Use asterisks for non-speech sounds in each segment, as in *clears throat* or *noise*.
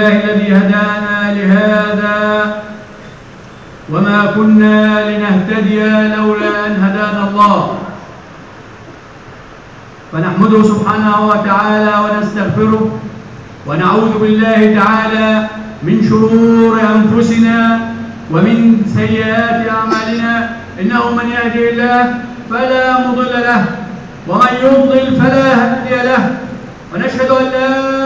لله الذي هدانا لهذا وما كنا لنهتدي لولا أن هدانا الله. فنحمده سبحانه وتعالى ونستغفره ونعوذ بالله تعالى من شرور أنفسنا ومن سيئات أعمالنا. إنه من يهدي الله فلا مضل له ومن يضلل فلا هادي له. ونشهد أن لا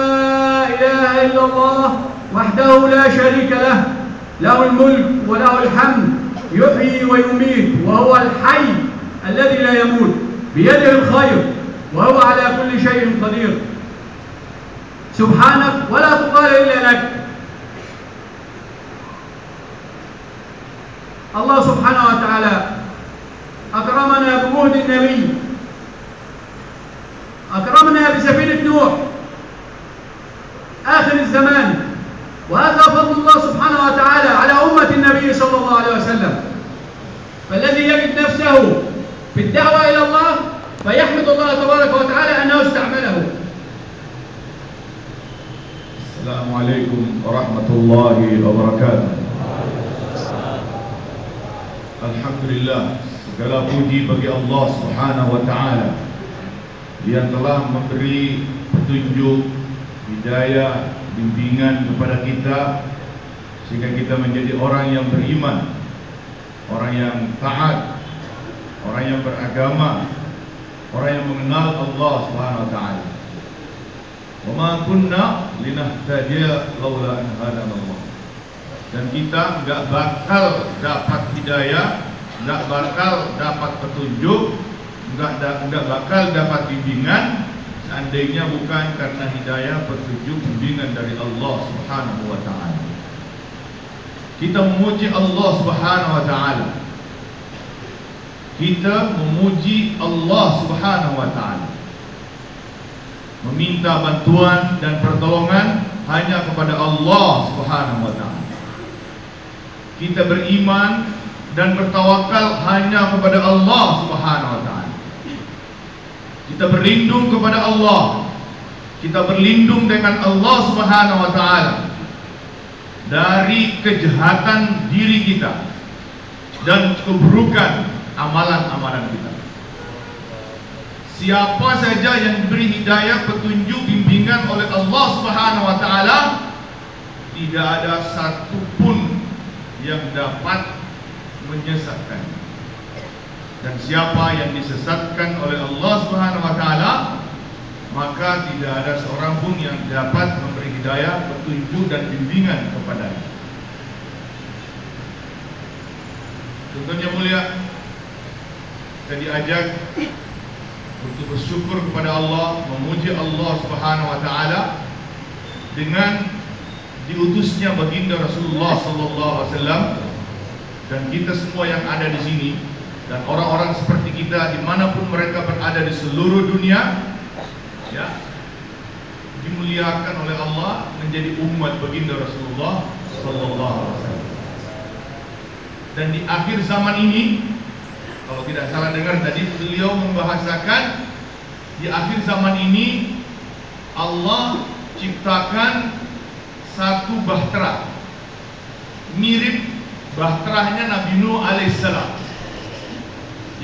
إله إلا الله وحده لا شريك له له الملك وله الحمد يحيي ويميت وهو الحي الذي لا يموت بيده الخير وهو على كل شيء قدير. سبحانك ولا تقال إلا لك. الله سبحانه وتعالى أكرمنا بجهد النبي أكرمنا بسفينة نوح الزمان وهذا فضل الله سبحانه وتعالى على أمة النبي صلى الله عليه وسلم. فالذي يجد نفسه في الدعوة إلى الله فيحمد الله تبارك وتعالى أنه استعمله. السلام عليكم ورحمة الله وبركاته. الحمد لله segala puji بقي الله سبحانه وتعالى taala yang telah memberi بداية bimbingan kepada kita sehingga kita menjadi orang yang beriman, orang yang taat, orang yang beragama, orang yang mengenal Allah Subhanahu wa taala. Wama kunna linahtadiya laula an Allah. Dan kita enggak bakal dapat hidayah, enggak bakal dapat petunjuk, enggak enggak bakal dapat bimbingan seandainya bukan karena hidayah, petunjuk, bimbingan dari Allah Subhanahu wa taala. Kita memuji Allah Subhanahu wa taala. Kita memuji Allah Subhanahu wa taala meminta bantuan dan pertolongan hanya kepada Allah Subhanahu wa taala. Kita beriman dan bertawakal hanya kepada Allah Subhanahu wa taala. Kita berlindung kepada Allah. Kita berlindung dengan Allah Subhanahu wa taala dari kejahatan diri kita dan keburukan amalan-amalan kita. Siapa saja yang diberi hidayah petunjuk bimbingan oleh Allah Subhanahu wa taala tidak ada satu pun yang dapat menyesatkan. Dan siapa yang disesatkan oleh Allah Subhanahu wa taala maka tidak ada seorang pun yang dapat memberi hidayah, petunjuk dan bimbingan kepadanya. Contohnya mulia kita diajak untuk bersyukur kepada Allah, memuji Allah Subhanahu wa taala dengan diutusnya baginda Rasulullah sallallahu alaihi wasallam dan kita semua yang ada di sini dan orang-orang seperti kita di mana pun mereka berada di seluruh dunia ya dimuliakan oleh Allah menjadi umat baginda Rasulullah sallallahu alaihi wasallam. Dan di akhir zaman ini kalau tidak salah dengar tadi beliau membahasakan di akhir zaman ini Allah ciptakan satu bahtera. Mirip bahteranya Nabi Nuh alaihissalam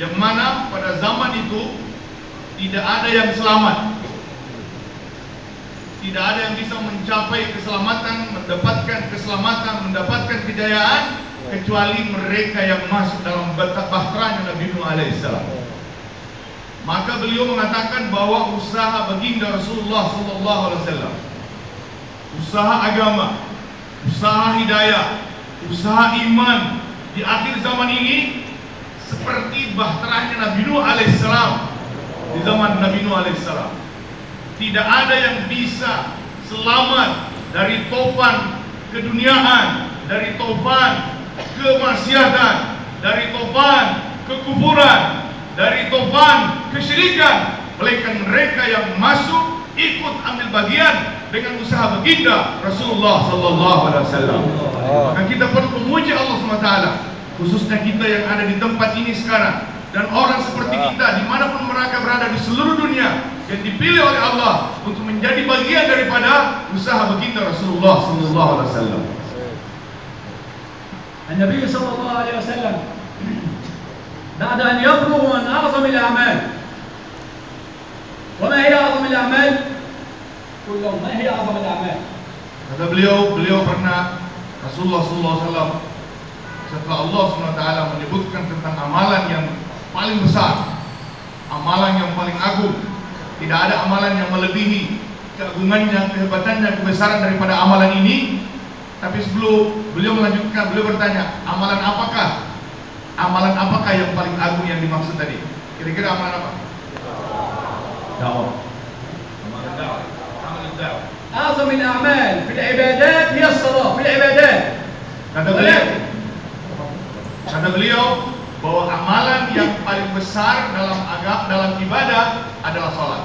yang mana pada zaman itu tidak ada yang selamat tidak ada yang bisa mencapai keselamatan mendapatkan keselamatan mendapatkan kejayaan kecuali mereka yang masuk dalam bahteranya Nabi Nuh alaihissalam. Maka beliau mengatakan bahwa usaha baginda Rasulullah sallallahu alaihi wasallam, usaha agama, usaha hidayah, usaha iman di akhir zaman ini seperti bahteranya Nabi Nuh alaihissalam di zaman Nabi Nuh alaihissalam. Tidak ada yang bisa selamat dari tofan keduniaan, dari tofan kemaksiatan, dari tofan kekuburan, dari tofan kesyirikan, melainkan mereka yang masuk ikut ambil bagian dengan usaha baginda Rasulullah sallallahu alaihi wasallam. Maka kita perlu memuji Allah SWT khususnya kita yang ada di tempat ini sekarang dan orang seperti kita dimanapun mereka berada di seluruh dunia yang dipilih oleh Allah untuk menjadi bagian daripada usaha baginda Rasulullah sallallahu alaihi wasallam. النبي صلى الله عليه وسلم بعد أن يفرغ من أعظم الأعمال وما هي أعظم الأعمال؟ قل لهم ما هي أعظم الأعمال؟ Kata beliau, beliau pernah Rasulullah sallallahu alaihi wasallam setelah Allah SWT menyebutkan tentang amalan yang paling besar, amalan yang paling agung, tidak ada amalan yang melebihi keagungannya, kehebatannya, kebesaran daripada amalan ini. Tapi sebelum beliau melanjutkan, beliau bertanya, amalan apakah? Amalan apakah yang paling agung yang dimaksud tadi? Kira-kira amalan apa? Dakwah. Amalan dakwah. Amalan dakwah. أعظم الأعمال في العبادات هي الصلاة في العبادات Kata beliau, kata beliau bahwa amalan yang paling besar dalam agama dalam ibadah adalah sholat.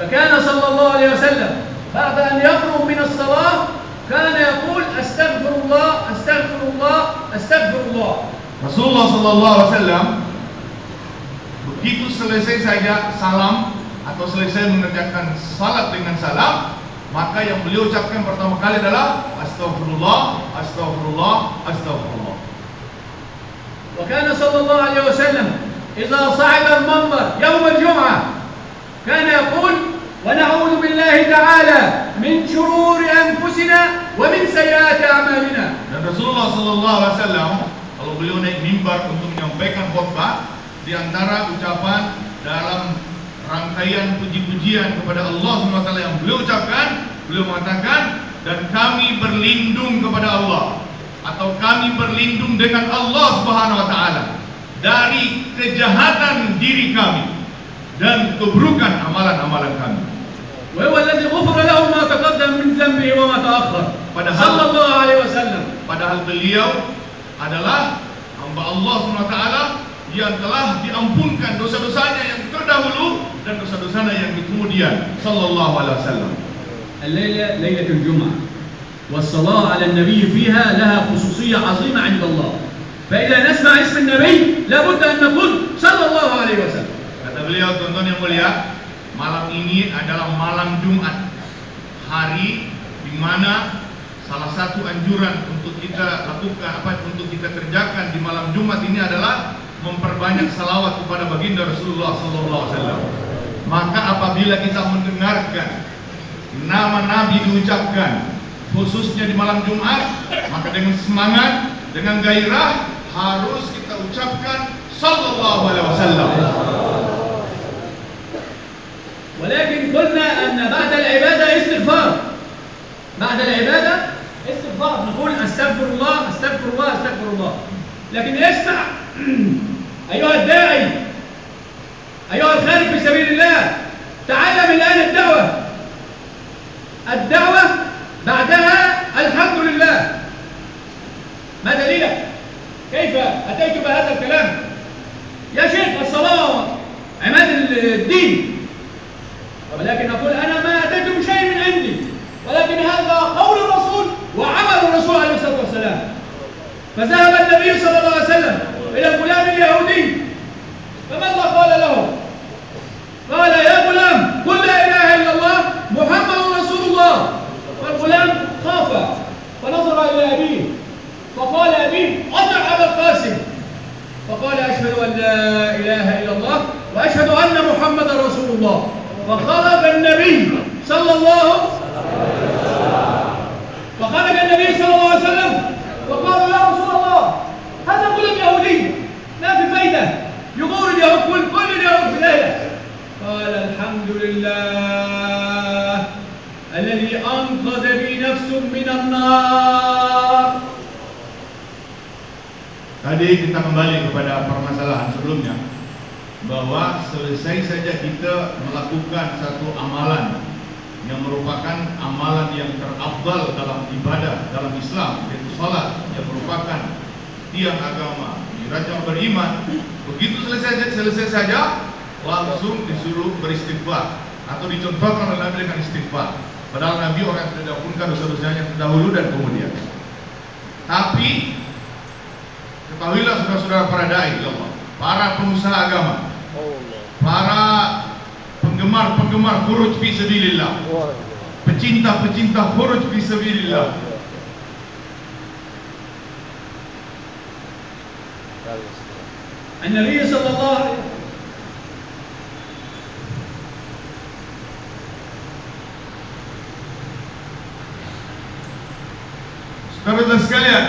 فكان صلى الله عليه وسلم بعد أن يفرغ من الصلاة كان يقول أستغفر الله أستغفر الله أستغفر الله Rasulullah Sallallahu Alaihi Wasallam begitu selesai saja salam atau selesai mengerjakan salat dengan salam, maka yang beliau ucapkan pertama kali adalah Astagfirullah, Astagfirullah, Astagfirullah. وكان صلى الله عليه وسلم إذا صعد المنبر يوم الجمعة كان يقول ونعوذ بالله تعالى من شرور أنفسنا ومن سيئات أعمالنا Dan Rasulullah Sallallahu Alaihi Wasallam kalau beliau naik mimbar untuk menyampaikan khutbah, di antara ucapan dalam rangkaian puji-pujian kepada Allah SWT yang beliau ucapkan beliau mengatakan dan kami berlindung kepada Allah atau kami berlindung dengan Allah Subhanahu wa taala dari kejahatan diri kami dan keburukan amalan-amalan kami. Wa alladhi ghufira lahu ma min dhanbihi wa ma ta'akhkhar. Padahal sallallahu alaihi wasallam, padahal beliau adalah hamba Allah Subhanahu wa taala yang telah diampunkan dosa-dosanya yang terdahulu dan dosa-dosanya yang kemudian sallallahu alaihi wasallam. الليلة ليلة الجمعة والصلاة على النبي فيها لها خصوصية عظيمة عند الله فإذا نسمع اسم النبي لابد أن نقول صلى الله عليه وسلم Kata beliau tuan-tuan yang mulia, malam ini adalah malam Jumat. Hari di mana salah satu anjuran untuk kita lakukan apa untuk kita kerjakan di malam Jumat ini adalah memperbanyak salawat kepada baginda Rasulullah sallallahu alaihi wasallam. Maka apabila kita mendengarkan nama Nabi diucapkan khususnya di malam Jumat, maka dengan semangat, dengan gairah harus kita ucapkan sallallahu alaihi wasallam. ولكن قلنا أن بعد العبادة استغفار بعد العبادة استغفار نقول أستغفر الله أستغفر الله أستغفر الله لكن اسمع أيها الداعي أيها الخارج في سبيل الله تعلم الآن الدعوة؟ الدعوة بعدها الحمد لله. ما دليلك؟ كيف أتيت بهذا الكلام؟ يا شيخ الصلاة عماد الدين. ولكن أقول أنا ما أتيت بشيء من عندي ولكن هذا قول الرسول وعمل الرسول عليه الصلاة والسلام. فذهب النبي صلى الله عليه وسلم إلى الغلام اليهودي. فماذا قال له؟ قال يا غلام قل لا إله إلا الله محمد رسول الله. فالغلام خاف فنظر إلى أبيه. فقال أبيه أطع أبا القاسم. فقال أشهد أن لا إله إلا الله وأشهد أن محمد رسول الله. فخرج النبي صلى الله فخرج النبي يغور اليهود كل كل اليهود في ليلة قال الحمد لله الذي أنقذ بي نفس من النار Tadi kita kembali kepada permasalahan sebelumnya bahwa selesai saja kita melakukan satu amalan yang merupakan amalan yang terafdal dalam ibadah dalam Islam yaitu salat yang merupakan tiang agama dirancang beriman. Begitu selesai selesai saja langsung disuruh beristighfar. Atau dicontohkan oleh Nabi dengan istighfar. Padahal Nabi orang yang sudah diampunkan dosa-dosanya terdahulu dan kemudian. Tapi ketahuilah saudara-saudara para dai ya Allah. Para pengusaha agama. Para penggemar-penggemar furuj fi sabilillah. Pecinta-pecinta furuj fi sabilillah النبي صلى الله عليه وسلم Saudara sekalian,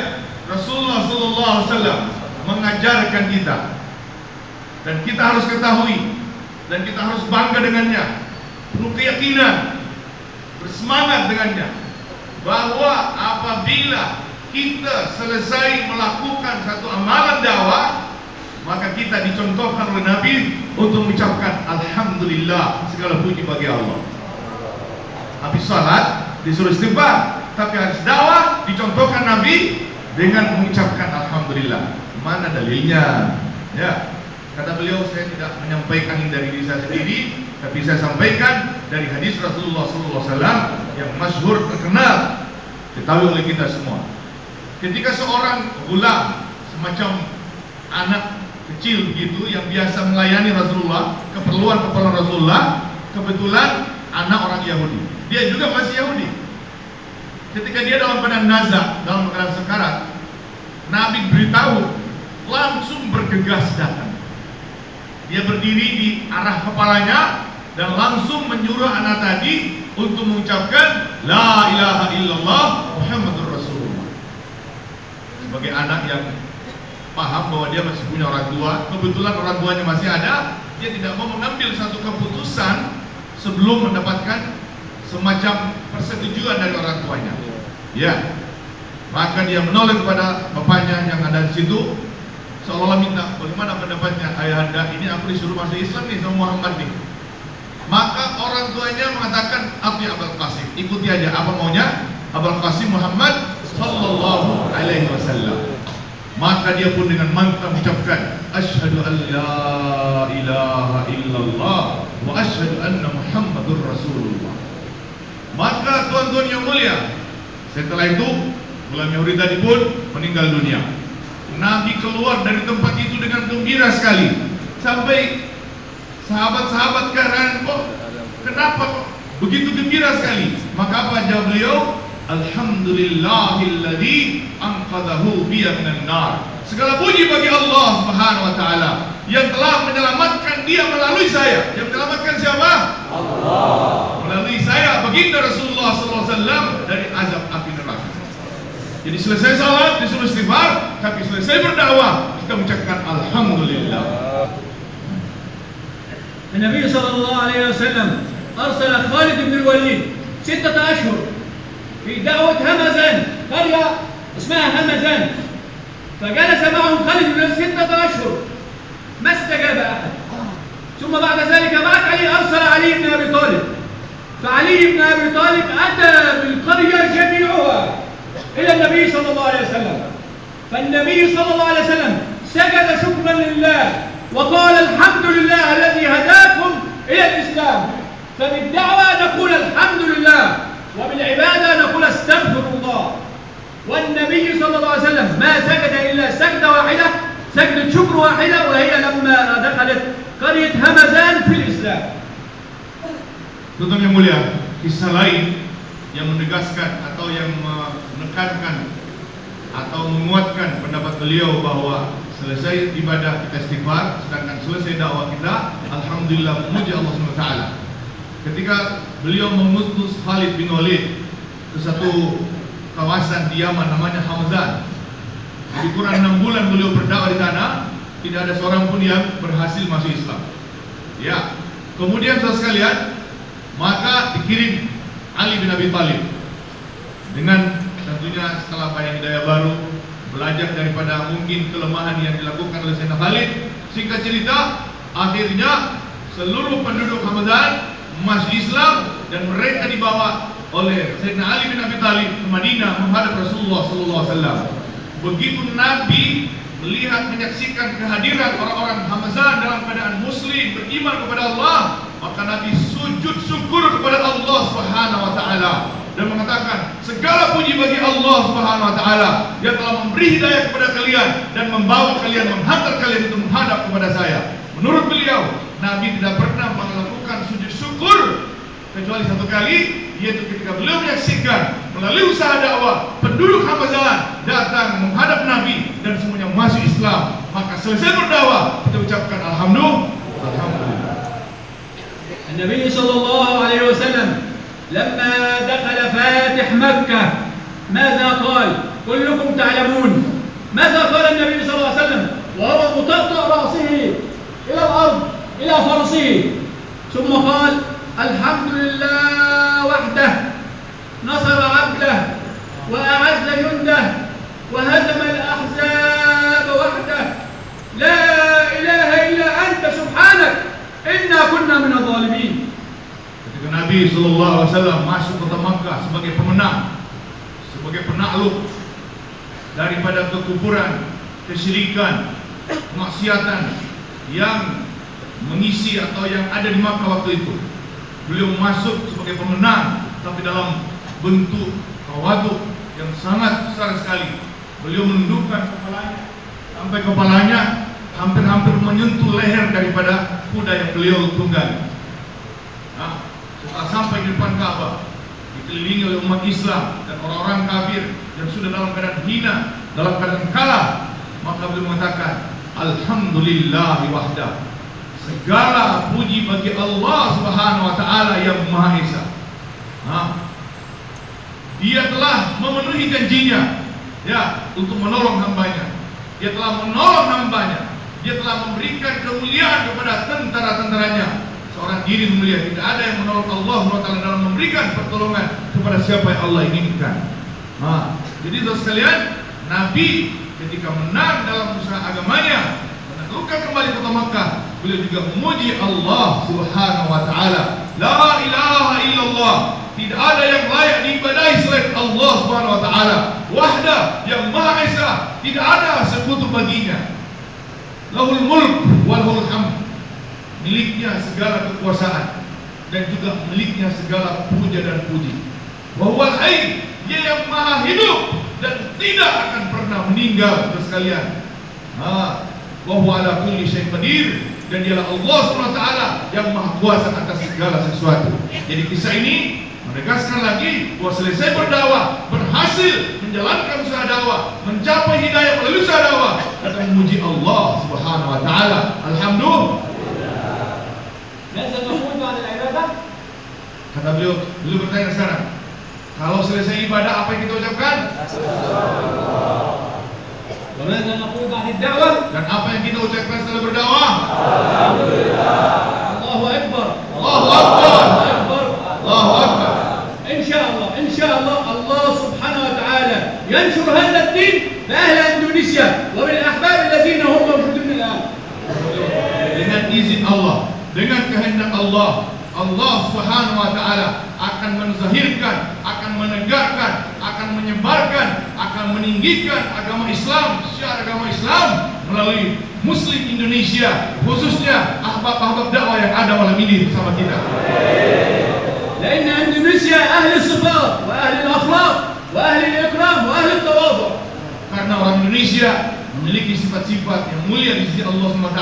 Rasulullah sallallahu alaihi wasallam mengajarkan kita dan kita harus ketahui dan kita harus bangga dengannya, penuh keyakinan, bersemangat dengannya bahwa apabila kita selesai melakukan satu amalan dakwah maka kita dicontohkan oleh Nabi untuk mengucapkan Alhamdulillah segala puji bagi Allah. Habis salat disuruh istighfar tapi harus dakwah dicontohkan Nabi dengan mengucapkan Alhamdulillah. Mana dalilnya? Ya kata beliau saya tidak menyampaikan ini dari diri saya sendiri tapi saya sampaikan dari hadis Rasulullah SAW yang masyhur terkenal diketahui oleh kita semua ketika seorang gulam semacam anak kecil begitu yang biasa melayani Rasulullah, keperluan keperluan Rasulullah, kebetulan anak orang Yahudi. Dia juga masih Yahudi. Ketika dia dalam keadaan nazar, dalam keadaan sekarat, Nabi beritahu, langsung bergegas datang. Dia berdiri di arah kepalanya dan langsung menyuruh anak tadi untuk mengucapkan La ilaha illallah Muhammadur Rasulullah. Sebagai anak yang paham bahwa dia masih punya orang tua, kebetulan orang tuanya masih ada, dia tidak mau mengambil satu keputusan sebelum mendapatkan semacam persetujuan dari orang tuanya. Ya. Maka dia menoleh kepada bapaknya yang ada di situ seolah-olah minta bagaimana pendapatnya ayahanda ini aku disuruh masuk Islam nih sama Muhammad nih. Maka orang tuanya mengatakan ya Abul Qasim, ikuti aja apa maunya Abul Qasim Muhammad sallallahu alaihi wasallam. Maka dia pun dengan mantap mengucapkan Ashhadu an la ilaha illallah Wa ashhadu anna muhammadur rasulullah. Maka tuan-tuan yang mulia Setelah itu Gulam Yahudi tadi pun meninggal dunia. Nabi keluar dari tempat itu dengan gembira sekali. Sampai sahabat-sahabat karan kok Kenapa kok begitu gembira sekali? Maka apa jawab beliau Alhamdulillahilladzi anqadhahu biya minan nar. Segala puji bagi Allah Subhanahu wa taala yang telah menyelamatkan dia melalui saya. Yang menyelamatkan siapa? Allah. Melalui saya baginda Rasulullah sallallahu alaihi wasallam dari azab api neraka. Jadi selesai salat disuruh istighfar, tapi selesai berdakwah kita mengucapkan alhamdulillah. النبي صلى الله عليه وسلم أرسل خالد بن الوليد ستة أشهر في دعوة همزان قرية اسمها همزان فجلس معهم خالد بن ستة أشهر. ما استجاب أحد. ثم بعد ذلك بعد علي أرسل علي بن أبي طالب. فعلي بن أبي طالب أتى بالقرية جميعها إلى النبي صلى الله عليه وسلم. فالنبي صلى الله عليه وسلم سجد شكرا لله وقال الحمد لله الذي هداكم إلى الإسلام. فبالدعوة نقول الحمد لله. وبالعبادة نقول استغفر الله والنبي صلى الله عليه وسلم ما سجد إلا سجدة واحدة سجدة شكر واحدة وهي لما دخلت قرية همزان في الإسلام Tuan mulia, kisah lain yang menegaskan atau yang menekankan atau menguatkan pendapat beliau bahwa selesai ibadah kita istighfar, sedangkan selesai dakwah kita, alhamdulillah memuji Allah SWT. Ketika beliau mengutus Khalid bin Walid ke satu kawasan di Yaman namanya Hamzan. Jadi kurang enam bulan beliau berdakwah di sana, tidak ada seorang pun yang berhasil masuk Islam. Ya, kemudian saudara sekalian, maka dikirim Ali bin Abi Thalib dengan tentunya setelah banyak hidayah baru belajar daripada mungkin kelemahan yang dilakukan oleh Sayyidina Khalid singkat cerita akhirnya seluruh penduduk Hamdan masuk Islam dan mereka dibawa oleh Sayyidina Ali bin Abi Thalib ke Madinah menghadap Rasulullah sallallahu alaihi wasallam. Begitu Nabi melihat menyaksikan kehadiran orang-orang Hamzah dalam keadaan muslim beriman kepada Allah, maka Nabi sujud syukur kepada Allah Subhanahu wa taala dan mengatakan segala puji bagi Allah Subhanahu wa taala yang telah memberi hidayah kepada kalian dan membawa kalian menghantar kalian untuk menghadap kepada saya. Menurut beliau, Nabi tidak pernah melakukan sujud syukur kecuali satu kali yaitu ketika beliau menyaksikan melalui usaha dakwah penduduk Hamzah datang menghadap Nabi dan semuanya masuk Islam maka selesai berdakwah kita ucapkan alhamdulillah alhamdulillah النبي صلى الله عليه وسلم لما دخل فاتح مكة ماذا قال؟ كلكم تعلمون ماذا قال النبي صلى الله عليه وسلم وهو مطأطئ رأسه إلى الأرض إلى فرسه ثم قال الحمد لله وحده نصر عبده وأعز جنده وهزم الأحزاب وحده لا إله إلا أنت سبحانك إنا كنا من الظالمين ketika Nabi Shallallahu Alaihi Wasallam masuk kota Makkah sebagai pemenang sebagai penakluk daripada kekufuran kesyirikan kemaksiatan yang mengisi atau yang ada di Makkah waktu itu. Beliau masuk sebagai pemenang tapi dalam bentuk tawaduk yang sangat besar sekali. Beliau menundukkan kepalanya sampai kepalanya hampir-hampir menyentuh leher daripada kuda yang beliau tunggangi. Nah, setelah sampai di depan Ka'bah dikelilingi oleh umat Islam dan orang-orang kafir yang sudah dalam keadaan hina dalam keadaan kalah maka beliau mengatakan Alhamdulillah wahdah Segala puji bagi Allah Subhanahu wa taala yang Maha Esa. Ha? Dia telah memenuhi janjinya ya untuk menolong hambanya. Dia telah menolong hambanya. Dia telah memberikan kemuliaan kepada tentara-tentaranya. Seorang diri mulia tidak ada yang menolong Allah SWT dalam memberikan pertolongan kepada siapa yang Allah inginkan. Ha. Jadi saudara sekalian, Nabi ketika menang dalam usaha agamanya menaklukkan kembali kota Makkah, beliau juga memuji Allah Subhanahu wa taala. La ilaha illallah. Tidak ada yang layak diibadahi selain Allah Subhanahu wa taala. Wahda yang Maha Esa, tidak ada sekutu baginya. Lahul mulk wal hamd. Miliknya segala kekuasaan dan juga miliknya segala puja dan puji. Wa hayy, dia yang maha hidup dan tidak akan pernah meninggal sekalian. Ha, bahwa ala kulli yang qadir dan dialah Allah SWT yang maha kuasa atas segala sesuatu. Jadi kisah ini menegaskan lagi bahwa selesai berdakwah, berhasil menjalankan usaha dakwah, mencapai hidayah melalui usaha dakwah, akan memuji Allah Subhanahu wa taala. Alhamdulillah. Kata beliau, beliau bertanya sekarang, kalau selesai ibadah apa yang kita ucapkan? Dan apa yang kita ucapkan setelah berdakwah? الله أكبر Allahu Akbar. الله أكبر Allahu Akbar. إن شاء الله إن شاء الله الله سبحانه وتعالى ينشر هذا الدين بأهل إندونيسيا وبالأحباب الذين هم موجودون الآن Dengan izin Allah, dengan kehendak Allah, Allah Subhanahu wa taala akan menzahirkan, akan menegakkan, akan menyebarkan, akan meninggikan agama Islam, syiar agama Islam melalui Muslim Indonesia, khususnya ahbab-ahbab dakwah yang ada malam ini bersama kita. لأن إندونيسيا أهل الصفات وأهل الأخلاق وأهل الإكرام وأهل التواضع Karena orang Indonesia memiliki sifat-sifat yang mulia di sisi Allah SWT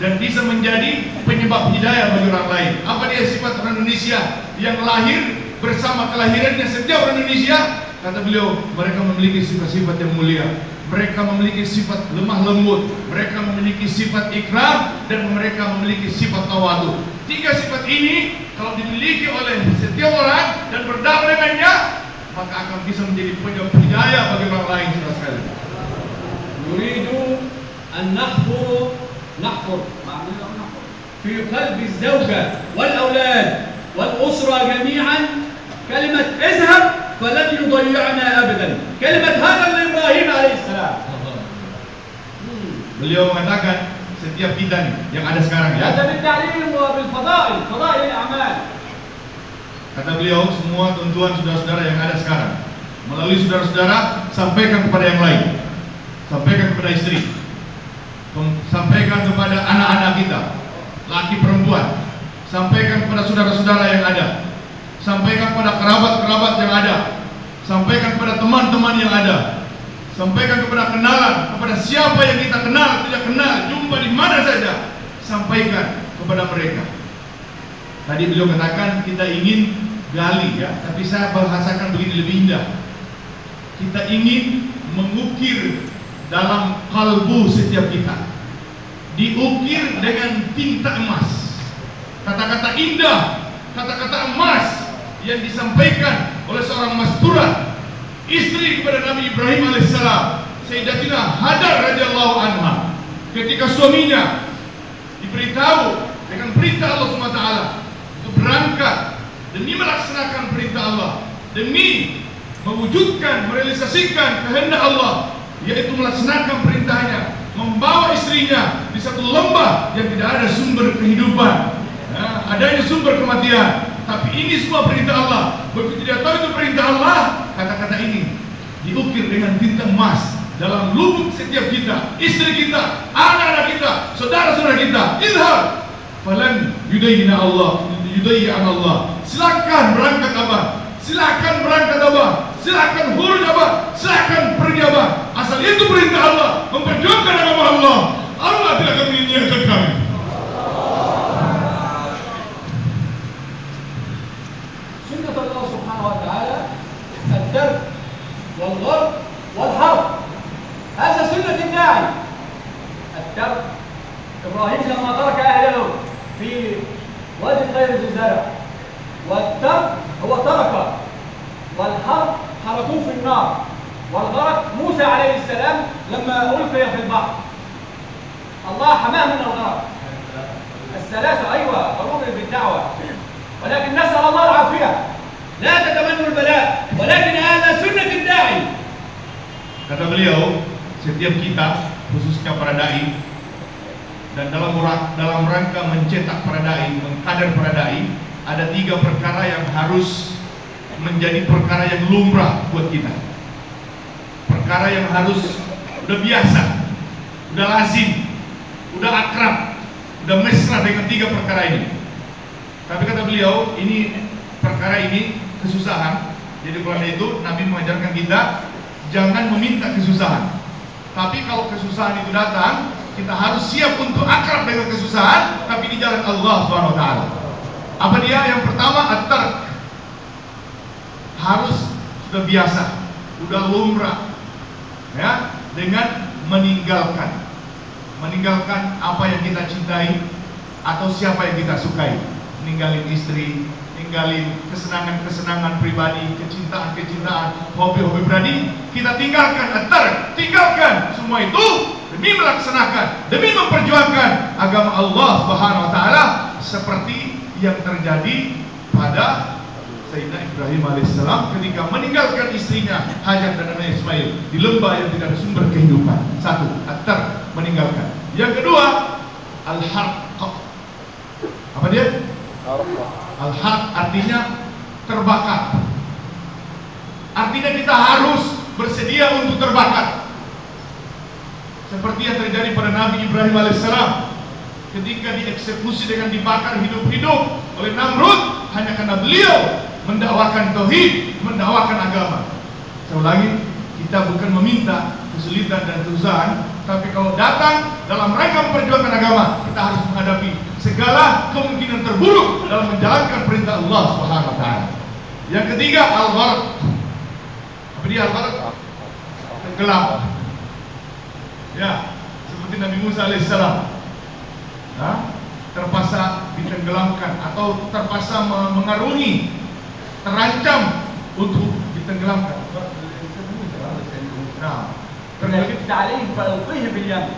dan bisa menjadi penyebab hidayah bagi orang lain. Apa dia sifat orang Indonesia yang lahir bersama kelahirannya setiap orang Indonesia? Kata beliau, mereka memiliki sifat-sifat yang mulia. Mereka memiliki sifat lemah lembut, mereka memiliki sifat ikram dan mereka memiliki sifat tawadu. Tiga sifat ini kalau dimiliki oleh setiap orang dan berdamai dengannya, maka akan bisa menjadi penyebab hidayah bagi orang lain saudara. Yuridu an نحفر في قلب الزوجة والأولاد والأسرة جميعا كلمة اذهب فلن يضيعنا أبدا كلمة هذا لإبراهيم عليه السلام Beliau mengatakan setiap kita nih yang ada sekarang ya. Kata beliau, semua tuan-tuan saudara-saudara yang ada sekarang Melalui saudara-saudara, sampaikan kepada yang lain Sampaikan kepada istri Sampaikan kepada anak-anak kita Laki perempuan. Sampaikan kepada saudara-saudara yang ada. Sampaikan kepada kerabat-kerabat yang ada. Sampaikan kepada teman-teman yang ada. Sampaikan kepada kenalan Kepada siapa yang kita kenal, tidak kenal Jumpa di mana saja. Sampaikan kepada mereka. Tadi beliau katakan kita ingin gali ya, tapi saya bahasakan begini lebih indah. Kita ingin mengukir dalam kalbu setiap kita. Diukir dengan tinta emas. Kata-kata indah, kata-kata emas yang disampaikan oleh seorang mastura istri kepada Nabi Ibrahim alaihissalam Sayyidatina Hadar radhiyallahu anha ketika suaminya diberitahu dengan perintah Allah SWT untuk berangkat demi melaksanakan perintah Allah, demi mewujudkan, merealisasikan kehendak Allah, yaitu melaksanakan perintahnya, membawa istrinya di satu lembah yang tidak ada sumber kehidupan, ya, adanya sumber kematian. Tapi ini semua perintah Allah. Begitu dia tahu itu perintah Allah, kata-kata ini diukir dengan tinta emas dalam lubuk setiap kita, istri kita, anak-anak kita, saudara-saudara kita. Ilham. Falan yudayyina Allah yudayyan Allah. Silakan berangkat abang. Silakan berangkat abang. Silakan huruj abang. Silakan pergi abang. Asal itu perintah Allah. Memperjuangkan agama Allah. Allah tidak akan mengingatkan kami. سنة الله سبحانه وتعالى الدرب والغرب والحرب هذا سنة الداعي الدرب إبراهيم لما ترك أهله في وادي غير ذي زرع والدرب هو ترك والحرب حرقوه في النار والغرق موسى عليه السلام لما ألقي في البحر الله حماه من الغرق الثلاثة أيوة ضروري بالدعوة ولكن نسأل الله العافية لا تتمنوا البلاء ولكن هذا سنة الداعي Kata beliau, setiap kita, khususnya para dai, dan dalam dalam rangka mencetak para dai, mengkader para dai, ada tiga perkara yang harus menjadi perkara yang lumrah buat kita. Perkara yang harus udah biasa, udah lazim, udah akrab, udah mesra dengan tiga perkara ini. Tapi kata beliau, ini perkara ini kesusahan. Jadi karena itu Nabi mengajarkan kita jangan meminta kesusahan. Tapi kalau kesusahan itu datang, kita harus siap untuk akrab dengan kesusahan, tapi di jalan Allah Subhanahu wa taala. Apa dia? Yang pertama atar harus sudah biasa, sudah lumrah, ya, dengan meninggalkan, meninggalkan apa yang kita cintai atau siapa yang kita sukai. Ninggalin istri, ninggalin kesenangan-kesenangan pribadi, kecintaan-kecintaan, hobi-hobi pribadi, kita tinggalkan, antar, tinggalkan semua itu demi melaksanakan, demi memperjuangkan agama Allah Subhanahu wa taala seperti yang terjadi pada Sayyidina Ibrahim alaihissalam ketika meninggalkan istrinya Hajar dan anak Ismail di lembah yang tidak ada sumber kehidupan. Satu, antar meninggalkan. Yang kedua, al-harq. Apa dia? Al-haq artinya terbakar. Artinya kita harus bersedia untuk terbakar. Seperti yang terjadi pada Nabi Ibrahim alaihissalam ketika dieksekusi dengan dibakar hidup-hidup oleh Namrud hanya karena beliau mendakwakan tauhid, mendakwakan agama. Saya ulangi, kita bukan meminta kesulitan dan kesusahan, tapi kalau datang dalam rangka memperjuangkan agama, kita harus menghadapi segala kemungkinan terburuk dalam menjalankan perintah Allah Subhanahu wa taala. Yang ketiga, al-gharq. Apa dia al-gharq? Tenggelam. Ya, seperti Nabi Musa alaihissalam. Nah, terpaksa ditenggelamkan atau terpaksa mengarungi, terancam untuk ditenggelamkan. Nah, ternyata kita yang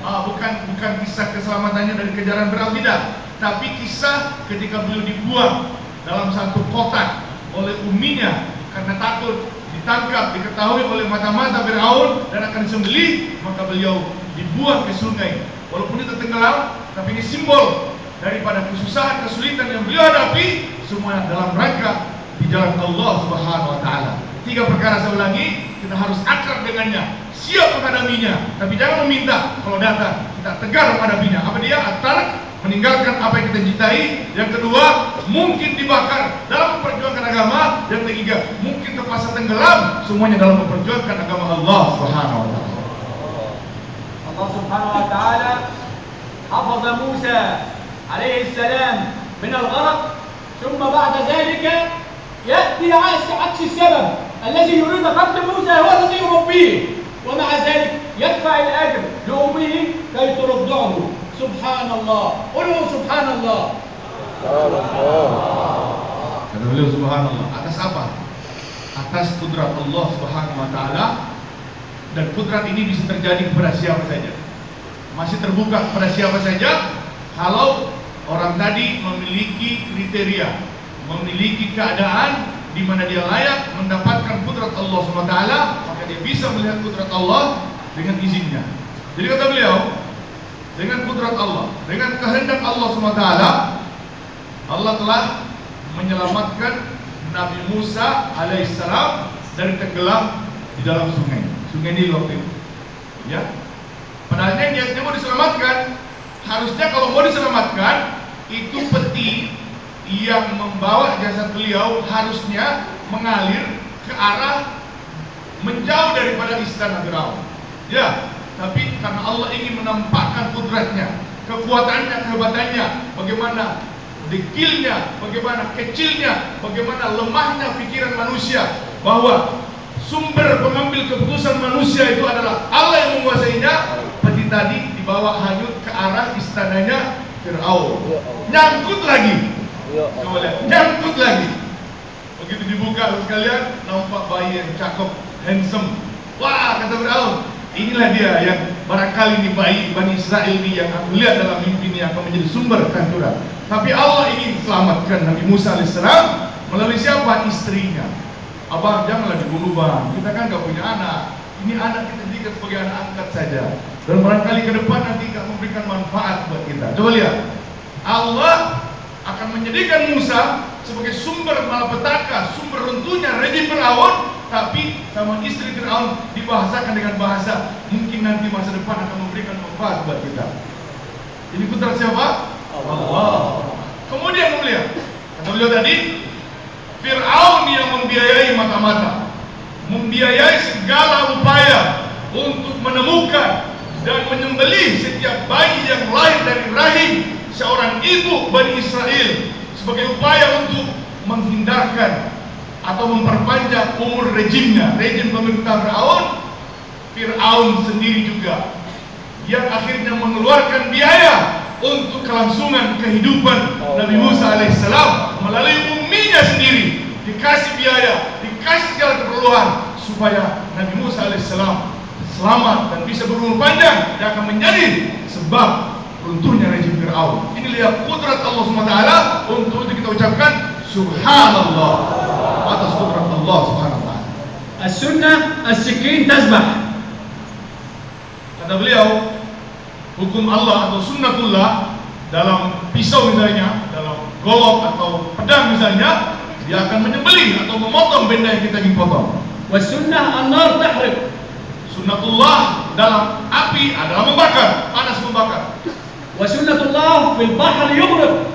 Ah, bukan bukan kisah keselamatannya dari kejaran berat tidak, tapi kisah ketika beliau dibuang dalam satu kotak oleh uminya karena takut ditangkap diketahui oleh mata-mata Firaun dan akan disembelih maka beliau dibuang ke sungai walaupun itu tenggelam tapi ini simbol daripada kesusahan kesulitan yang beliau hadapi semua dalam rangka jalan Allah Subhanahu wa taala. Tiga perkara saya ulangi, kita harus akrab dengannya, siap menghadapinya, tapi jangan meminta kalau datang kita tegar menghadapinya. Apa dia? Atar meninggalkan apa yang kita cintai. Yang kedua, mungkin dibakar dalam memperjuangkan agama. Yang ketiga, mungkin terpaksa tenggelam semuanya dalam memperjuangkan agama Allah Subhanahu wa taala. الله سبحانه وتعالى حفظ موسى عليه السلام من الغرق ثم بعد ذلك يأتي عكس عكس السبب الذي يريد قتل موسى هو الذي يربيه ومع ذلك يدفع الأجر لأمه كي ترضعه سبحان الله قلوا سبحان الله Kata beliau subhanallah Atas apa? Atas kudrat Allah subhanahu wa ta'ala Dan kudrat ini bisa terjadi kepada siapa saja Masih terbuka kepada siapa saja Kalau orang tadi memiliki kriteria Memiliki keadaan di mana dia layak mendapatkan kudrat Allah SWT Maka dia bisa melihat kudrat Allah dengan izinnya Jadi kata beliau Dengan kudrat Allah Dengan kehendak Allah SWT Allah telah menyelamatkan Nabi Musa alaihissalam dari tenggelam di dalam sungai. Sungai Nil waktu itu. Ya. Padahal dia, dia, dia mau diselamatkan. Harusnya kalau mau diselamatkan itu peti yang membawa jasad beliau harusnya mengalir ke arah menjauh daripada istana Firaun. Ya, tapi karena Allah ingin menampakkan kudratnya, kekuatannya, kehebatannya, bagaimana dekilnya, bagaimana kecilnya, bagaimana lemahnya pikiran manusia bahwa sumber pengambil keputusan manusia itu adalah Allah yang menguasainya. Peti tadi dibawa hanyut ke arah istananya Fir'aun. Nyangkut lagi. Coba lihat, nyangkut lagi. Begitu dibuka sekalian, nampak bayi yang cakep, handsome. Wah, kata Fir'aun, inilah dia yang barangkali ini bayi Bani Israel ini yang aku lihat dalam mimpi ini akan menjadi sumber kehancuran. Tapi Allah ingin selamatkan Nabi Musa alaihissalam melalui siapa? Istrinya. Abang janganlah dibunuh bang. Kita kan gak punya anak. Ini anak kita jadikan sebagai anak angkat saja. Dan barangkali ke depan nanti gak memberikan manfaat buat kita. Coba lihat. Allah akan menjadikan Musa sebagai sumber malapetaka, sumber runtuhnya rejim Fir'aun, tapi sama istri Fir'aun dibahasakan dengan bahasa mungkin nanti masa depan akan memberikan manfaat buat kita. Ini putra siapa? Allah. Kemudian beliau, kata beliau tadi, Fir'aun yang membiayai mata-mata, membiayai segala upaya untuk menemukan dan menyembelih setiap bayi yang lahir dari rahim seorang ibu Bani Israel sebagai upaya untuk menghindarkan atau memperpanjang umur rejimnya, rejim pemerintah Fir'aun, Fir'aun sendiri juga yang akhirnya mengeluarkan biaya untuk kelangsungan kehidupan Nabi Musa alaihissalam melalui umminya sendiri. Dikasih biaya, dikasih segala keperluan supaya Nabi Musa alaihissalam selamat dan bisa berumur panjang. Dan akan menjadi sebab runtuhnya rezim Fir'aun. Ini lihat kudrat Allah SWT untuk itu kita ucapkan Subhanallah atas kudrat Allah SWT. As-sunnah as-sikin tazbah. Kata beliau, hukum Allah atau sunnatullah dalam pisau misalnya, dalam golok atau pedang misalnya, dia akan menyembelih atau memotong benda yang kita ingin potong. Wasunnah an-nar tahrib. Sunnatullah dalam api adalah membakar, panas membakar. Wa sunnatullah fil bahr yughraq.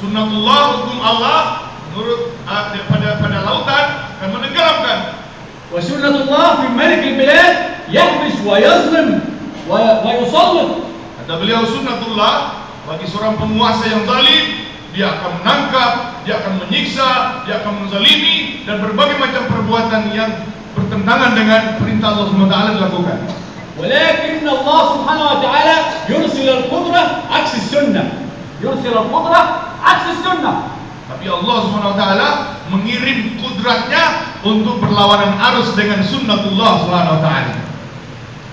Sunnatullah hukum Allah menurut eh, uh, pada pada lautan dan menenggelamkan. Wa sunnatullah fi malik al-bilad yahbish wa yazlim wa. Kata beliau sunnatullah bagi seorang penguasa yang zalim dia akan menangkap, dia akan menyiksa, dia akan menzalimi dan berbagai macam perbuatan yang bertentangan dengan perintah Allah SWT dilakukan. ولكن الله سبحانه وتعالى يرسل القدرة عكس السنة يرسل القدرة عكس السنة Tapi Allah SWT mengirim kudratnya untuk berlawanan arus dengan sunnatullah SWT.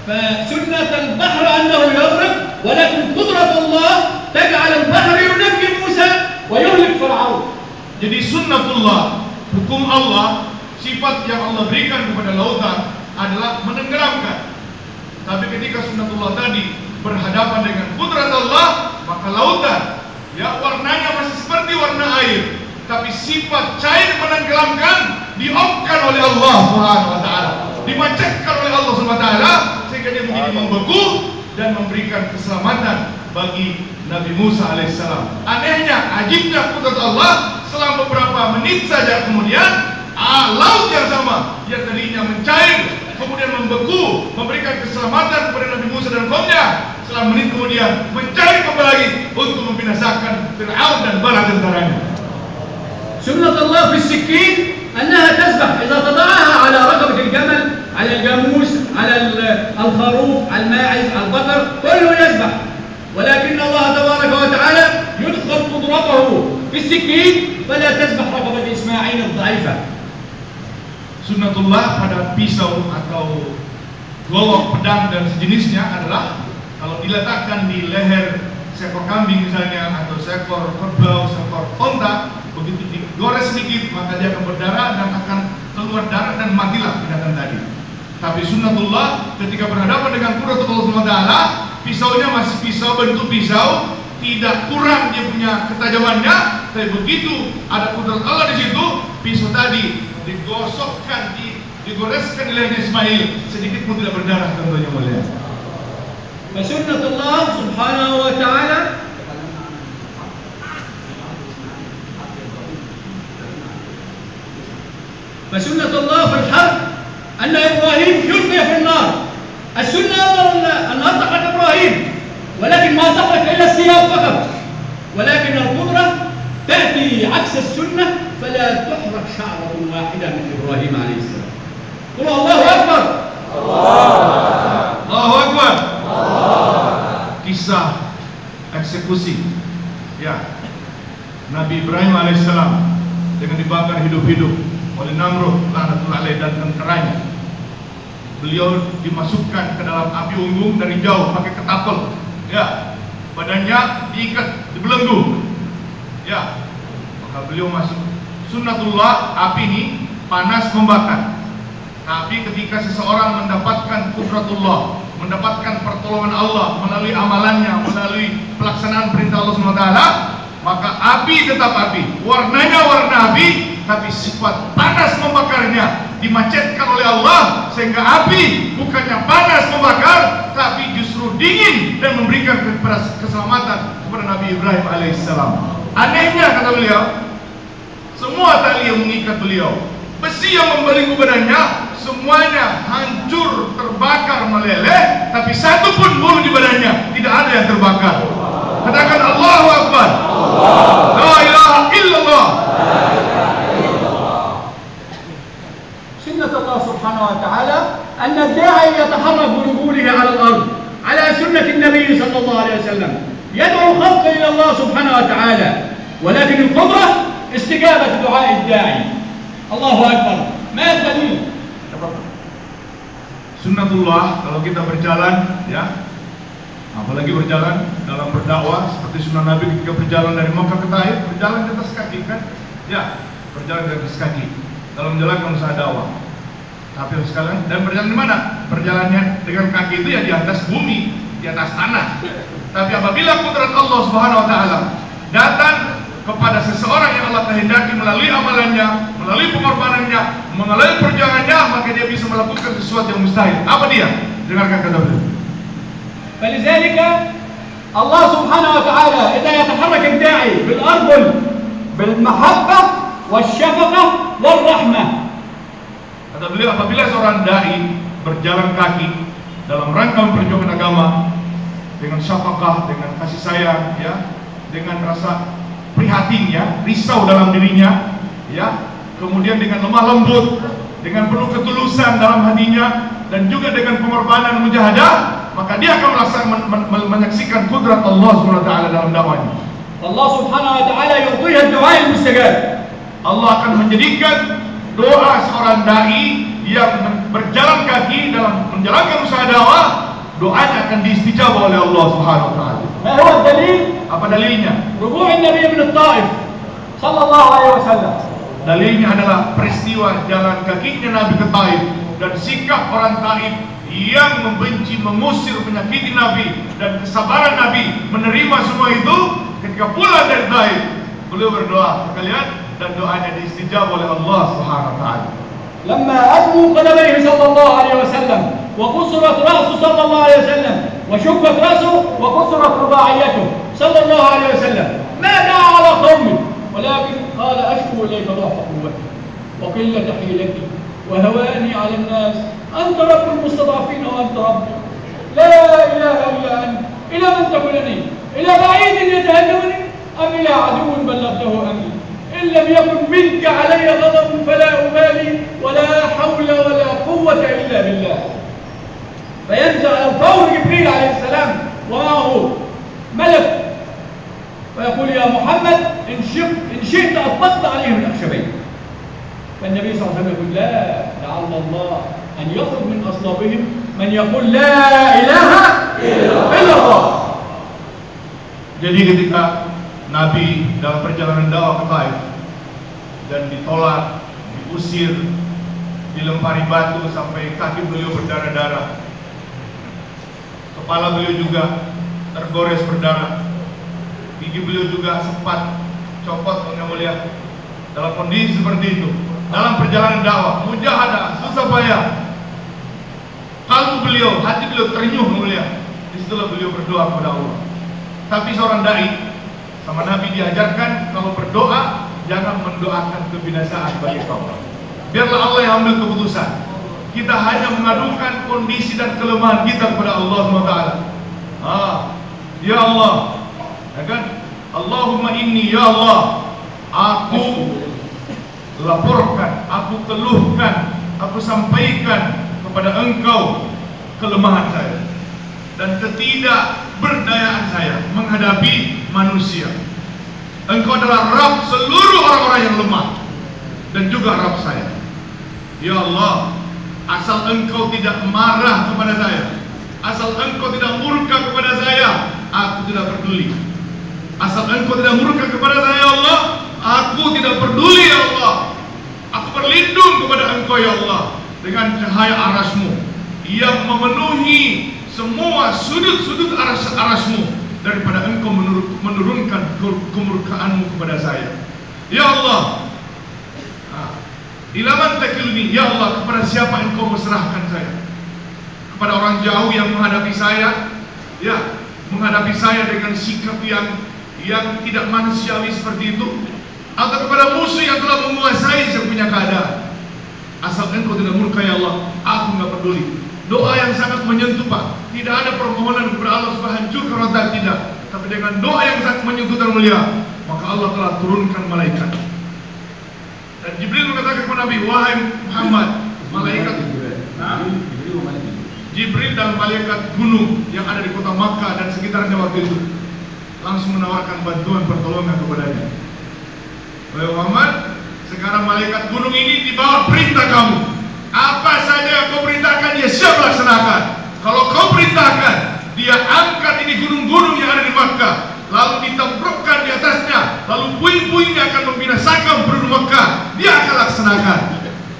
فسنة البحر أنه يغرق ولكن قدرة الله تجعل البحر ينجي موسى ويهلك فرعون Jadi sunnatullah, hukum Allah, sifat yang Allah berikan kepada lautan adalah menenggelamkan. tapi ketika sunnatullah tadi berhadapan dengan kudrat Allah, maka lautan ya warnanya masih seperti warna air, tapi sifat cair menenggelamkan diomkan oleh Allah Subhanahu wa taala. Dimacetkan oleh Allah Subhanahu wa taala sehingga dia menjadi membeku dan memberikan keselamatan bagi Nabi Musa alaihissalam. Anehnya ajibnya kudrat Allah selang beberapa menit saja kemudian ah, yang sama yang tadinya mencair kemudian membeku memberikan keselamatan kepada Nabi Musa dan kaumnya setelah menit kemudian mencari kembali lagi untuk membinasakan Fir'aun dan bala tentaranya سنة الله في السكين أنها تسبح إذا تضعها على رقبة الجمل على الجاموس على ال- الخروف على الماعز على البقر كله يسبح ولكن الله تبارك وتعالى يدخل قدرته في السكين فلا تسبح رقبة إسماعيل الضعيفة Sunnatullah pada pisau atau golok pedang dan sejenisnya adalah kalau diletakkan di leher seekor kambing misalnya atau seekor kerbau, seekor onta begitu digores sedikit maka dia akan berdarah dan akan keluar darah dan matilah binatang tadi. Tapi sunnatullah ketika berhadapan dengan kudrat Allah SWT pisaunya masih pisau bentuk pisau tidak kurang dia punya ketajamannya tapi begitu ada kudrat Allah di situ pisau tadi digosokkan di, digoreskan di leher Ismail sedikit pun tidak berdarah tentunya mulia فسنة الله سبحانه وتعالى فسنة الله في الحرب أن إبراهيم يلقي في النار السنة أن النار تحرق إبراهيم ولكن ما تحرق إلا الثياب فقط ولكن القدرة تأتي عكس السنة فلا تحرق شعرة واحدة من إبراهيم عليه السلام قل الله أكبر Allahu Akbar kisah eksekusi ya Nabi Ibrahim alaihissalam dengan dibakar hidup-hidup oleh Namrud laknatullah alaih dan tentaranya beliau dimasukkan ke dalam api unggun dari jauh pakai ketapel ya badannya diikat dibelenggu. Ya maka beliau masuk. Sunnatullah api ini panas membakar. Tapi ketika seseorang mendapatkan kudratullah, mendapatkan pertolongan Allah melalui amalannya, melalui pelaksanaan perintah Allah SWT, maka api tetap api, warnanya warna api, tapi sifat panas membakarnya dimacetkan oleh Allah sehingga api bukannya panas membakar, tapi justru dingin dan memberikan keselamatan kepada Nabi Ibrahim alaihissalam. Anehnya kata beliau, semua tali yang mengikat beliau, besi yang membelenggu badannya semuanya hancur terbakar meleleh tapi satu pun bulu di badannya tidak ada yang terbakar katakan Allahu Akbar la ilaha illallah سنة الله سبحانه وتعالى أن الداعي يتحرك برجوله على الأرض على سنة النبي صلى الله عليه وسلم. يدعو الخلق إلى الله سبحانه وتعالى. ولكن القدرة استجابة دعاء الداعي. الله أكبر. ما الدليل؟ Sunnatullah kalau kita berjalan ya. Apalagi berjalan dalam berdakwah seperti sunnah Nabi ketika berjalan dari Makkah ke Taif berjalan di atas kaki kan ya berjalan di atas kaki dalam menjalankan usaha dakwah tapi sekarang dan berjalan di mana berjalannya dengan kaki itu ya di atas bumi di atas tanah tapi apabila kudrat Allah Subhanahu Wa Taala datang kepada seseorang yang Allah kehendaki melalui amalannya, melalui pengorbanannya, melalui perjuangannya, maka dia bisa melakukan sesuatu yang mustahil. Apa dia? Dengarkan kata beliau. فلذلك الله سبحانه وتعالى إذا يتحرك الداعي بالأرض بالمحبة والشفقة والرحمة Kata beliau, apabila seorang dai berjalan kaki dalam rangka memperjuangkan agama dengan syafaqah, dengan kasih sayang, ya, dengan rasa prihatin ya, risau dalam dirinya, ya, kemudian dengan lemah lembut, dengan penuh ketulusan dalam hatinya, dan juga dengan pengorbanan mujahadah maka dia akan merasakan men men men menyaksikan kudrat Allah Subhanahu wa taala dalam dakwahnya. Allah Subhanahu wa taala yu'tihi ad-du'a mustajab. Allah akan menjadikan doa seorang dai yang berjalan kaki dalam menjalankan usaha dakwah doanya akan diistijab oleh Allah Subhanahu wa taala. Ma dalil? Apa dalilnya? Rubu'un Nabi min Taif sallallahu alaihi wasallam. Dalilnya adalah peristiwa jalan kakinya Nabi ke Taif dan sikap orang Taif yang membenci, mengusir, menyakiti Nabi dan kesabaran Nabi menerima semua itu ketika pulang dari Taif. Beliau berdoa, kalian dan doanya diistijab oleh Allah Subhanahu wa taala. لما أدموا قدميه صلى الله عليه وسلم وكسرت رأسه صلى الله عليه وسلم وشقت رأسه وكسرت رباعيته صلى الله عليه وسلم ما دعا على قومه ولكن قال أشكو إليك ضعف قوتي وقلة حيلتي وهواني على الناس. أنت رب المستضعفين وأنت ربي. لا إله إلا أنت. إلى من تكلني إلى بعيد يتهدوني أم إلى عدو بلغته أمري إن لم يكن منك علي غضب فلا أبالي ولا حول ولا قوة إلا بالله. فينزل الفور جبريل عليه السلام ومعه ملك. ويقول يا محمد إن شئت أطبقت عليهم الأخشبين. فالنبي صلى الله عليه وسلم يقول لا لعل الله أن يخرج من أصلابهم من يقول لا إله إلا الله Jadi ketika Nabi dalam perjalanan dakwah ke Taif dan ditolak, diusir, dilempari batu sampai kaki beliau berdarah-darah. Kepala beliau juga tergores berdarah. Gigi beliau juga sempat copot yang mulia. Dalam kondisi seperti itu, dalam perjalanan dakwah, mujahadah, susah payah. Kalbu beliau, hati beliau terenyuh mulia. Di situlah beliau berdoa kepada Allah. Tapi seorang dai sama Nabi diajarkan kalau berdoa jangan mendoakan kebinasaan bagi kaum. Biarlah Allah yang ambil keputusan. Kita hanya mengadukan kondisi dan kelemahan kita kepada Allah SWT. Ah, ya Allah, ya kan? Allahumma inni ya Allah, aku laporkan, aku keluhkan, aku sampaikan kepada Engkau kelemahan saya dan ketidakberdayaan saya menghadapi manusia. Engkau adalah Rabb seluruh orang-orang yang lemah dan juga Rabb saya. Ya Allah, asal Engkau tidak marah kepada saya, asal Engkau tidak murka kepada saya, aku tidak peduli. Asal Engkau tidak murka kepada saya, ya Allah, aku tidak peduli, ya Allah. Aku berlindung kepada Engkau, ya Allah, dengan cahaya arasmu yang memenuhi semua sudut-sudut aras-arasmu daripada engkau menurunkan kemurkaanmu kepada saya. Ya Allah, ilaman takilni, ya Allah, kepada siapa engkau menserahkan saya? Kepada orang jauh yang menghadapi saya, ya, menghadapi saya dengan sikap yang yang tidak manusiawi seperti itu, atau kepada musuh yang telah menguasai saya punya keadaan. Asal engkau tidak murka ya Allah, aku nggak peduli. Doa yang sangat menyentuh Pak. Tidak ada permohonan kepada Allah supaya rotak tidak. Tapi dengan doa yang sangat menyentuh dan mulia, maka Allah telah turunkan malaikat. Dan Jibril mengatakan kepada Nabi, wahai Muhammad, malaikat Jibril dan malaikat gunung yang ada di kota Makkah dan sekitarnya waktu itu langsung menawarkan bantuan pertolongan kepadanya. Wahai Muhammad, sekarang malaikat gunung ini dibawa perintah kamu. Apa saja yang kau perintahkan dia siap laksanakan. Kalau kau perintahkan, dia angkat ini gunung-gunung yang ada di Makkah, lalu ditembrokkan di atasnya, lalu puing-puingnya akan membinasakan penduduk Makkah. Dia akan laksanakan.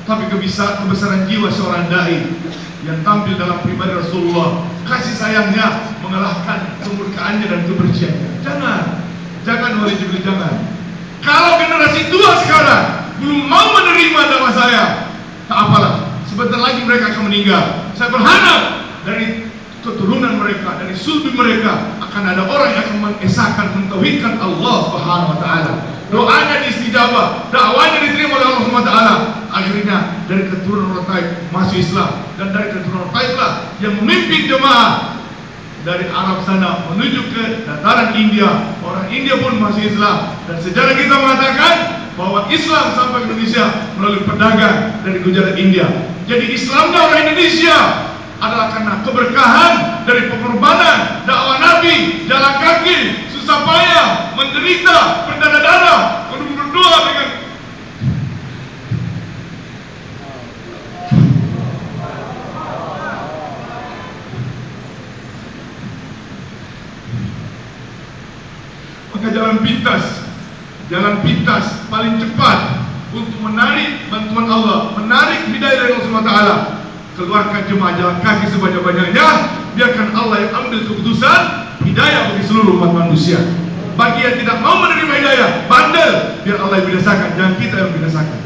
Tapi kebesaran, kebesaran jiwa seorang dai yang tampil dalam pribadi Rasulullah, kasih sayangnya mengalahkan kemurkaannya dan kebersihannya. Jangan, jangan Jibril jangan. Kalau generasi tua sekarang belum mau menerima dakwah saya, tak apalah. Sebentar lagi mereka akan meninggal. Saya berharap dari keturunan mereka, dari sulbi mereka akan ada orang yang akan mengesahkan, mentauhidkan Allah Subhanahu wa taala. Doanya diistijabah, dakwanya diterima oleh Allah Subhanahu wa taala. Akhirnya dari keturunan Taif masuk Islam dan dari keturunan Taif lah yang memimpin jemaah dari Arab sana menuju ke dataran India. Orang India pun masuk Islam dan sejarah kita mengatakan bahwa Islam sampai ke Indonesia melalui pedagang dari Gujarat India. Jadi Islamnya orang Indonesia adalah karena keberkahan dari pengorbanan dakwah Nabi, jalan kaki, susah payah, menderita, berdarah-darah, berdoa dengan maka jalan pintas jalan pintas paling cepat untuk menarik bantuan Allah menarik hidayah dari Allah SWT keluarkan jemaah jalan kaki sebanyak-banyaknya biarkan Allah yang ambil keputusan hidayah bagi seluruh umat manusia Bagi yang tidak mau menerima hidayah, bandel. Biar Allah yang binasakan, jangan kita yang binasakan.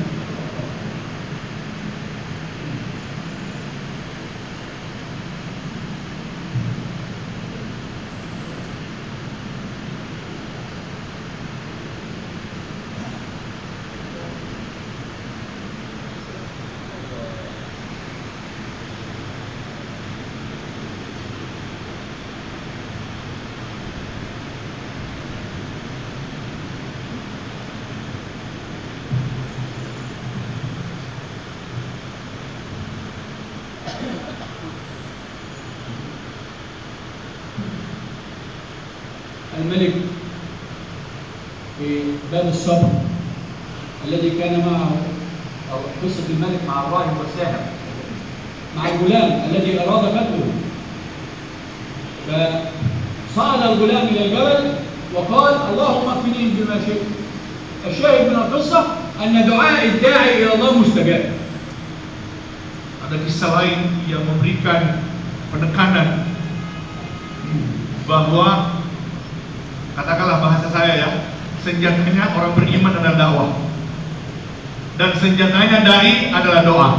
Senjatanya dai adalah doa.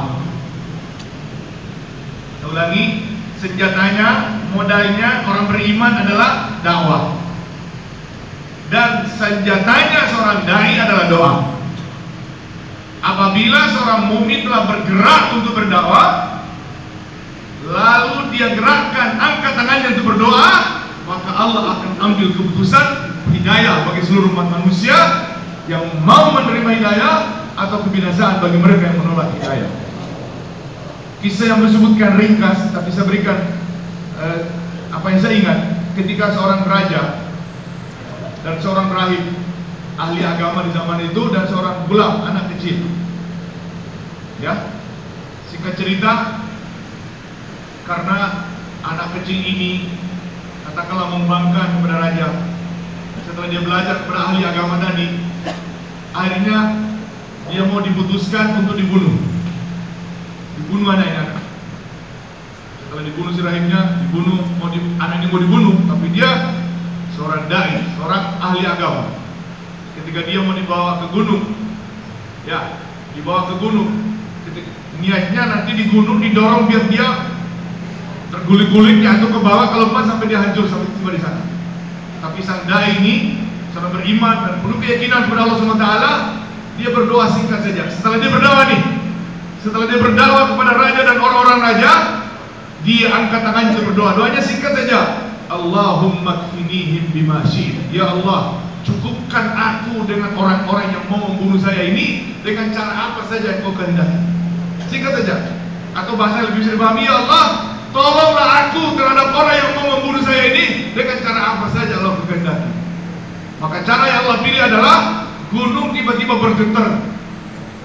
Saya ulangi, senjatanya, modalnya orang beriman adalah dakwah. Dan senjatanya seorang dai adalah doa. Apabila seorang mukmin telah bergerak untuk berdakwah, lalu dia gerakkan angkat tangannya untuk berdoa, maka Allah akan ambil keputusan hidayah bagi seluruh umat manusia yang mau menerima hidayah atau kebinasaan bagi mereka yang menolak hidayah. Kisah yang disebutkan ringkas, tapi saya berikan eh, apa yang saya ingat ketika seorang raja dan seorang rahib ahli agama di zaman itu dan seorang gulam anak kecil. Ya, singkat cerita, karena anak kecil ini katakanlah membanggakan kepada raja. Setelah dia belajar kepada ahli agama tadi, akhirnya dia mau diputuskan untuk dibunuh. Dibunuh anaknya. Setelah dibunuh si rahimnya, dibunuh, mau di, anaknya mau dibunuh, tapi dia seorang dai, seorang ahli agama. Ketika dia mau dibawa ke gunung, ya, dibawa ke gunung. Ketika, niatnya nanti di gunung didorong biar dia terguling-guling jatuh ke bawah kelepas sampai dia hancur sampai tiba di sana. Tapi sang dai ini seorang beriman dan penuh keyakinan kepada Allah SWT, dia berdoa singkat saja. Setelah dia berdoa nih, setelah dia berdoa kepada raja dan orang-orang raja, dia angkat tangannya berdoa. Doanya singkat saja. Allahumma kfinihim bima Ya Allah, cukupkan aku dengan orang-orang yang mau membunuh saya ini dengan cara apa saja yang kau kehendaki. Singkat saja. Atau bahasa lebih bisa dipahami, ya Allah, tolonglah aku terhadap orang yang mau membunuh saya ini dengan cara apa saja Allah kehendaki. Maka cara yang Allah pilih adalah gunung tiba-tiba bergetar.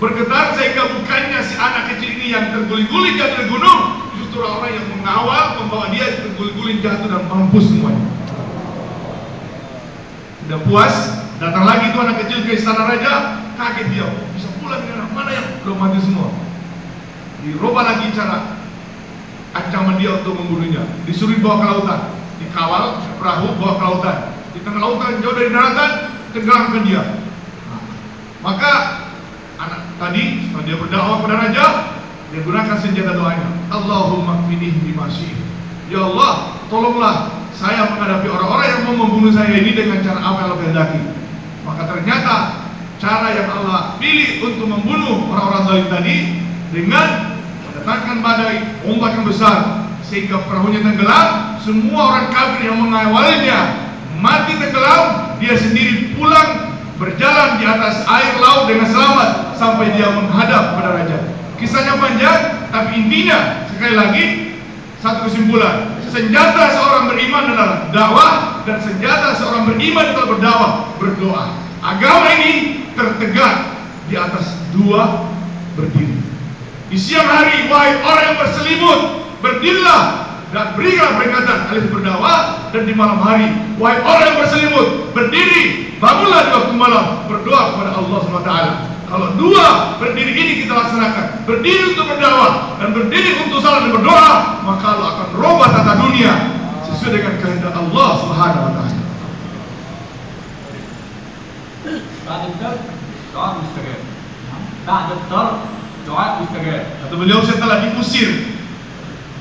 Bergetar sehingga bukannya si anak kecil ini yang terguling-guling jatuh dari gunung, justru orang yang mengawal membawa dia terguling-guling jatuh dan mampus semuanya. Sudah puas, datang lagi tuh anak kecil ke istana raja, kaget dia, bisa pulang dengan mana yang belum mati semua. Dirubah lagi cara ancaman dia untuk membunuhnya. Disuruh bawa ke lautan, dikawal perahu bawa ke lautan. Di tengah lautan jauh dari daratan, tenggelamkan dia. Maka anak tadi setelah dia berdakwah kepada raja, dia gunakan senjata doanya. Allahumma kfinih bimasyi. Ya Allah, tolonglah saya menghadapi orang-orang yang mau membunuh saya ini dengan cara apa yang. Maka ternyata cara yang Allah pilih untuk membunuh orang-orang zalim tadi dengan mendatangkan badai, ombak yang besar sehingga perahunya tenggelam, semua orang kafir yang mengawalnya mati tenggelam, dia sendiri pulang berjalan di atas air laut dengan selamat sampai dia menghadap kepada raja. Kisahnya panjang, tapi intinya sekali lagi satu kesimpulan. Senjata seorang beriman adalah dakwah dan senjata seorang beriman adalah berdakwah berdoa. Agama ini tertegak di atas dua berdiri. Di siang hari wahai orang yang berselimut berdirilah dan berilah peringatan alih berdakwah dan di malam hari wahai orang yang berselimut berdiri bangunlah di waktu malam berdoa kepada Allah SWT kalau dua berdiri ini kita laksanakan, berdiri untuk berdakwah dan berdiri untuk salat dan berdoa, maka Allah akan robah tata dunia sesuai dengan kehendak Allah Subhanahu wa taala. بعد الدرب دعاء مستجاب بعد الضرب دعاء مستجاب Kata beliau setelah diusir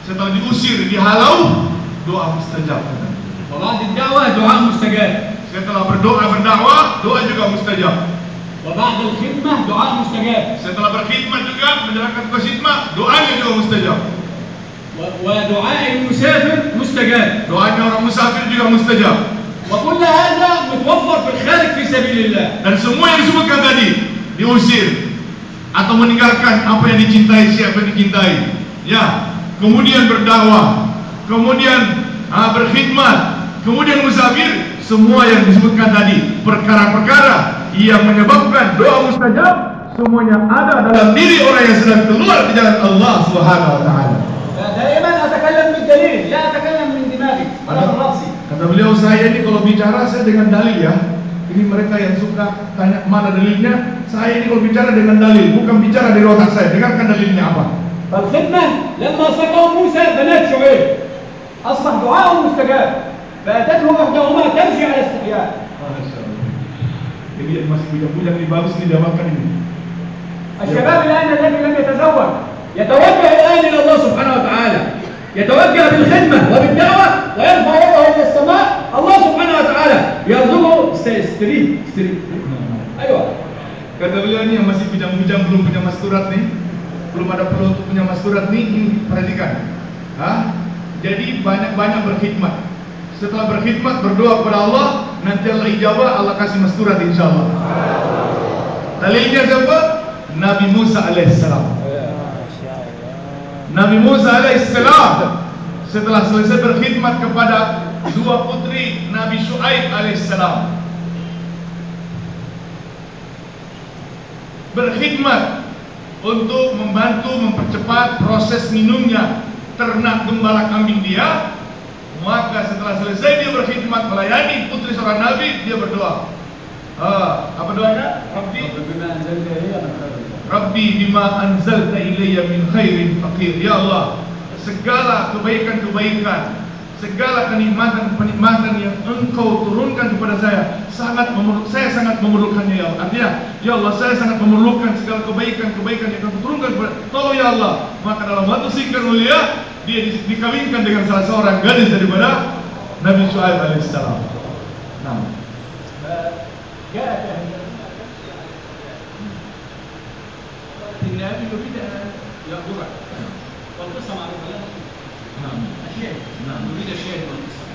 Setelah diusir, dihalau Doa mustajab وبعد الدعوة دعاء مستجاب Setelah berdoa berdakwah, doa juga mustajab وبعد الخدمة دعاء مستجاب Setelah berkhidmat juga, menjalankan tugas khidmat Doanya juga mustajab و- ودعاء المسافر مستجاب Doanya orang musafir juga mustajab وكل هذا متوفر في الخارج في سبيل الله Dan semua yang disebutkan tadi Diusir Atau meninggalkan apa yang dicintai Siapa yang dicintai Ya kemudian berdakwah, kemudian ah, berkhidmat, kemudian musafir, semua yang disebutkan tadi, perkara-perkara yang menyebabkan doa mustajab semuanya ada dalam diri orang yang sedang keluar di jalan Allah Subhanahu wa taala. Ya, daiman atakallam bil dalil, la atakallam min Kata beliau saya ini kalau bicara saya dengan dalil ya. Ini mereka yang suka tanya mana dalilnya. Saya ini kalau bicara dengan dalil, bukan bicara dari otak saya. Dengarkan dalilnya apa. فالخدمة لما سقوا موسى بنات شعيب. أصبح دعاءه مستجاب. فأتته إحداهما تمشي على استحياء Jadi masih bagus. الشباب الآن الذي لم يتزوج يتوجه الآن إلى الله سبحانه وتعالى. يتوجه بالخدمة وبالدعوة ويرفع يده إلى السماء. الله سبحانه وتعالى يرزقه. استريد استريد أيوه. Kata beliau ini yang masih bujang-bujang belum punya masturat belum ada perlu untuk punya masturat nih, perhatikan. Hah? Jadi banyak-banyak berkhidmat. Setelah berkhidmat berdoa kepada Allah, nanti Allah ijabah, Allah kasih masturat insya Allah. Dalilnya siapa? Nabi Musa alaihissalam. Nabi Musa alaihissalam setelah selesai berkhidmat kepada dua putri Nabi Shu'aib alaihissalam berkhidmat untuk membantu mempercepat proses minumnya. Ternak gembala kambing dia maka setelah selesai dia berkhidmat melayani putri seorang nabi dia berdoa. Ah, apa doanya? Rabbi? Rabbi bima anzalta ilayya min khairin faqir. Ya Allah segala kebaikan-kebaikan segala kenikmatan-kenikmatan yang engkau turunkan kepada saya sangat memerlukan, saya sangat memerlukannya ya Allah. Artinya ya Allah saya sangat memerlukan segala kebaikan-kebaikan yang engkau turunkan kepada tolong ya Allah. Maka dalam waktu singkat mulia dia dikawinkan dengan salah seorang gadis daripada Nabi Shu'aib alaihissalam nah. Ya ada Nabi ya kurang waktu sama ada Nabi الشاهد نعم. يريد الشاهد والقصة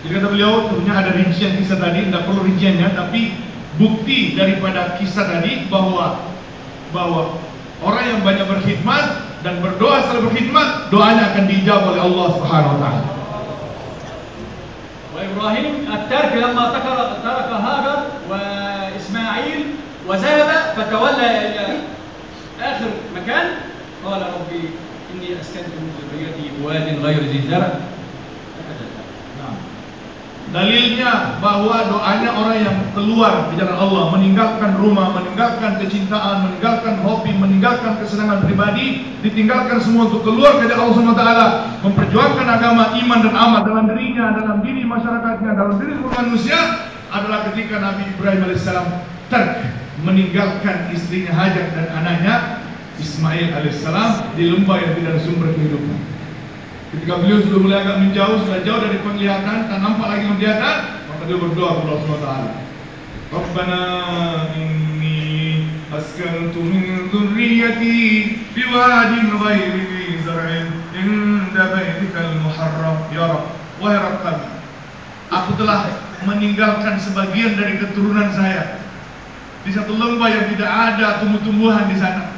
Jadi kata beliau tentunya ada rincian kisah tadi, tidak perlu rinciannya, tapi bukti daripada kisah tadi bahwa bahwa orang yang banyak berkhidmat dan berdoa setelah berkhidmat, doanya akan dijawab oleh Allah Subhanahu wa taala. وإبراهيم الترك لما ترك ترك هاجر وإسماعيل وذهب فتولى إلى آخر مكان قال ربي إني أسكنت من ذريتي بواد غير ذي زرع Dalilnya bahwa doanya orang yang keluar di jalan Allah, meninggalkan rumah, meninggalkan kecintaan, meninggalkan hobi, meninggalkan kesenangan pribadi, ditinggalkan semua untuk keluar ke jalan Allah Subhanahu wa taala, memperjuangkan agama, iman dan amal dalam dirinya, dalam diri masyarakatnya, dalam diri seluruh manusia adalah ketika Nabi Ibrahim alaihissalam terk meninggalkan istrinya Hajar dan anaknya Ismail alaihissalam di lembah yang tidak ada sumber kehidupan. Ketika beliau sudah mulai agak menjauh, sudah jauh dari penglihatan, tak nampak lagi penglihatan, maka dia berdoa kepada Allah SWT. Rabbana inni askantu min dhurriyyati biwadin ghairi dhi zar'in inda baitikal muharram ya Rabb wahai Rabb kami aku telah meninggalkan sebagian dari keturunan saya di satu lembah yang tidak ada tumbuh-tumbuhan di sana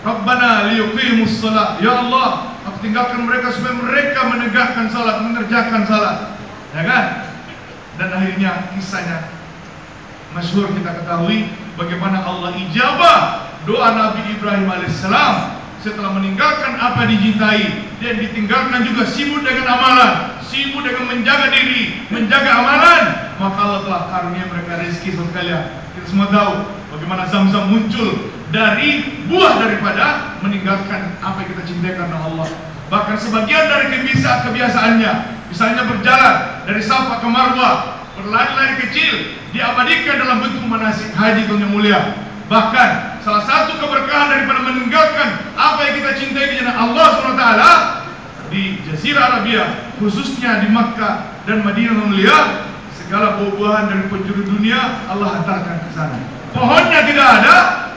Rabbana liyuqimus salat ya Allah aku tinggalkan mereka supaya mereka menegakkan salat mengerjakan salat. Ya kan? Dan akhirnya kisahnya masyhur kita ketahui bagaimana Allah ijabah doa Nabi Ibrahim alaihissalam setelah meninggalkan apa dicintai. Dan ditinggalkan juga sibuk dengan amalan sibuk dengan menjaga diri menjaga amalan. Maka Allah telah karunia mereka rezeki sekalian. Kita semua tahu bagaimana zam-zam muncul dari buah daripada meninggalkan apa yang kita cintai karena Allah bahkan sebagian dari kebiasaan kebiasaannya misalnya berjalan dari Safa ke Marwah berlari-lari kecil diabadikan dalam bentuk manasik haji tuan yang mulia. Bahkan salah satu keberkahan daripada meninggalkan apa yang kita cintai jalan Allah SWT di Jazirah Arabia, khususnya di Makkah dan Madinah mulia, segala buah-buahan dari penjuru dunia Allah hantarkan ke sana. Pohonnya tidak ada,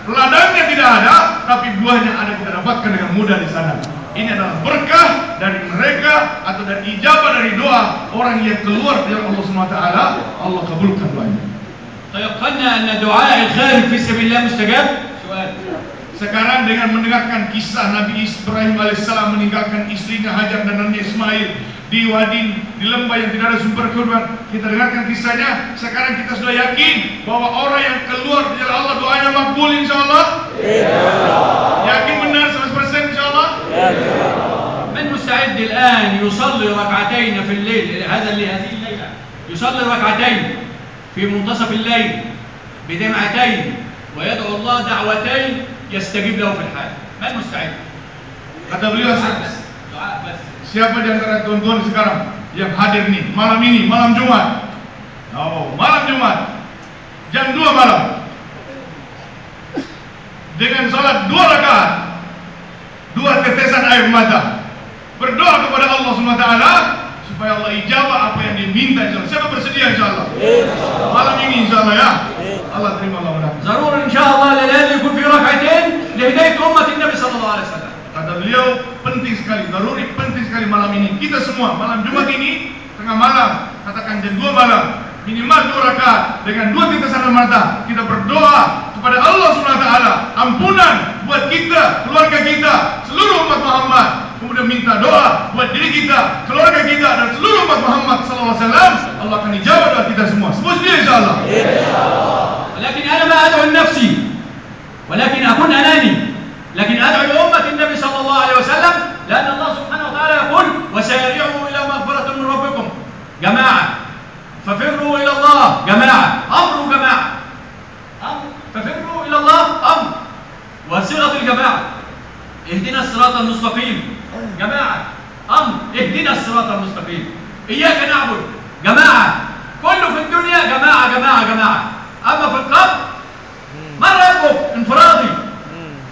ladangnya tidak ada, tapi buahnya ada kita dapatkan dengan mudah di sana. Ini adalah berkah dari mereka atau dari ijabah dari doa orang yang keluar dari Allah SWT. Allah kabulkan doanya. تيقنا أن دعاء الخارج في سبيل الله مستجاب؟ سؤال Sekarang dengan mendengarkan kisah Nabi Ibrahim alaihissalam meninggalkan istrinya Hajar dan anaknya Ismail di wadi di lembah yang tidak ada sumber kurban, kita dengarkan kisahnya. Sekarang kita sudah yakin bahwa orang yang keluar dari jalan Allah doanya makbul insyaallah. Yakin benar 100% insyaallah. من مستعد الآن يصلي ركعتين في الليل هذا اللي هذه الليلة يصلي ركعتين في منتصف الليل بدمعتين ويدعو الله دعوتين يستجيب له في الحال من مستعد؟ Kata beliau, دعاء بس دعاء بس Siapa di antara tuan-tuan sekarang yang hadir nih malam ini, malam Jumat? Oh, malam Jumat. Jam 2 malam. Dengan salat dua rakaat. Dua tetesan air mata. Berdoa kepada Allah SWT supaya Allah ijabah apa yang diminta. Siapa bersedia insyaallah? Malam ini insyaallah ya. Allah terima Allah. Zarur Insya Allah lelaki fi rak'atain li hidayah ummati Nabi saw. kata beliau penting sekali, daruri penting sekali malam ini. Kita semua malam Jumat ini tengah malam katakan jam dua malam minimal dua rakaat. Dengan dua titisan mata kita berdoa kepada Allah Subhanahu Taala ampunan buat kita keluarga kita seluruh umat Muhammad. Kemudian minta doa buat diri kita keluarga kita dan seluruh umat Muhammad Sallallahu Alaihi Wasallam. Allah akan dijawab doa kita semua. Semua sedia insya Allah. Tetapi saya tidak mengadu nafsi, tetapi aku nanani. لكن أدعو لأمة النبي صلى الله عليه وسلم لأن الله سبحانه وتعالى يقول وسارعوا إلى مغفرة من ربكم. جماعة ففروا إلى الله. جماعة أمر جماعة. أمر ففروا إلى الله أمر. وصيغة الجماعة اهدنا الصراط المستقيم. جماعة أمر اهدنا الصراط المستقيم. إياك نعبد. جماعة كله في الدنيا جماعة جماعة جماعة. أما في القبر من ربك انفرادي.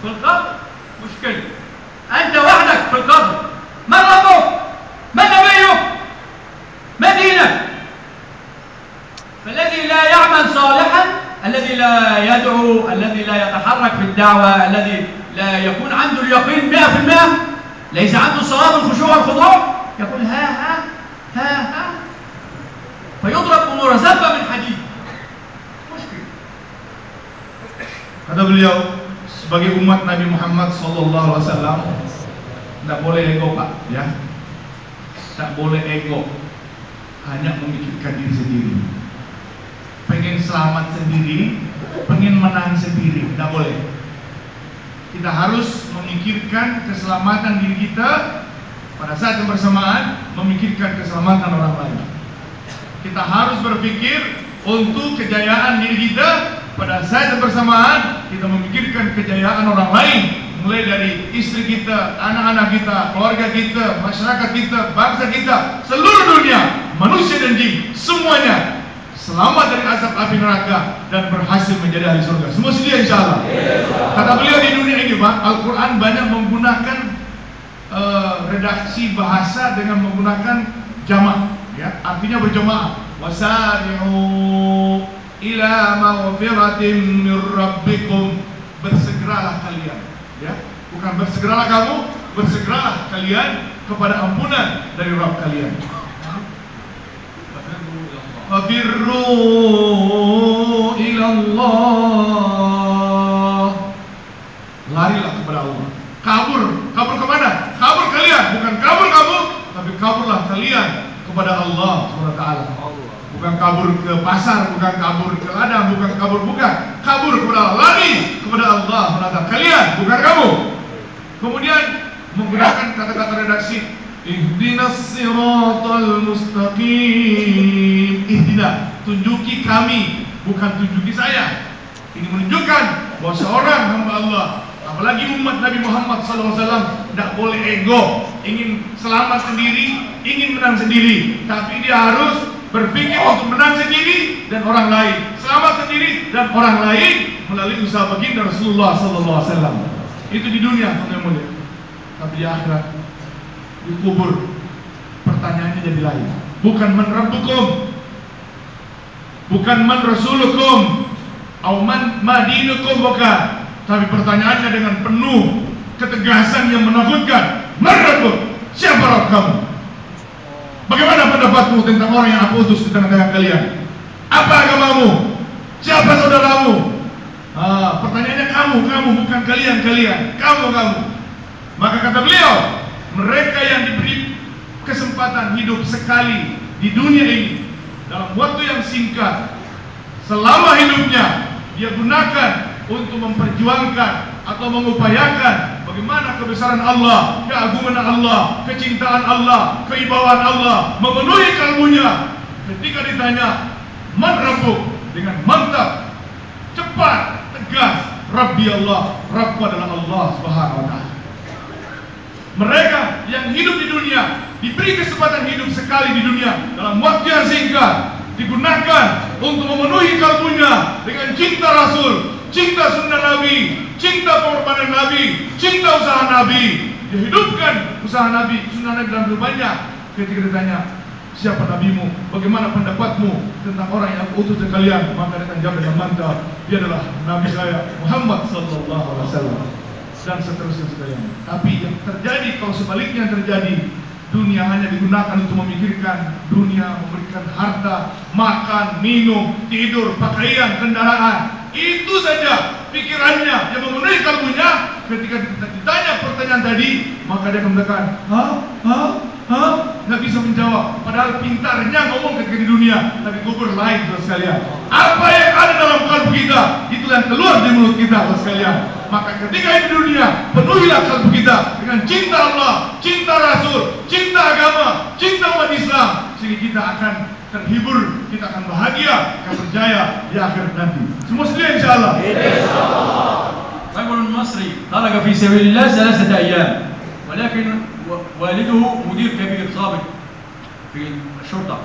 في القبر مشكلة. أنت وحدك في القبر من ربك من نبيك ما دينك فالذي لا يعمل صالحا الذي لا يدعو الذي لا يتحرك في الدعوة الذي لا يكون عنده اليقين مئة في المئة ليس عنده صواب الخشوع والخضوع يقول ها ها ها ها. فيضرب بمرزبة من حديد. مشكلة. Kata beliau, sebagai umat Nabi Muhammad wasallam tidak boleh ego, Pak, ya. Tak boleh ego. Hanya memikirkan diri sendiri. Pengen selamat sendiri, pengen menang sendiri, tidak boleh. Kita harus memikirkan keselamatan diri kita pada saat yang bersamaan memikirkan keselamatan orang lain. Kita harus berpikir untuk kejayaan diri kita pada saat yang bersamaan kita memikirkan kejayaan orang lain mulai dari istri kita, anak-anak kita, keluarga kita, masyarakat kita, bangsa kita, seluruh dunia, manusia dan jin, semuanya selamat dari asap api neraka dan berhasil menjadi ahli surga. Semua sedia insya Allah. Kata beliau di dunia ini, Pak, Al-Quran banyak menggunakan eh, redaksi bahasa dengan menggunakan jamak, ya, artinya berjamaah. Wasari'u ila maghfiratin min rabbikum. Bersegeralah kalian ya. Bukan bersegeralah kamu bersegeralah kalian kepada ampunan dari Rabb kalian. Fafirru ila Allah Larilah kepada Allah. Kabur, kabur ke mana? Kabur kalian, bukan kabur kamu Tapi kaburlah kalian kepada Allah SWT Bukan kabur ke pasar, bukan kabur ke ladang, bukan kabur bukan. Kabur kepada lari kepada Allah SWT Kalian, bukan kamu. Kemudian menggunakan kata-kata redaksi Ihdinas siratal mustaqim. Ihdina Tunjuki kami Bukan tunjuki saya. Ini menunjukkan bahwa seorang hamba Allah Apalagi umat Nabi Muhammad SAW Tidak boleh ego Ingin selamat sendiri Ingin menang sendiri. Tapi dia harus berpikir untuk menang sendiri dan orang lain, selamat sendiri dan orang lain melalui usaha baginda Rasulullah sallallahu alaihi wasallam. Itu di dunia teman mulia. Tapi di akhirat di kubur pertanyaannya jadi lain. Bukan man rabbukum. Bukan man rasulukum. Au man madinukum bukan. Tapi pertanyaannya dengan penuh ketegasan yang menakutkan. Man rabbuk? Siapa Rabb kamu? Bagaimana pendapatmu tentang orang yang aku utus di tengah-tengah kalian? Apa agamamu? Siapa saudaramu? Ah, pertanyaannya kamu, kamu bukan kalian, kalian, kamu, kamu. Maka kata beliau, mereka yang diberi kesempatan hidup sekali di dunia ini dalam waktu yang singkat, selama hidupnya dia gunakan untuk memperjuangkan atau mengupayakan bagaimana kebesaran Allah, keagungan Allah, kecintaan Allah, keibawaan Allah memenuhi kalbunya. Ketika ditanya, "Man rabbuk?" dengan mantap, cepat, tegas, Rabbi Allah, Rabb adalah Allah Subhanahu wa taala. Mereka yang hidup di dunia diberi kesempatan hidup sekali di dunia dalam waktu yang singkat digunakan untuk memenuhi kalbunya dengan cinta Rasul, cinta sunnah Nabi, cinta pengorbanan Nabi, cinta usaha Nabi. Dihidupkan usaha Nabi, sunnah Nabi dalam banyak. Ketika ditanya, siapa nabimu, bagaimana pendapatmu tentang orang yang aku utus ke kalian, maka dia jawab dengan mantap, dia adalah Nabi saya Muhammad sallallahu alaihi wasallam dan seterusnya sekalian. Tapi yang terjadi kalau sebaliknya terjadi dunia hanya digunakan untuk memikirkan dunia, memberikan harta, makan, minum, tidur, pakaian, kendaraan. Itu saja pikirannya yang memenuhi kalbunya ketika ditanya pertanyaan tadi, maka dia akan mengatakan, "Hah? Hah? Hah? Nggak bisa menjawab. Padahal pintarnya ngomong ketika di dunia, tapi kubur lain, saudara sekalian. Apa yang ada dalam kalbu kita, itu yang keluar di mulut kita, saudara sekalian. Maka ketika di dunia, penuhilah kalbu kita dengan cinta Allah, cinta Rasul, cinta agama, cinta umat Islam, sehingga kita akan terhibur, kita akan bahagia, akan berjaya di akhir nanti. Semua sedia insya Allah. رجل مصري خرج في سبيل الله ثلاثة أيام ولكن والده مدير كبير ضابط في الشرطة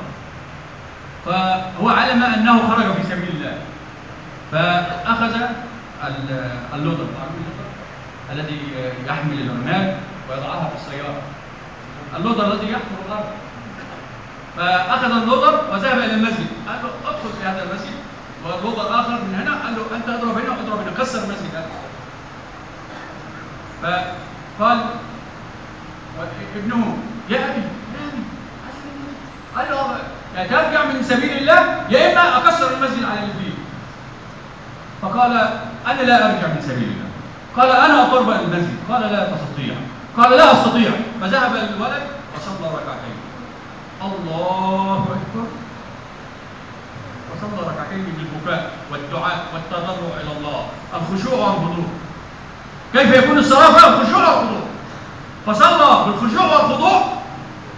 فهو علم أنه خرج في سبيل الله فأخذ ال- اللودر؟ الذي يحمل العمال ويضعها في السيارة اللودر الذي يحفر الأرض فأخذ اللودر وذهب إلى المسجد. قال له أدخل في هذا المسجد. واللودر آخر من هنا قال له أنت أضرب هنا وأضرب هنا. كسر المسجد هذا. فقال ابنه يا أبي يا أبي قال له ترجع من سبيل الله يا إما أكسر المسجد على فيه فقال أنا لا أرجع من سبيل الله. قال أنا أطرب المسجد. قال لا تستطيع. قال لا أستطيع. فذهب الولد وصلى ركعتين. الله أكبر. وصلى ركعتين بالبكاء والدعاء والتضرع إلى الله. الخشوع والخضوع كيف يكون الصلاة فيها الخشوع والخضوع فصلى بالخشوع والخضوع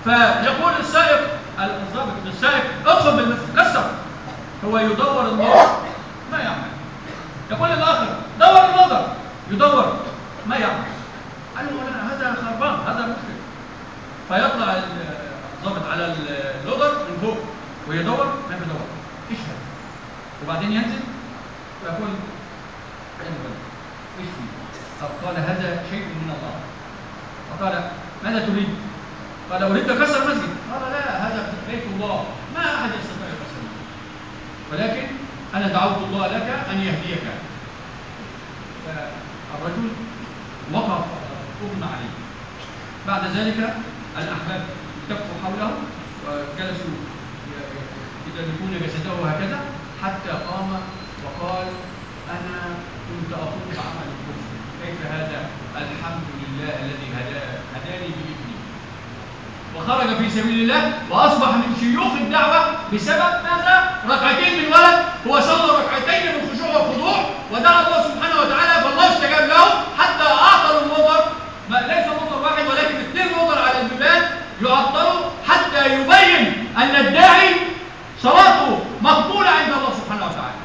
فيقول السائق الضابط للسائق ادخل بالمسجد كسر هو يدور النظر ما يعمل. يقول الآخر دور النظر. يدور ما يعمل. قال له هذا خربان هذا مشكل. فيطلع الضابط على اللودر من فوق ويدور ما بيدور إيش هذا وبعدين ينزل ويقول؟ إيش فيه؟ قال هذا شيء من الله. فقال ماذا تريد؟ قال أريد كسر المسجد قال لا هذا بيت الله. ما أحد يستطيع كسر المسجد ولكن أنا دعوت الله لك أن يهديك. فالرجل وقف اغمى عليه. بعد ذلك الأحباب التفوا حوله وجلسوا يدلكون جسده هكذا حتى قام وقال أنا كنت أقول بعمل الكفر. كيف هذا؟ الحمد لله الذي هدا- هداني بابني وخرج في سبيل الله وأصبح من شيوخ الدعوة بسبب ماذا؟ ركعتين من ولد هو صلى ركعتين من خشوع وخضوع ودعا الله سبحانه وتعالى فالله استجاب له حتى اعطى النظر ما ليس نظر واحد ولكن اثنين نظر على البلاد يعطلوا حتى يبين ان الداعي صلاته مقبوله عند الله سبحانه وتعالى.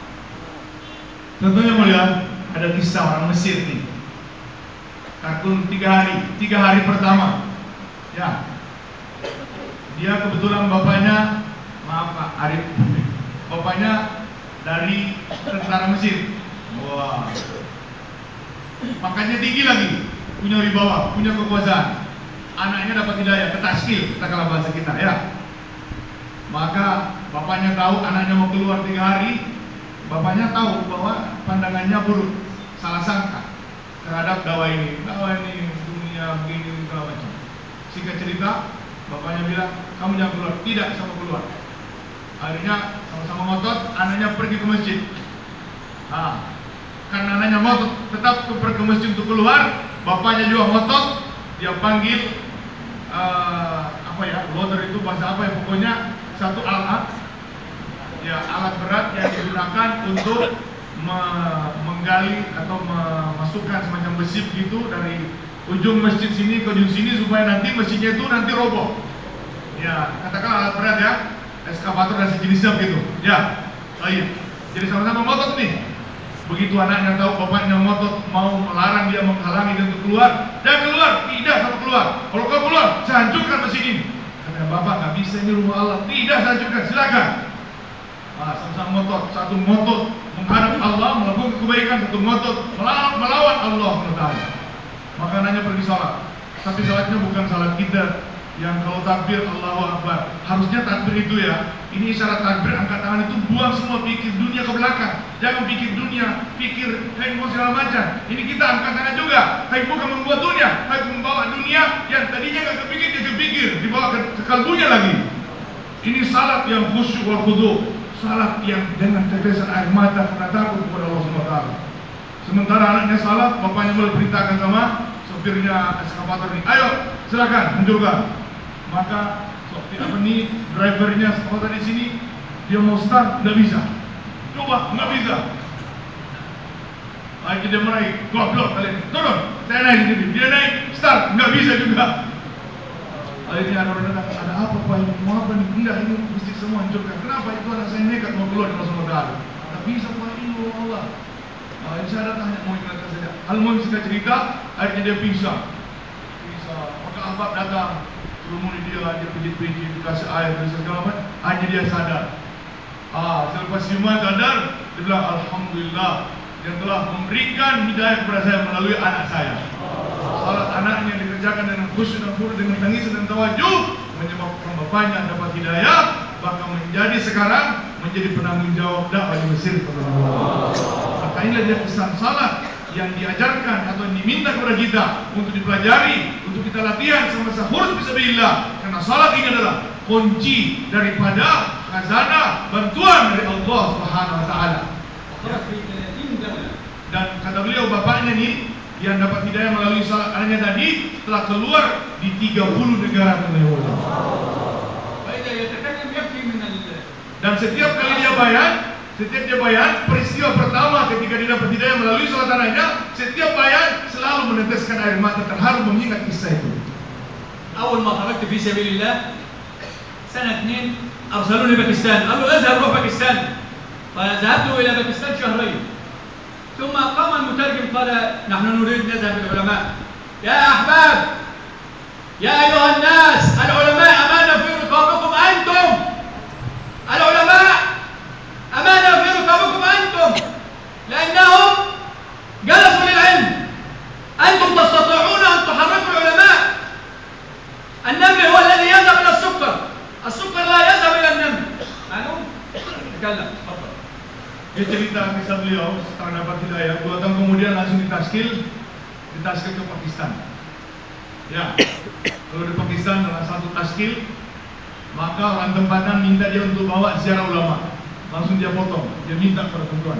Tentunya mulia ada kisah orang Mesir nih. Kartun tiga hari, tiga hari pertama. Ya, dia kebetulan bapaknya maaf Pak Arif bapaknya dari tentara Mesir wah makanya tinggi lagi punya wibawa punya kekuasaan anaknya dapat hidayah. Ketaskil kita kalau bahasa kita ya. Maka bapaknya tahu anaknya mau keluar tiga hari bapaknya tahu bahwa pandangannya buruk salah sangka terhadap dakwah ini. Dakwah ini dunia begini segala macam. Singkat cerita bapaknya bilang kamu jangan keluar. Tidak sama keluar. Akhirnya sama-sama ngotot anaknya pergi ke masjid. Ah, karena anaknya ngotot tetap pergi ke masjid untuk keluar bapaknya juga ngotot dia panggil uh, apa ya loader itu bahasa apa ya? Pokoknya satu alat ya alat berat yang digunakan untuk me menggali atau memasukkan semacam besi gitu dari ujung masjid sini ke ujung sini supaya nanti masjidnya itu nanti roboh. Ya katakan alat berat ya eskavator dan sejenisnya begitu. Ya oh iya. Jadi sama-sama ngotot nih Begitu anaknya tahu bapaknya ngotot mau melarang dia menghalangi dia untuk keluar, jangan keluar, tidak sama keluar. Kalau kau keluar, saya hancurkan mesin ini. Karena bapak nggak bisa ini rumah Allah, tidak saya hancurkan, silakan. Ah, sama-sama ngotot, satu ngotot mengharap Allah melakukan kebaikan, satu ngotot melawan, melawan Allah. Maka anaknya pergi sholat, tapi sholatnya bukan sholat kita, yang kalau takbir Allahu Akbar. Harusnya takbir itu ya ini isyarat takbir angkat tangan itu buang semua pikir dunia ke belakang. Jangan pikir dunia pikir mau segala macam. Ini kita angkat tangan juga. Hai bukan membuat dunia Hai membawa dunia yang tadinya nggak kepikir dia kepikir. Dibawa ke, ke kalbunya lagi. Ini salat yang khusyuk wal khudu. Salat yang dengan tetesan air mata karena takut kepada Allah SWT sementara anaknya salat bapaknya mulai perintahkan sama sopirnya eskavator ini ayo silakan munculkan maka apa nih drivernya sekolah di sini dia mau start nggak bisa. Coba nggak bisa. Akhirnya dia meraih goblok kalian. Turun saya naik sini. Dia naik start nggak bisa juga. Akhirnya ada orang datang ada apa pak? Ini mau apa nih? Enggak ini mesti semua hancurkan. Kenapa? Itu anak saya nekat mau keluar dari Rasulullah Taala nggak bisa pak. Ini Allah Nah, saya datang mau ingatkan saja. Al-Mu'min cerita, akhirnya dia pisah. Pisah. Maka Abad datang, Kemudian dia dia pijit-pijit dikasih air dan segala macam, hanya dia sadar. Ah, selepas iman sadar, dia bilang Alhamdulillah yang telah memberikan hidayah kepada saya melalui anak saya. Salat anaknya dikerjakan dengan khusyuk dan furud dengan tangis dan tawajuh menyebabkan bapaknya dapat hidayah bahkan menjadi sekarang menjadi penanggung jawab dakwah di Mesir. Maka inilah dia pesan salat yang diajarkan atau diminta kepada kita untuk dipelajari, untuk kita latihan sama sahur bismillah. Karena salat ini adalah kunci daripada khazanah bantuan dari Allah Subhanahu wa taala. Dan kata beliau bapaknya nih yang dapat hidayah melalui salat anaknya tadi telah keluar di 30 negara dunia. Dan setiap kali dia bayar setiap dia bayan, peristiwa pertama ketika dia dapat hidayah melalui sholat anaknya, setiap bayan selalu meneteskan air mata terharu mengingat kisah itu. أول ما خرجت في سبيل الله سنة اثنين أرسلوني باكستان قالوا اذهب روح باكستان فذهبت إلى باكستان شهرين ثم قام المترجم قال نحن نريد نذهب العلماء يا أحباب يا أيها الناس العلماء أمانة في رقابكم أنتم العلماء أمانة في ركابكم أنتم لأنهم جلسوا للعلم أنتم تستطيعون أن تحركوا العلماء النمل هو الذي يذهب إلى السكر السكر لا يذهب إلى النمل معلوم؟ تكلم تفضل Dia cerita kisah beliau setelah dapat hidayah, dua tahun kemudian langsung ditaskil, ditaskil ke Pakistan. Ya, kalau di Pakistan dalam satu taskil, maka orang tempatan minta dia untuk bawa ziarah ulama langsung dia potong. Dia minta kepada tuan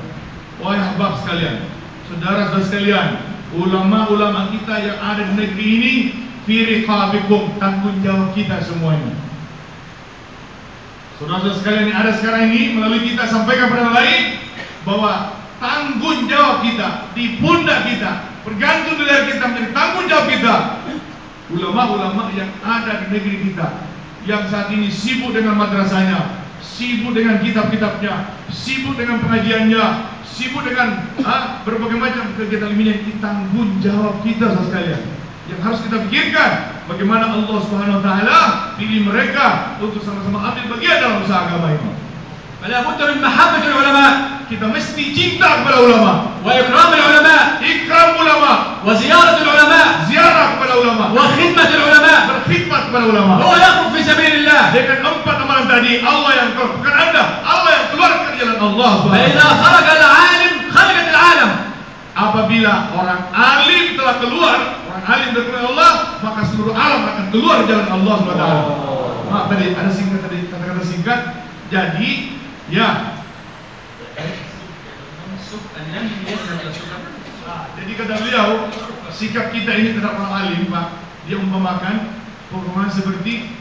wahai ahbab sekalian saudara-saudara sekalian ulama-ulama kita yang ada di negeri ini fi riqabikum tanggung jawab kita semuanya. Saudara-saudara sekalian yang ada sekarang ini melalui kita sampaikan kepada lain bahwa tanggung jawab kita di pundak kita bergantung dari kita menjadi tanggung jawab kita ulama-ulama yang ada di negeri kita yang saat ini sibuk dengan madrasahnya sibuk dengan kitab-kitabnya, sibuk dengan pengajiannya, sibuk dengan ha, berbagai macam kegiatan ini tanggung jawab kita sekalian. Yang harus kita pikirkan bagaimana Allah Subhanahu wa taala pilih mereka untuk sama-sama ambil bagian dalam usaha agama ini. فلا بد من محبة العلماء Kita mesti cinta kepada ulama, وإكرام العلماء ikram ulama, وزيارة العلماء ziarah kepada ulama, وخدمة العلماء berkhidmat kepada ulama. هو يخرج في سبيل الله Dengan empat amalan tadi, Allah yang keluar, bukan Anda. Allah yang keluarkan jalan Allah. Subhanahu wa فإذا taala. خرج العالم خرجت العالم Apabila orang alim telah keluar, orang alim dari Allah, maka seluruh alam akan keluar jalan Allah Subhanahu wa taala. Maaf tadi ada singkat tadi kata-kata singkat. Jadi, ya. Jadi kata beliau, sikap kita ini terhadap orang alim, Pak, dia umpamakan perumpamaan seperti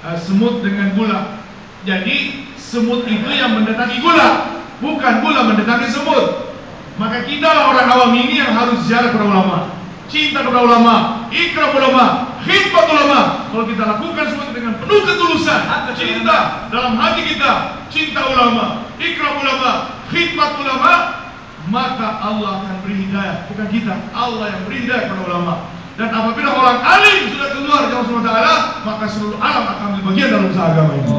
uh, semut dengan gula. Jadi semut itu yang mendatangi gula, bukan gula mendatangi semut. Maka kita orang awam ini yang harus ziarah kepada ulama, cinta kepada ulama, ikram ulama, khidmat ulama. Kalau kita lakukan semua itu dengan penuh ketulusan, cinta dalam hati kita, cinta ulama, ikram ulama, khidmat ulama, maka Allah akan beri hidayah, bukan kita. Allah yang beri hidayah kepada ulama. Dan apabila orang alim sudah keluar dari Allah SWT, maka seluruh alam akan ambil bagian dalam usaha agama ini.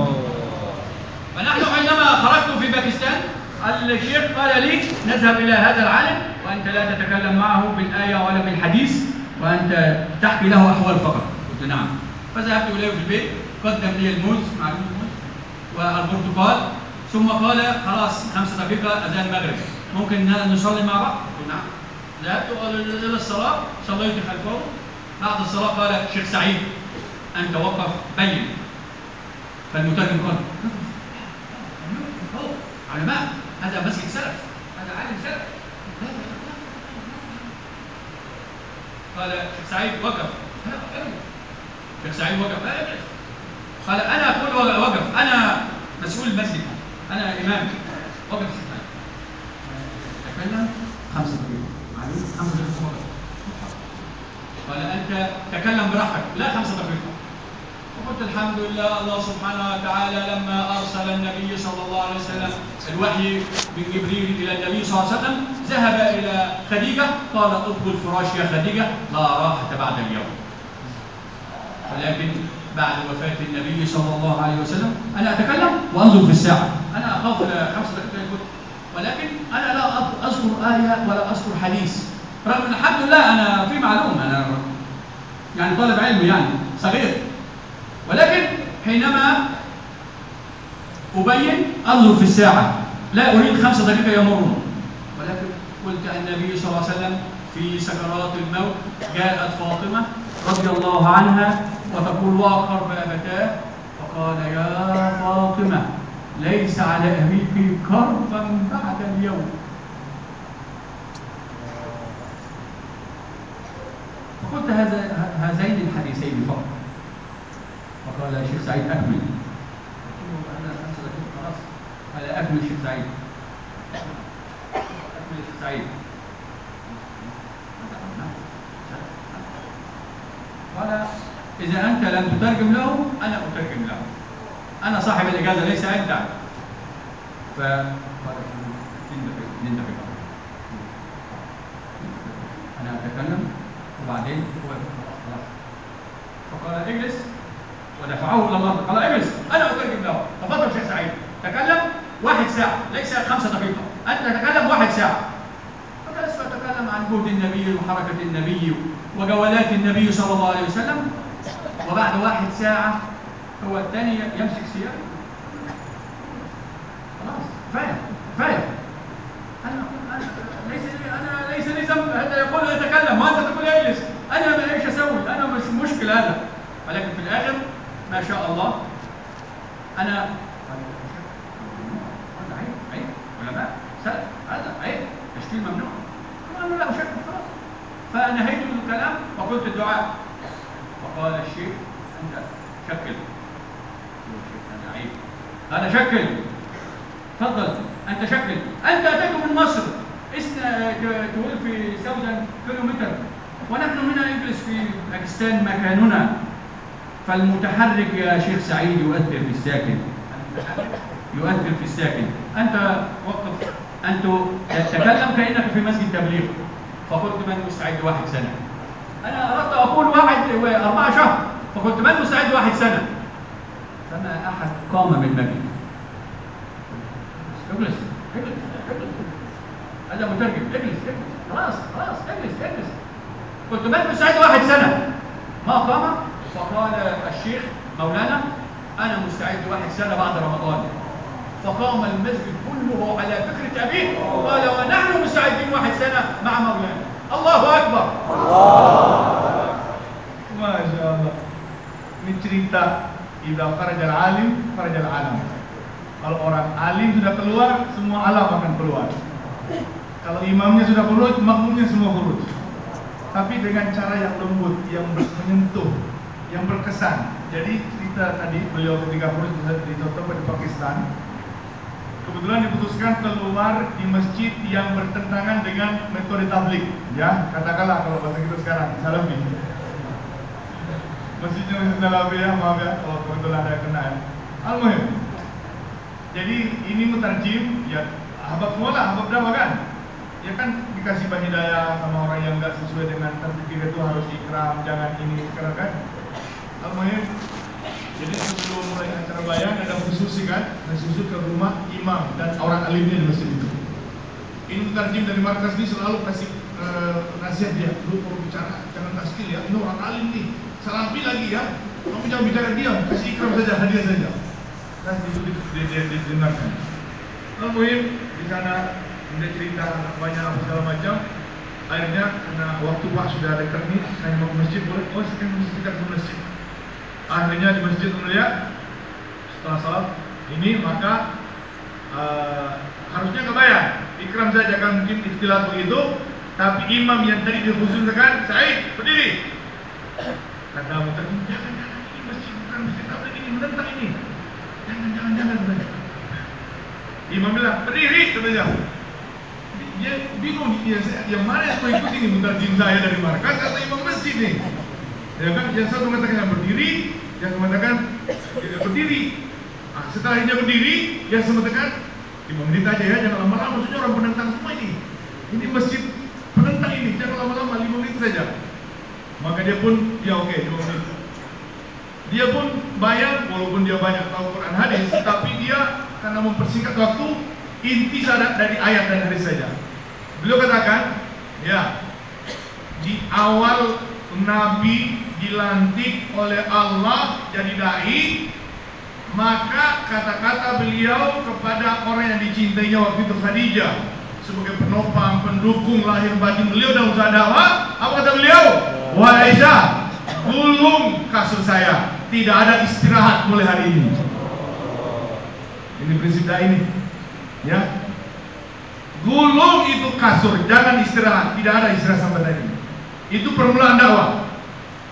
فنحن حينما خرجت في باكستان الشيخ قال لي نذهب إلى هذا العالم وأنت لا تتكلم معه بالآية ولا بالحديث وأنت تحكي له أحوال فقط. قلت نعم. فذهبت إليه في البيت قدم لي الموز معلوم الموز والبرتقال. ثم قال خلاص خمسة دقيقة أذان المغرب ممكن نصلي مع بعض؟ قلت نعم. ذهبت إلى الصلاة. صليت خلفه. بعد الصلاة قال شيخ سعيد أنت وقف بين. فالمترجم قال فوق علماء. هذا مسجد سلف. هذا عالم سلف. قال سعيد وقف. شيخ سعيد وقف. لا ابدا قال أنا أقول وقف. أنا مسؤول المسجد. أنا إمام. وقف تكلم؟ خمسة دقيقة. معلوم؟ خمسة دقيقة. وقف قال أنت تكلم براحتك. لا خمسة دقيقة. وقلت الحمد لله الله سبحانه وتعالى لما أرسل النبي صلى الله عليه وسلم الوحي من جبريل إلى النبي صلى الله عليه وسلم ذهب إلى خديجة قال اطلب الفراش يا خديجة لا راحة بعد اليوم. ولكن بعد وفاة النبي صلى الله عليه وسلم أنا أتكلم وأنظر في الساعة. أنا أخاف خمس دقائق ولكن أنا لا أذكر آية ولا أذكر حديث. رغم الحمد لله أنا في معلومة أنا يعني طالب علم يعني صغير. ولكن حينما أبين أنظر في الساعة لا أريد خمسة دقيقة يمرون ولكن قلت النبي صلى الله عليه وسلم في سكرات الموت جاءت فاطمة رضي الله عنها وتقول وأقرب أبتاه. فقال يا فاطمة ليس على أبيك كربا بعد اليوم. فقلت هذا هذين الحديثين فقط. فقال يا شيخ سعيد أكمل. قلت له أنا خمسة دقيقة خلاص. قال أكمل شيخ سعيد. أكمل شيخ سعيد. قال إذا أنت لم تترجم له أنا أترجم له. أنا صاحب الإجازة ليس أنت فقال اثنين دقيقة أنا أتكلم وبعدين هو خلاص. فقال اجلس. ودفعه إلى الأرض قال اجلس أنا اترجم له تفضل شيخ سعيد. تكلم واحد ساعة ليس خمسة دقيقة. أنت تتكلم واحد ساعة. فجلست أتكلم عن جهد النبي وحركة النبي وجولات النبي صلى الله عليه وسلم. وبعد واحد ساعة هو الثاني يمسك سيارة. خلاص كفاية كفاية. أنا أنا ليس لي أنا ليس لي ذنب هذا يقول يتكلم وانت تقول اجلس أنا ما إيش أسوي؟ أنا مش مشكل هذا. ولكن في الآخر ما شاء الله. أنا هذا عيب عيب علماء. سلف هذا عيب. تشكيل ممنوع. قال له لا اشك خلاص. فنهيت الكلام وقلت الدعاء. فقال الشيخ انت شكل. هذا عيب هذا شكل. تفضل. أنت شكل. أنت اتيت من مصر. تقول في 1000 كيلومتر. ونحن هنا نجلس في باكستان مكاننا. فالمتحرك يا شيخ سعيد يؤثر في الساكن. يؤثر في الساكن. أنت وقف. أنت تتكلم كأنك في مسجد تبليغ. فقلت من مستعد واحد سنة. أنا أردت أقول واحد 24 شهر. فكنت من مساعد واحد سنة. فما أحد قام من مجلس. اجلس. اجلس. اجلس. مترجم. اجلس. اجلس. خلاص. خلاص. اجلس. اجلس. كنت من مساعد واحد سنة. ما قام؟ فقال الشيخ مولانا أنا مستعد واحد سنة بعد رمضان. فقام المسجد كله على فكرة أبيه. وقال ونحن مستعدين واحد سنة مع مولانا. الله أكبر. الله ما شاء الله. نتريتا إذا خرج العالم خرج العالم. Kalau عالم alim sudah keluar, semua alam akan keluar. Kalau imamnya sudah kurut, makmumnya semua kurut. Tapi dengan cara yang lembut, yang menyentuh, yang berkesan. Jadi cerita tadi beliau ketika khurus di Totoba di Pakistan, kebetulan diputuskan keluar di masjid yang bertentangan dengan metode tablik. Ya, katakanlah kalau bahasa kita sekarang, salafi. Masjidnya masjid salafi ya, maaf ya kalau kebetulan ada yang kena ya. Al-Muhim. Jadi ini mutarjim, ya habab semua lah, dakwah kan? Ya kan dikasih hidayah sama orang yang nggak sesuai dengan terpikir itu harus ikram, jangan ini sekarang kan? Al-Muhim. Jadi sebelum mulai acara bayang ada khusus kan, khusus ke rumah imam dan orang alimnya di masjid itu. Ini mutarjim dari markas ini selalu kasih uh, nasihat dia, lu perlu bicara, jangan taskil ya, ini orang alim nih, salafi lagi ya, kamu jangan bicara diam, kasih ikram saja, hadiah saja. Dan itu didengarkan. Al-Muhim di sana dia cerita banyak segala macam. Akhirnya karena waktu Pak sudah ada kerni, saya mau ke masjid boleh, oh saya masjid ke masjid. Akhirnya di masjid mulia setelah salat ini maka uh, harusnya bayar. Ikram saja kan mungkin istilah begitu. Tapi imam yang tadi dikhususkan Said berdiri. Kata muter jangan jangan ini masjid bukan masjid. Tabligh ini? Menentang ini. Jangan jangan jangan jangan imam bilang berdiri katanya dia bingung dia, yang mana yang ikut ini? Mutarjim saya dari markas atau imam masjid nih ya kan yang satu mengatakan yang berdiri yang mengatakan tidak berdiri. Nah, setelah ini berdiri yang mengatakan lima menit aja ya jangan lama-lama maksudnya orang penentang semua ini. Ini masjid penentang ini jangan lama-lama lima menit saja. Maka dia pun ya oke okay, menit. Dia pun bayar walaupun dia banyak tahu Quran hadis tapi dia karena mempersingkat waktu inti dari ayat dan hadis saja beliau katakan ya di awal Nabi dilantik oleh Allah jadi dai maka kata-kata beliau kepada orang yang dicintainya waktu itu Khadijah sebagai penopang, pendukung lahir batin beliau dalam usaha dakwah apa kata beliau? Wahai gulung kasur saya tidak ada istirahat mulai hari ini ini prinsip dai ini ya gulung itu kasur jangan istirahat tidak ada istirahat sampai tadi itu permulaan dakwah.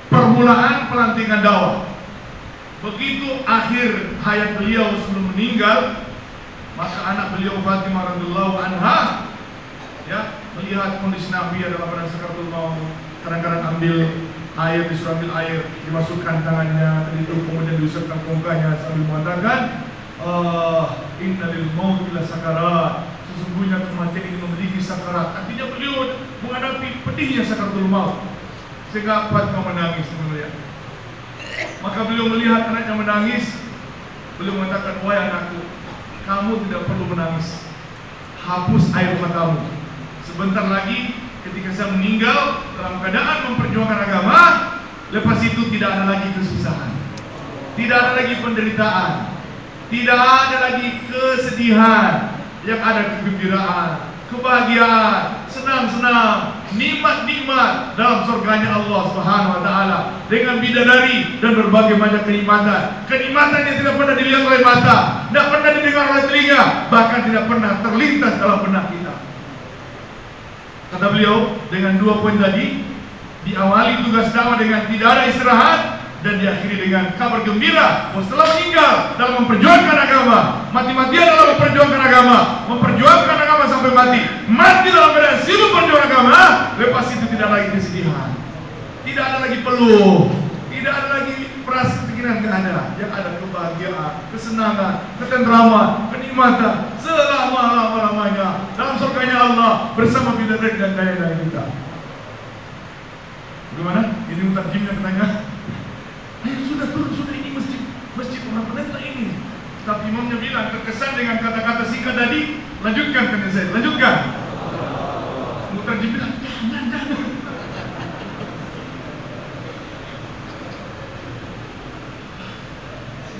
Permulaan pelantikan dakwah. Begitu akhir hayat beliau sebelum meninggal, maka anak beliau Fatimah radhiyallahu anha ya melihat kondisi Nabi dalam keadaan sakaratul maut, kadang-kadang ambil air disuruh ambil air dimasukkan tangannya itu kemudian diusapkan ke mukanya sambil mengatakan uh, inna lil maut ila sakarat sesungguhnya kematian ini memiliki sakarat. Artinya beliau menghadapi pedihnya sakaratul maut. Sehingga kau menangis melihat. Maka beliau melihat anaknya menangis. Beliau mengatakan, wahai anakku, kamu tidak perlu menangis. Hapus air matamu. Sebentar lagi ketika saya meninggal dalam keadaan memperjuangkan agama, lepas itu tidak ada lagi kesusahan. Tidak ada lagi penderitaan. Tidak ada lagi kesedihan yang ada kegembiraan, kebahagiaan, senang-senang, nikmat-nikmat dalam surganya Allah Subhanahu wa taala dengan bidadari dan berbagai macam kenikmatan. Kenikmatan yang tidak pernah dilihat oleh mata, tidak pernah didengar oleh telinga, bahkan tidak pernah terlintas dalam benak kita. Kata beliau dengan dua poin tadi, diawali tugas dakwah dengan tidak ada istirahat, dan diakhiri dengan kabar gembira bahwa setelah meninggal dalam memperjuangkan agama, mati-matian dalam memperjuangkan agama, memperjuangkan agama sampai mati, mati dalam keadaan sibuk berjuang agama, lepas itu tidak lagi kesedihan, tidak ada lagi peluh, tidak ada lagi perasaan pikiran tidak ada, yang ada kebahagiaan, kesenangan, ketentraman, kenikmatan selama lama lamanya dalam surganya Allah bersama bidadari dan daya daya kita. Bagaimana? Ini mutarjimnya bertanya. Berapa menit ini? Tapi imamnya bilang terkesan dengan kata-kata singkat tadi, lanjutkan kata saya, lanjutkan. Mutarjim bilang, jangan, jangan.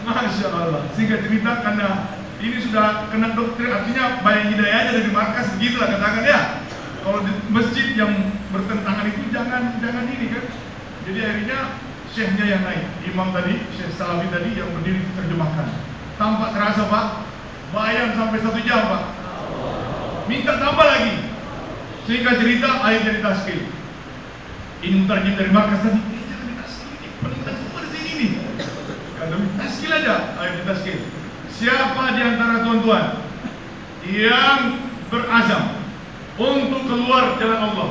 Masya Allah. Singkat cerita karena ini sudah kena doktrin artinya banyak hidayahnya dari markas begitulah katakan ya. Kalau di masjid yang bertentangan itu jangan jangan ini kan. Jadi akhirnya syekhnya yang naik, imam tadi, syekh Salafi tadi yang berdiri terjemahkan. Tampak terasa pak, bayang sampai satu jam pak. Minta tambah lagi. Singkat cerita ayat jadi taskil. Ini mutarjim dari markas tadi. Eh, jangan ditaskil ini, peningkatan semua di sini nih. Kata taskil aja, ayo ditaskil. Siapa di antara tuan-tuan yang berazam untuk keluar jalan Allah,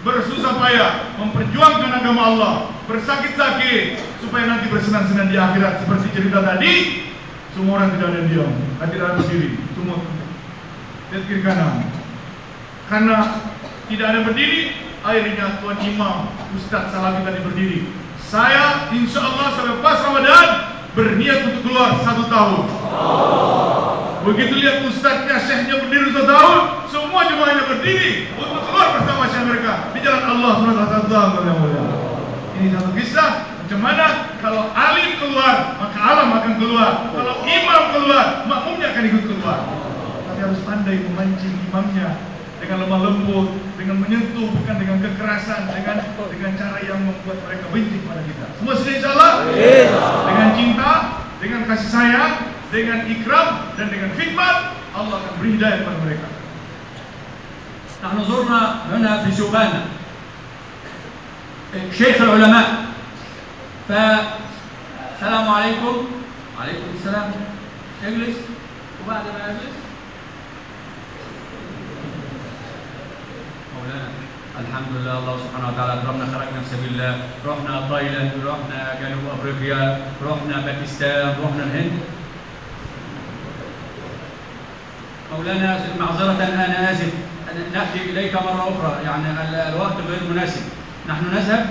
bersusah payah memperjuangkan agama Allah, bersakit-sakit supaya nanti bersenang-senang di akhirat seperti cerita tadi, semua orang tidak ada yang diam, tidak ada berdiri, semua lihat kiri kanan. Karena tidak ada berdiri, akhirnya Tuan Imam Ustaz Salafi tadi berdiri. Saya insya Allah selepas Ramadan berniat untuk keluar satu tahun. Begitu lihat ustaznya, syekhnya berdiri satu tahun, semua jemaahnya berdiri untuk keluar bersama syekh mereka di jalan Allah tahun. Ini satu kisah macam mana kalau alim keluar maka alam akan keluar. Kalau imam keluar makmumnya akan ikut keluar. Tapi harus pandai memancing imamnya dengan lemah lembut, dengan menyentuh, bukan dengan kekerasan, dengan dengan cara yang membuat mereka benci kepada kita. Semua sudah insya Allah? Dengan cinta, dengan kasih sayang, dengan ikram, dan dengan khidmat, Allah akan beri hidayah kepada mereka. نحن زرنا هنا في شوبانا شيخ العلماء فالسلام عليكم عليكم السلام اجلس وبعد ما اجلس الحمد لله الله سبحانه وتعالى اكرمنا خرجنا في سبيل الله رحنا تايلاند رحنا جنوب افريقيا رحنا باكستان رحنا الهند مولانا معذرة أنا آسف نأتي إليك مرة أخرى يعني الوقت غير مناسب نحن نذهب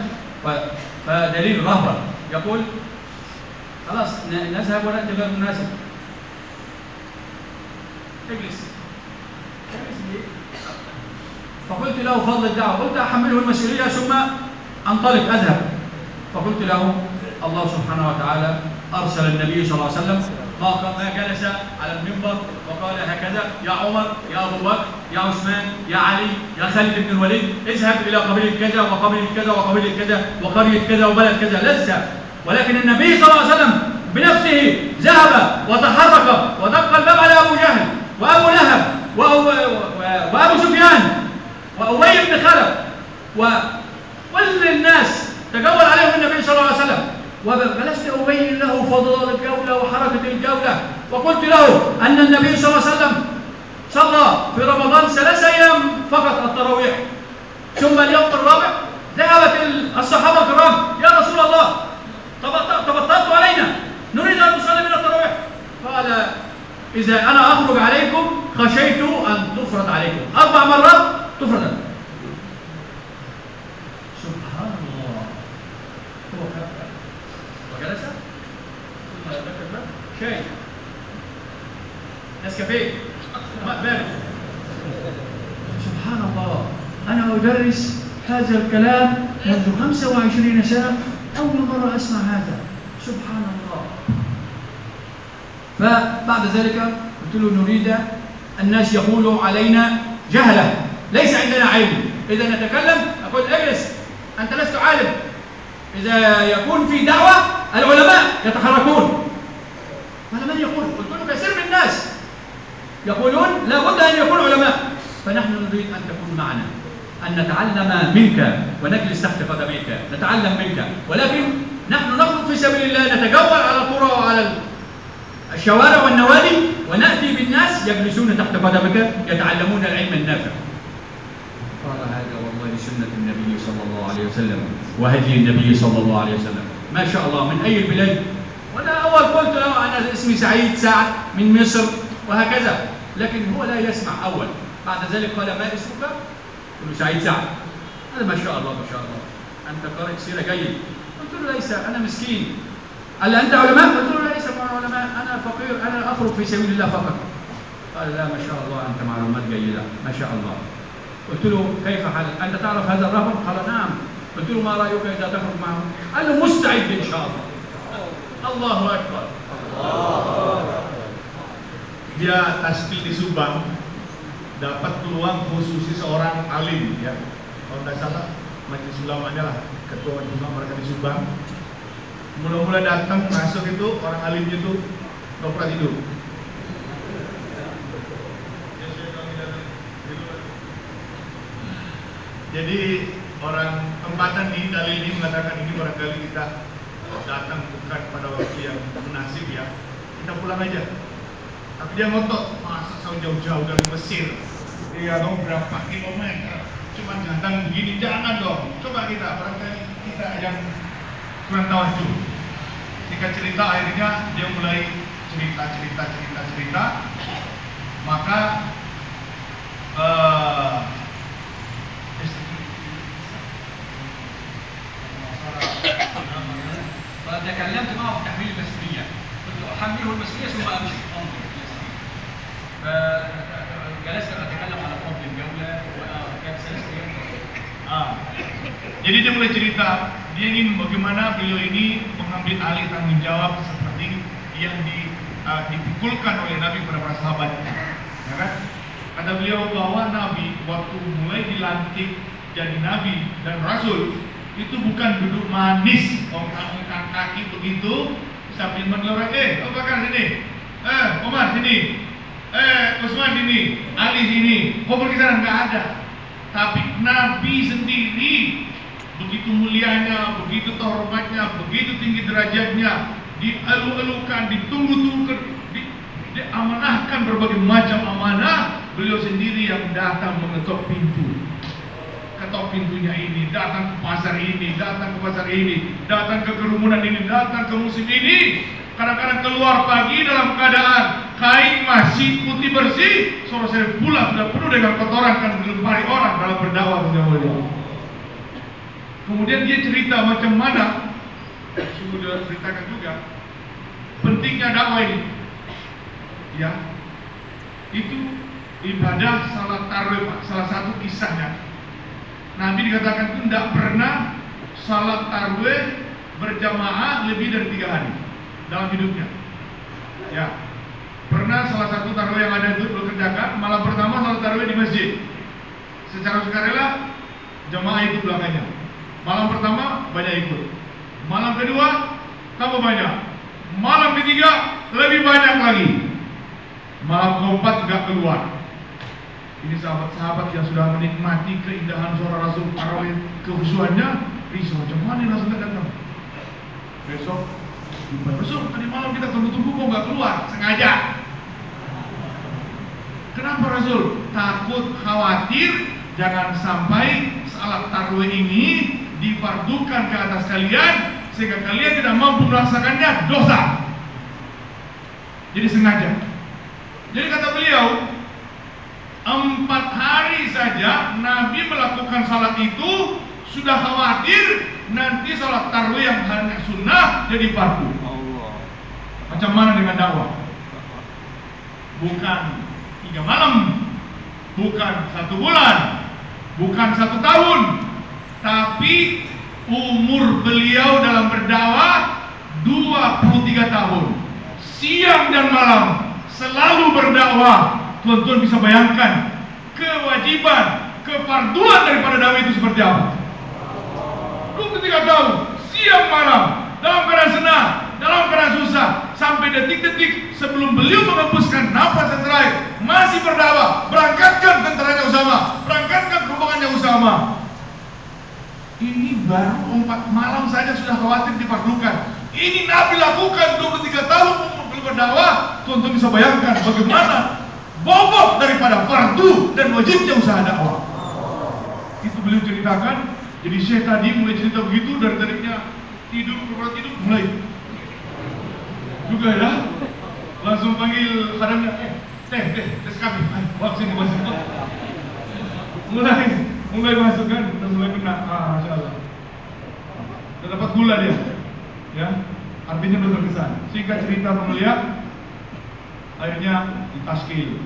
فدليل رهبة يقول خلاص نذهب ونأتي غير مناسب اجلس فقلت له فضل الدعوة. قلت أحمله المسؤولية ثم أنطلق أذهب. فقلت له الله سبحانه وتعالى أرسل النبي صلى الله عليه وسلم ما جلس على المنبر وقال هكذا يا عمر يا أبو بكر يا عثمان يا علي يا خالد بن الوليد اذهب إلى قبيلة كذا وقبيلة كذا وقبيلة كذا وقرية كذا وبلد كذا. تذهب ولكن النبي صلى الله عليه وسلم بنفسه ذهب وتحرك ودق الباب على أبو جهل وأبو لهب وأبو, وأبو سفيان وأبي بن خلف. وكل الناس تجول عليهم النبي صلى الله عليه وسلم. وجلست أبين له فضل الجولة وحركة الجولة. وقلت له أن النبي صلى الله عليه وسلم صلى في رمضان ثلاث أيام فقط التراويح. ثم اليوم الرابع ذهبت الصحابة الكرام يا رسول الله تبطلت علينا نريد أن نصلي من التراويح. قال إذا أنا أخرج عليكم خشيت أن تفرض عليكم. أربع مرات تفرض. سبحان الله. هو وجلس. ذكر الباب شاي نسكافيه. سبحان الله. أنا أدرس هذا الكلام منذ 25 سنة. أول مرة أسمع هذا. سبحان الله. فبعد ذلك قلت له نريد الناس يقولوا علينا جهلة. ليس عندنا علم. إذا نتكلم أقول اجلس. أنت لست عالم. إذا يكون في دعوة العلماء يتحركون. قال من يقول؟ قلت له كثير من الناس يقولون لا بد أن يكون علماء. فنحن نريد أن تكون معنا. أن نتعلم منك ونجلس تحت قدميك. نتعلم منك. ولكن نحن نخرج في سبيل الله. نتجول على القرى وعلى الشوارع والنوادي ونأتي بالناس يجلسون تحت قدمك يتعلمون العلم النافع. قال هذا والله سنة النبي صلى الله عليه وسلم. وهدي النبي صلى الله عليه وسلم. ما شاء الله من أي البلاد وأنا أول قلت له أنا اسمي سعيد سعد من مصر وهكذا. لكن هو لا يسمع أول. بعد ذلك قال ما اسمك؟ قلت له سعيد سعد. هذا ما شاء الله ما شاء الله. أنت قارئ سيرة جيد. قلت له ليس أنا مسكين. قال لي انت علماء قلت له ليس من علماء انا فقير انا اخرج في سبيل الله فقط قال لا ما شاء الله انت معلومات جيده ما شاء الله قلت له كيف حال انت تعرف هذا الرجل قال نعم قلت له ما رايك اذا تخرج معه قال له مستعد ان شاء الله الله اكبر dia taskil di Subang dapat peluang khususi seorang alim ya kalau tidak salah majelis ulamanya lah ketua majelis ulama mereka di Subang mula-mula datang masuk itu orang alimnya itu dokter hidup jadi orang tempatan di dalil ini mengatakan ini barangkali kita datang bukan pada waktu yang munasib ya. Kita pulang aja. Tapi dia ngotot masa saya jauh-jauh dari Mesir? Iya dong berapa kilometer? Cuma datang begini jangan dong. Coba kita barangkali kita yang kurang tahu ketika cerita akhirnya dia mulai cerita cerita cerita cerita maka eh فتكلمت معه في تحويل المسؤوليه قلت له احمله المسؤوليه ثم امشي انظر فجلست اتكلم على فضل الجوله وكان سلسله Ah. Jadi dia mulai cerita, dia ingin bagaimana beliau ini mengambil alih tanggung jawab seperti yang di, uh, oleh Nabi kepada para sahabat. Ya kan? Kata beliau bahwa Nabi waktu mulai dilantik jadi Nabi dan Rasul itu bukan duduk manis, ongkang-ongkang kaki begitu sambil mengelorong, eh, Abu Bakar sini, eh, Umar sini, eh, Utsman sini, Ali sini, kau pergi sana nggak ada. Tapi Nabi sendiri begitu mulianya, begitu terhormatnya, begitu tinggi derajatnya, dielu-elukan, ditunggu-tunggu, di, diamanahkan berbagai macam amanah, beliau sendiri yang datang mengetok pintu. Ketok pintunya ini, datang ke pasar ini, datang ke pasar ini, datang ke kerumunan ini, datang ke musim ini. Kadang-kadang keluar pagi dalam keadaan kain masih putih bersih, sore sore pula sudah penuh dengan kotoran kan dilempari orang dalam berdakwah mulia. Kemudian dia cerita macam mana, sudah ceritakan juga pentingnya dakwah ini. Ya, itu ibadah salat tarawih Pak, salah satu kisahnya. Nabi dikatakan itu tidak pernah salat tarawih berjamaah lebih dari tiga hari dalam hidupnya. Ya, pernah salah satu tarawih yang ada itu bekerjakan malam pertama salat tarawih di masjid. Secara sukarela jamaah itu belakangnya. Malam pertama banyak ikut. Malam kedua tambah banyak. Malam ketiga lebih banyak lagi. Malam keempat nggak keluar. Ini sahabat-sahabat yang sudah menikmati keindahan suara Rasul Tarawih kehusuannya, risau macam mana Rasul datang? Besok Besok tadi malam kita tunggu-tunggu kok nggak keluar, sengaja. Kenapa Rasul? Takut khawatir jangan sampai salat tarawih ini difardukan ke atas kalian sehingga kalian tidak mampu melaksanakannya dosa. Jadi sengaja. Jadi kata beliau, empat hari saja Nabi melakukan salat itu sudah khawatir nanti salat tarawih yang hanya sunnah jadi fardu. Macam mana dengan dakwah? Bukan tiga malam, bukan satu bulan, bukan satu tahun, tapi umur beliau dalam berdakwah 23 tahun. Siang dan malam selalu berdakwah. Tuan-tuan bisa bayangkan kewajiban, kefarduan daripada dakwah itu seperti apa? 23 tahun, siang malam, dalam keadaan senang, dalam keadaan susah, sampai detik-detik sebelum beliau mengembuskan nafas yang terakhir, masih berdakwah, berangkatkan tentaranya Usama, berangkatkan rombongannya Usama. Ini baru empat malam saja sudah khawatir difardukan. Ini Nabi lakukan 23 tahun belum berdakwah. Tuan-tuan bisa bayangkan bagaimana bobot daripada fardu dan wajibnya usaha dakwah. Itu beliau ceritakan. Jadi Syekh tadi mulai cerita begitu dari tadinya tidur, pura tidur, mulai juga ya. Langsung panggil kadangnya, eh, teh, teh, teh kami, wah sini masuk. Mulai, mulai masuk kan, udah mulai kena, ah, masya Allah. Udah dapat gula dia, ya. artinya belum berkesan. Singkat cerita pemulia, akhirnya ditaskil,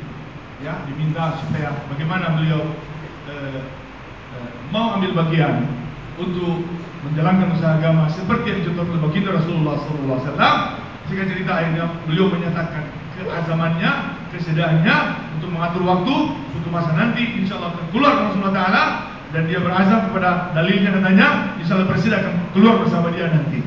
ya diminta supaya bagaimana beliau eh, eh, mau ambil bagian untuk menjalankan usaha agama seperti yang dicontohkan baginda Rasulullah SAW. Singkat cerita akhirnya beliau menyatakan keazamannya, kesediaannya untuk mengatur waktu untuk masa nanti insya Allah akan keluar Allah Taala dan dia berazam kepada dalilnya katanya insya Allah presiden akan keluar bersama dia nanti.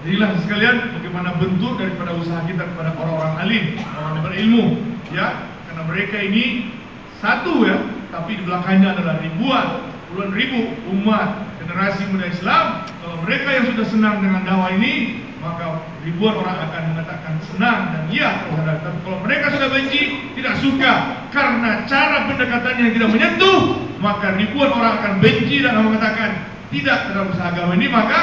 Jadilah sekalian bagaimana bentuk daripada usaha kita kepada orang-orang alim, orang yang berilmu, ya, karena mereka ini satu ya, tapi di belakangnya adalah ribuan, puluhan ribu umat generasi muda Islam. Kalau mereka yang sudah senang dengan dakwah ini, maka ribuan orang akan mengatakan senang dan iya terhadap. Tapi kalau mereka sudah benci, tidak suka karena cara pendekatannya yang tidak menyentuh, maka ribuan orang akan benci dan akan mengatakan tidak terhadap usaha agama ini. Maka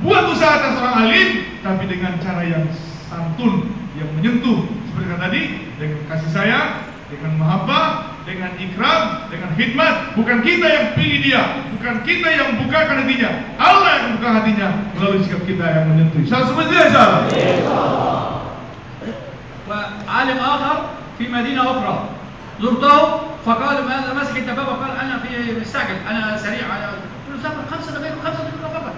buat usaha atas orang alim, tapi dengan cara yang santun, yang menyentuh. Seperti yang tadi, dengan kasih sayang, dengan mahabbah, dengan ikram, dengan khidmat. Bukan kita yang pilih dia, bukan kita yang bukakan hatinya. Allah yang buka hatinya melalui sikap kita yang menyentuh. Salah seperti itu, insyaallah. وعالم آخر في مدينة أخرى زرته فقال مسك الدبابة وقال أنا في مستعجل أنا سريع أنا قلت له خمسة دقائق خمسة دقائق فقط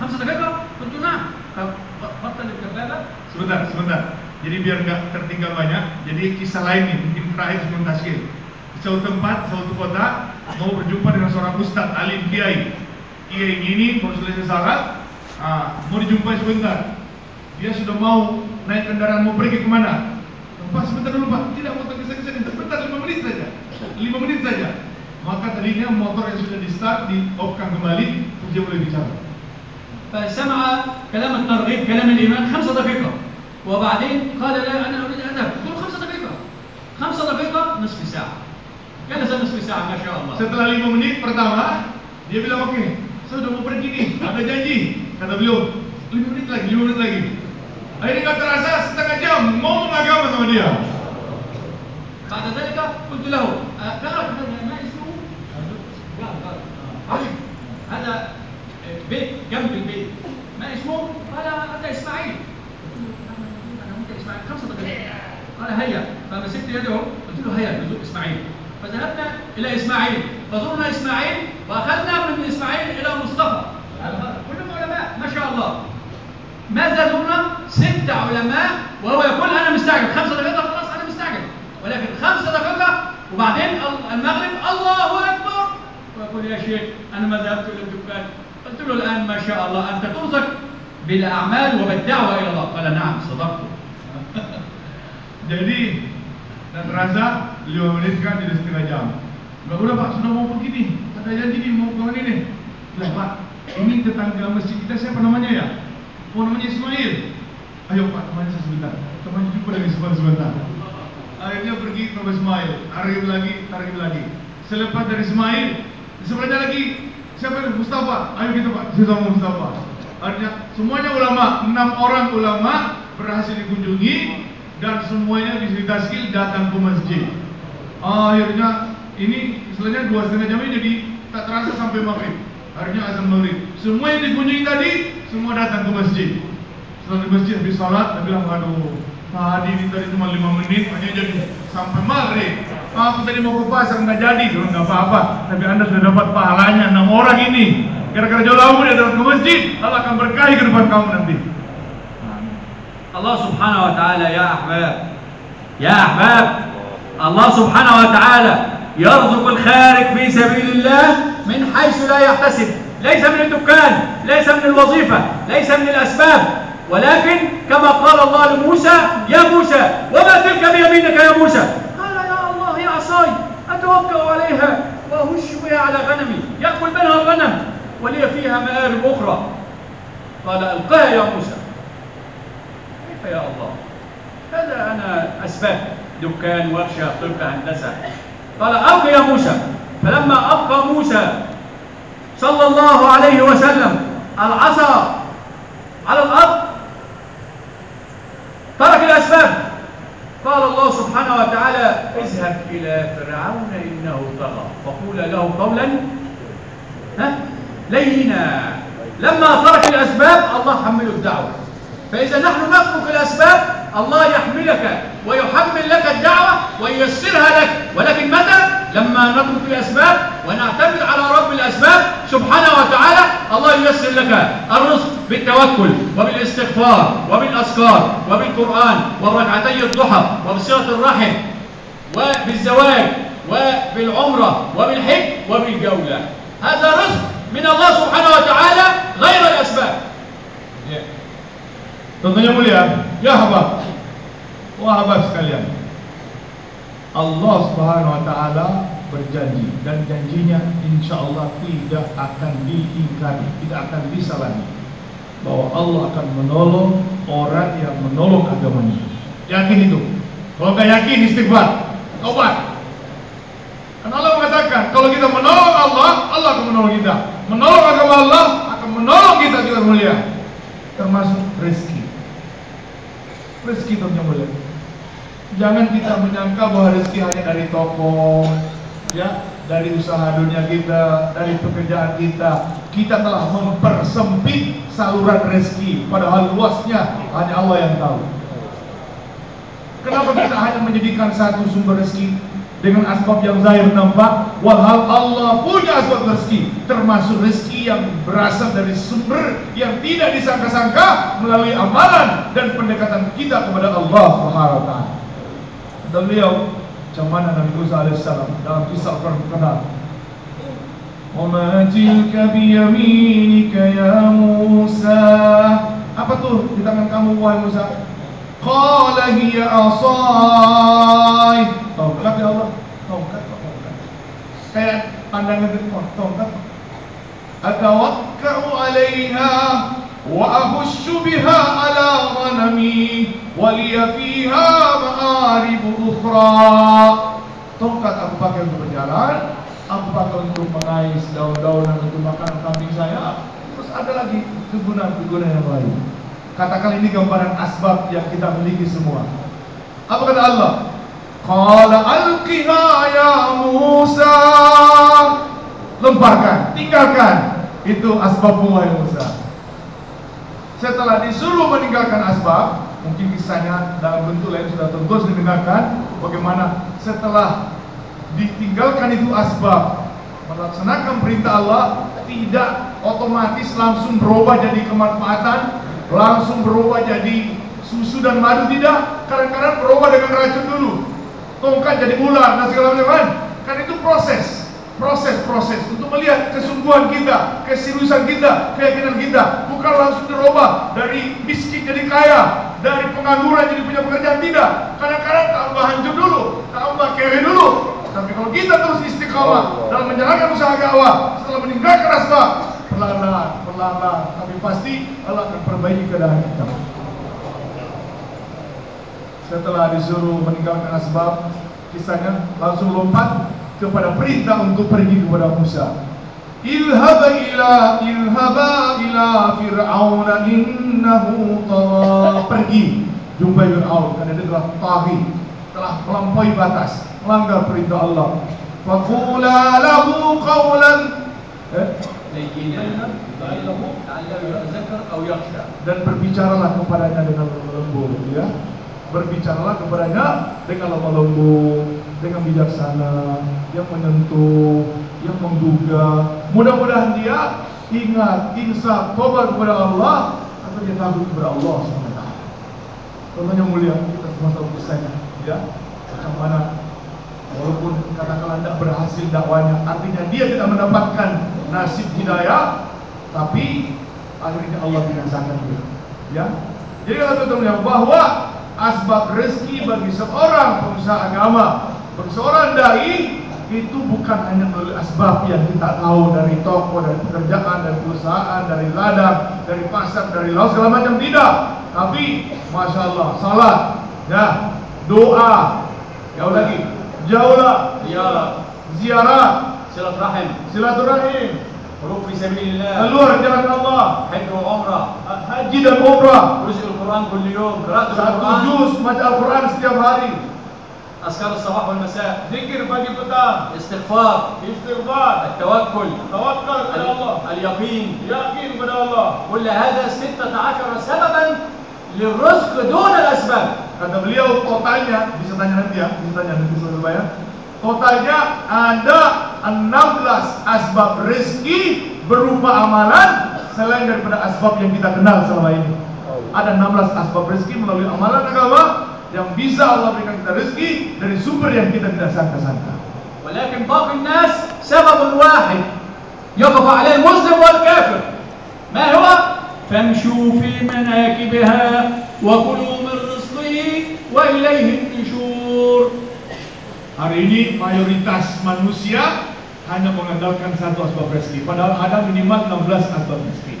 خمسة دقائق قلت نعم فبطل الدبابة Sebentar, sebentar. Jadi biar nggak tertinggal banyak, jadi kisah lain nih, mungkin terakhir sebelum tasir. Di suatu tempat, suatu kota, mau berjumpa dengan seorang ustadz, alim, kiai. Kiai ini, kalau selesai salat, ah, mau dijumpai sebentar. Dia sudah mau naik kendaraan, mau pergi kemana? Pak, sebentar dulu Pak, tidak mau tergesa-gesa, sebentar, lima menit saja. Lima menit saja. Maka tadinya motor yang sudah di start, di off-kan kembali, terus dia boleh bicara. فسمع كلام الترغيب كلام الإيمان خمسة دقيقة وبعدين قال لا أنا أريد أن أذهب قلت خمسة دقيقة خمسة دقيقة نصف ساعة جلس نصف ساعة ما شاء الله Setelah lima menit pertama, dia bilang oke, saya udah mau pergi nih, ada janji. Kata beliau, lima menit lagi, lima menit lagi. Akhirnya nggak terasa setengah jam mau mengagama sama dia. بعد ذلك قلت له آه، تعرف هذا ما اسمه؟ قال قال عجب هذا بيت جنب البيت ما اسمه؟ قال هذا اسماعيل قلت له أنا وانت اسماعيل خمسة دقائق قال هيا. فمسكت يده قلت له هيا نزور إسماعيل. فذهبنا إلى إسماعيل. فزرنا إسماعيل وأخذنا من إسماعيل إلى مصطفى. كلهم علماء ما شاء الله. ماذا زرنا؟ ست علماء وهو يقول أنا مستعجل. خمسة دقائق خلاص أنا مستعجل. ولكن خمسة دقائق وبعدين المغرب الله أكبر. ويقول يا شيخ أنا ما ذهبت إلى الدكان. قلت له الآن ما شاء الله أنت ترزق بالأعمال وبالدعوة إلى الله. قال نعم صدقت. Jadi dan terasa lima menit kan jadi setengah jam. Nggak udah pak, sudah mau pergi nih. Ada janji nih mau ke mana nih? Lah pak, ini tetangga masjid kita siapa namanya ya? Oh namanya Ismail. Ayo pak, teman saya sebentar. Teman jumpa lagi sebentar sebentar. Akhirnya pergi ke Ismail. Tarik lagi, tarik lagi. Selepas dari Ismail, di sebelahnya lagi siapa itu? Mustafa. Ayo kita pak, kita sama Mustafa. Artinya semuanya ulama, enam orang ulama berhasil dikunjungi dan semuanya bisa ditaskil datang ke masjid. Akhirnya ini istilahnya dua setengah jam ini jadi tak terasa sampai maghrib. Akhirnya azan maghrib. Semua yang dikunjungi tadi semua datang ke masjid. Setelah di masjid habis salat, dia bilang aduh tadi ini tadi cuma lima menit hanya jadi sampai maghrib. Aku tadi mau ke pasar nggak jadi, Bilang, nggak apa-apa. Tapi anda sudah dapat pahalanya enam orang ini. Gara-gara jauh lalu dia datang ke masjid, Allah akan berkahi ke depan kamu nanti. الله سبحانه وتعالى يا أحباب يا أحباب الله سبحانه وتعالى يرزق الخارج في سبيل الله من حيث لا يحتسب. ليس من الدكان ليس من الوظيفة ليس من الأسباب. ولكن كما قال الله لموسى يا موسى وما تلك بيمينك يا موسى؟ قال يا الله يا عصاي أتوكأ عليها وأهش بها على غنمي. يأكل منها الغنم ولي فيها مآرب أخرى. قال ألقها يا موسى. يا الله. هذا أنا أسباب دكان ورشة طب هندسة. قال ألقي يا موسى. فلما ألقى موسى صلى الله عليه وسلم العصا على الأرض ترك الأسباب. قال الله سبحانه وتعالى اذهب إلى فرعون إنه طغى. فقول له قولا ها؟ لينا. لما ترك الأسباب الله حمله الدعوة. فإذا نحن نترك الأسباب الله يحملك ويحمل لك الدعوة وييسرها لك ولكن متى؟ لما نترك الأسباب ونعتمد على رب الأسباب سبحانه وتعالى الله ييسر لك الرزق بالتوكل وبالاستغفار وبالأذكار وبالقرآن وركعتي الضحى وبصلة الرحم وبالزواج وبالعمرة وبالحج وبالجولة هذا رزق من الله سبحانه وتعالى غير الأسباب. Tentunya mulia, ya hamba. Wah hamba sekalian. Allah Subhanahu wa taala berjanji dan janjinya insya Allah tidak akan diingkari, tidak akan disalahi. Bahwa Allah akan menolong orang yang menolong agamanya. Yakin itu. Kalau nggak yakin istighfar, tobat. Karena Allah mengatakan kalau kita menolong Allah, Allah akan menolong kita. Menolong agama Allah akan menolong kita juga mulia. Termasuk rezeki. Rezeki mulia. Jangan kita menyangka bahwa rezeki hanya dari toko, ya, dari usaha dunia kita, dari pekerjaan kita. Kita telah mempersempit saluran rezeki, padahal luasnya hanya Allah yang tahu. Kenapa kita hanya menjadikan satu sumber rezeki dengan asbab yang zahir nampak, walhal Allah punya asbab rezeki, termasuk rezeki yang berasal dari sumber yang tidak disangka-sangka melalui amalan dan pendekatan kita kepada Allah Subhanahu wa taala. Dan beliau macam mana Nabi Musa alaihissalam dalam kisah Quran terkenal. وَمَا تِلْكَ بِيَمِينِكَ يَا مُوسَى Apa tuh di tangan kamu wahai Musa? Qala hiya asai. Tongkat ya Allah. Tongkat kok tongkat. Kayak pandangan itu oh, tongkat. Atawakka'u 'alaiha wa ahussu biha 'ala ghanami wa liya fiha ma'arib ukhra. Tongkat aku pakai untuk berjalan, aku pakai untuk mengais daun-daunan untuk makan kambing saya. Terus ada lagi kegunaan-kegunaan yang lain. Katakan ini gambaran asbab yang kita miliki semua. Apa kata Allah? Qala alqiha ya Musa. Lemparkan, tinggalkan. Itu asbabmu wahai Musa. Setelah disuruh meninggalkan asbab, mungkin kisahnya dalam bentuk lain sudah terus didengarkan bagaimana setelah ditinggalkan itu asbab melaksanakan perintah Allah tidak otomatis langsung berubah jadi kemanfaatan langsung berubah jadi susu dan madu tidak? Kadang-kadang berubah dengan racun dulu. Tongkat jadi ular dan segala macam kan? Kan itu proses. Proses-proses untuk melihat kesungguhan kita, keseriusan kita, keyakinan kita. Bukan langsung dirubah dari miskin jadi kaya, dari pengangguran jadi punya pekerjaan tidak. Kadang-kadang tambah hancur dulu, tambah kere dulu. Tapi kalau kita terus istiqamah dalam menjalankan usaha dakwah setelah meninggalkan asbab, perlahan-lahan, perlahan-lahan, tapi pasti Allah akan perbaiki keadaan kita. Setelah disuruh meninggalkan asbab, kisahnya langsung lompat kepada perintah untuk pergi kepada Musa. Ilhaba ila ilhaba ila fir'aun innahu tagha. Pergi jumpai Fir'aun karena dia telah taghi, telah melampaui batas, melanggar perintah Allah. Faqula lahu qawlan eh? Dan berbicaralah kepadanya dengan lembut ya berbicaralah kepadanya dengan lemah lembut, dengan bijaksana, yang menyentuh, yang menggugah. Mudah-mudahan dia ingat, insaf, tobat kepada Allah atau dia takut kepada Allah SWT. Contohnya mulia, kita semua tahu kisahnya, ya. Macam mana walaupun katakanlah tidak berhasil dakwanya, artinya dia tidak mendapatkan nasib hidayah, tapi akhirnya Allah binasakan dia. Ya. Jadi kalau teman-teman bahwa asbab rezeki bagi seorang pengusaha agama, bagi seorang dai itu bukan hanya melalui asbab yang kita tahu dari toko, dari pekerjaan, dari perusahaan, dari ladang, dari pasar, dari laut segala macam tidak. Tapi masya Allah, salat, ya, doa, jauh lagi, جولة زيارة. زيارات صلة رحم. صلة رحم. خروج في سبيل الله. النور جلال الله. حج وعمرة. حج dan جزء القرآن كل يوم. قراءة القرآن. جزء baca القرآن setiap hari أذكار الصباح والمساء. ذكر pagi petang استغفار. استغفار. التوكل. توكل على الله اليقين. يقين من الله كل هذا 16 سببا سببا للرزق دون الأسباب Kata beliau totalnya, bisa tanya nanti ya, bisa tanya nanti saudara ya. Totalnya ada 16 asbab rezeki berupa amalan selain daripada asbab yang kita kenal selama ini. Ada 16 asbab rezeki melalui amalan agama yang bisa Allah berikan kita rezeki dari sumber yang kita tidak sangka-sangka. ولكن باقي الناس سبب واحد يقف عليه المسلم والكافر ما هو فامشوا في مناكبها وكلوا من رزقه وإليه النشور Hari ini mayoritas manusia hanya mengandalkan satu asbab rezeki, padahal ada minimal 16 asbab rezeki.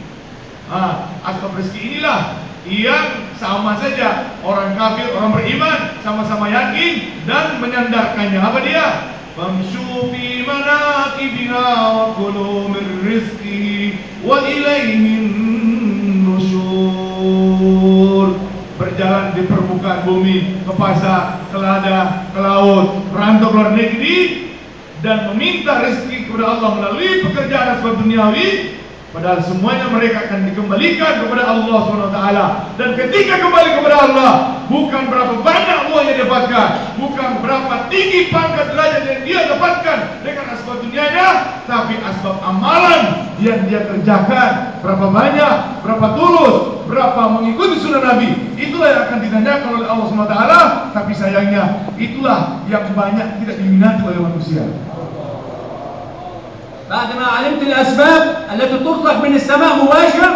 Ah, asbab rezeki inilah yang sama saja orang kafir, orang beriman sama-sama yakin dan menyandarkannya. Apa dia? Famshu fi manakibiha wa kulu min rizqihi wa ilaihin nusyur berjalan di permukaan bumi ke pasar, ke ladang, ke laut, merantau ke luar negeri dan meminta rezeki kepada Allah melalui pekerjaan asbab duniawi padahal semuanya mereka akan dikembalikan kepada Allah SWT dan ketika kembali kepada Allah bukan berapa banyak uang yang dapatkan bukan berapa tinggi pangkat derajat yang dia dapatkan dengan asbab dunianya tapi asbab amalan yang dia kerjakan. Berapa banyak berapa tulus berapa mengikuti sunnah Nabi. Itulah yang akan ditanyakan oleh Allah SWT tapi sayangnya itulah yang banyak tidak diminati oleh manusia. بعد ما علمت الأسباب التي تطلق من السماء مباشر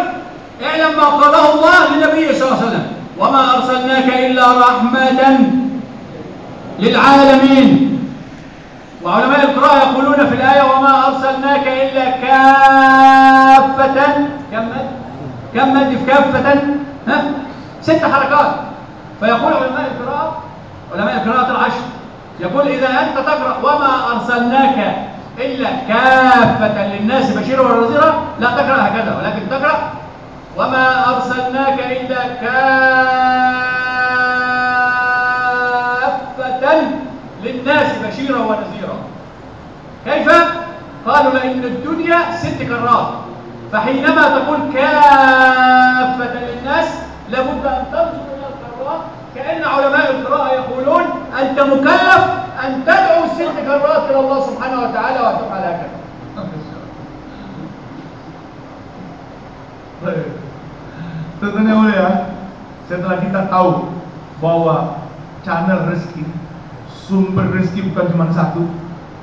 اعلم ما قاله الله لنبيه صلى الله عليه وسلم وما أرسلناك إلا رحمة للعالمين وعلماء القراءة يقولون في الآية وما أرسلناك إلا كافة كم مد؟ كم في كافة ها؟ ست حركات فيقول علماء القراءة علماء القراءة العشر يقول إذا أنت تقرأ وما أرسلناك إلا كافة للناس بشيرا ونذيرا لا تقرأ هكذا ولكن تقرأ وما أرسلناك إلا كافة للناس بشيرا ونذيرا كيف؟ قالوا لأن الدنيا ست كرات فحينما تقول كافة للناس لابد أن تنظر إلى الكرات كأن علماء القراءة يقولون أنت مكلف أن تدعو ست كرات إلى الله سبحانه وتعالى وتفعل هكذا *laughs* Tentunya boleh ya? Setelah kita tahu bahwa channel rezeki Sumber rezeki bukan cuma satu.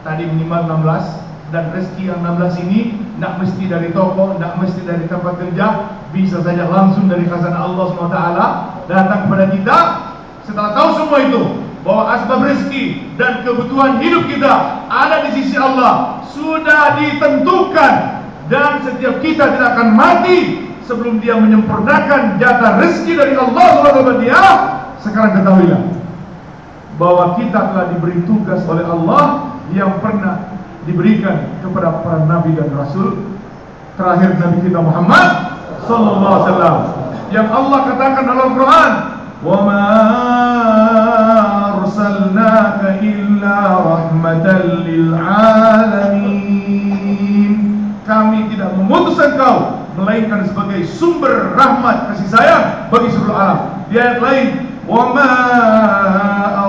Tadi minimal 16 Dan rezeki yang 16 ini Tidak mesti dari toko, tidak mesti dari tempat kerja Bisa saja langsung dari khazanah Allah SWT Datang kepada kita. Setelah tahu semua itu bahwa asbab rezeki dan kebutuhan hidup kita ada di sisi Allah sudah ditentukan. Dan setiap kita tidak akan mati sebelum dia menyempurnakan jatah rezeki dari Allah SWT. Dia sekarang ketahuilah bahwa kita telah diberi tugas oleh Allah yang pernah diberikan kepada para nabi dan rasul. Terakhir nabi kita Muhammad sallallahu alaihi wasallam yang Allah katakan dalam Quran wa ma arsalnaka illa rahmatan lil alamin. Kami tidak mengutus engkau melainkan sebagai sumber rahmat kasih sayang bagi seluruh alam. Di ayat lain wa ma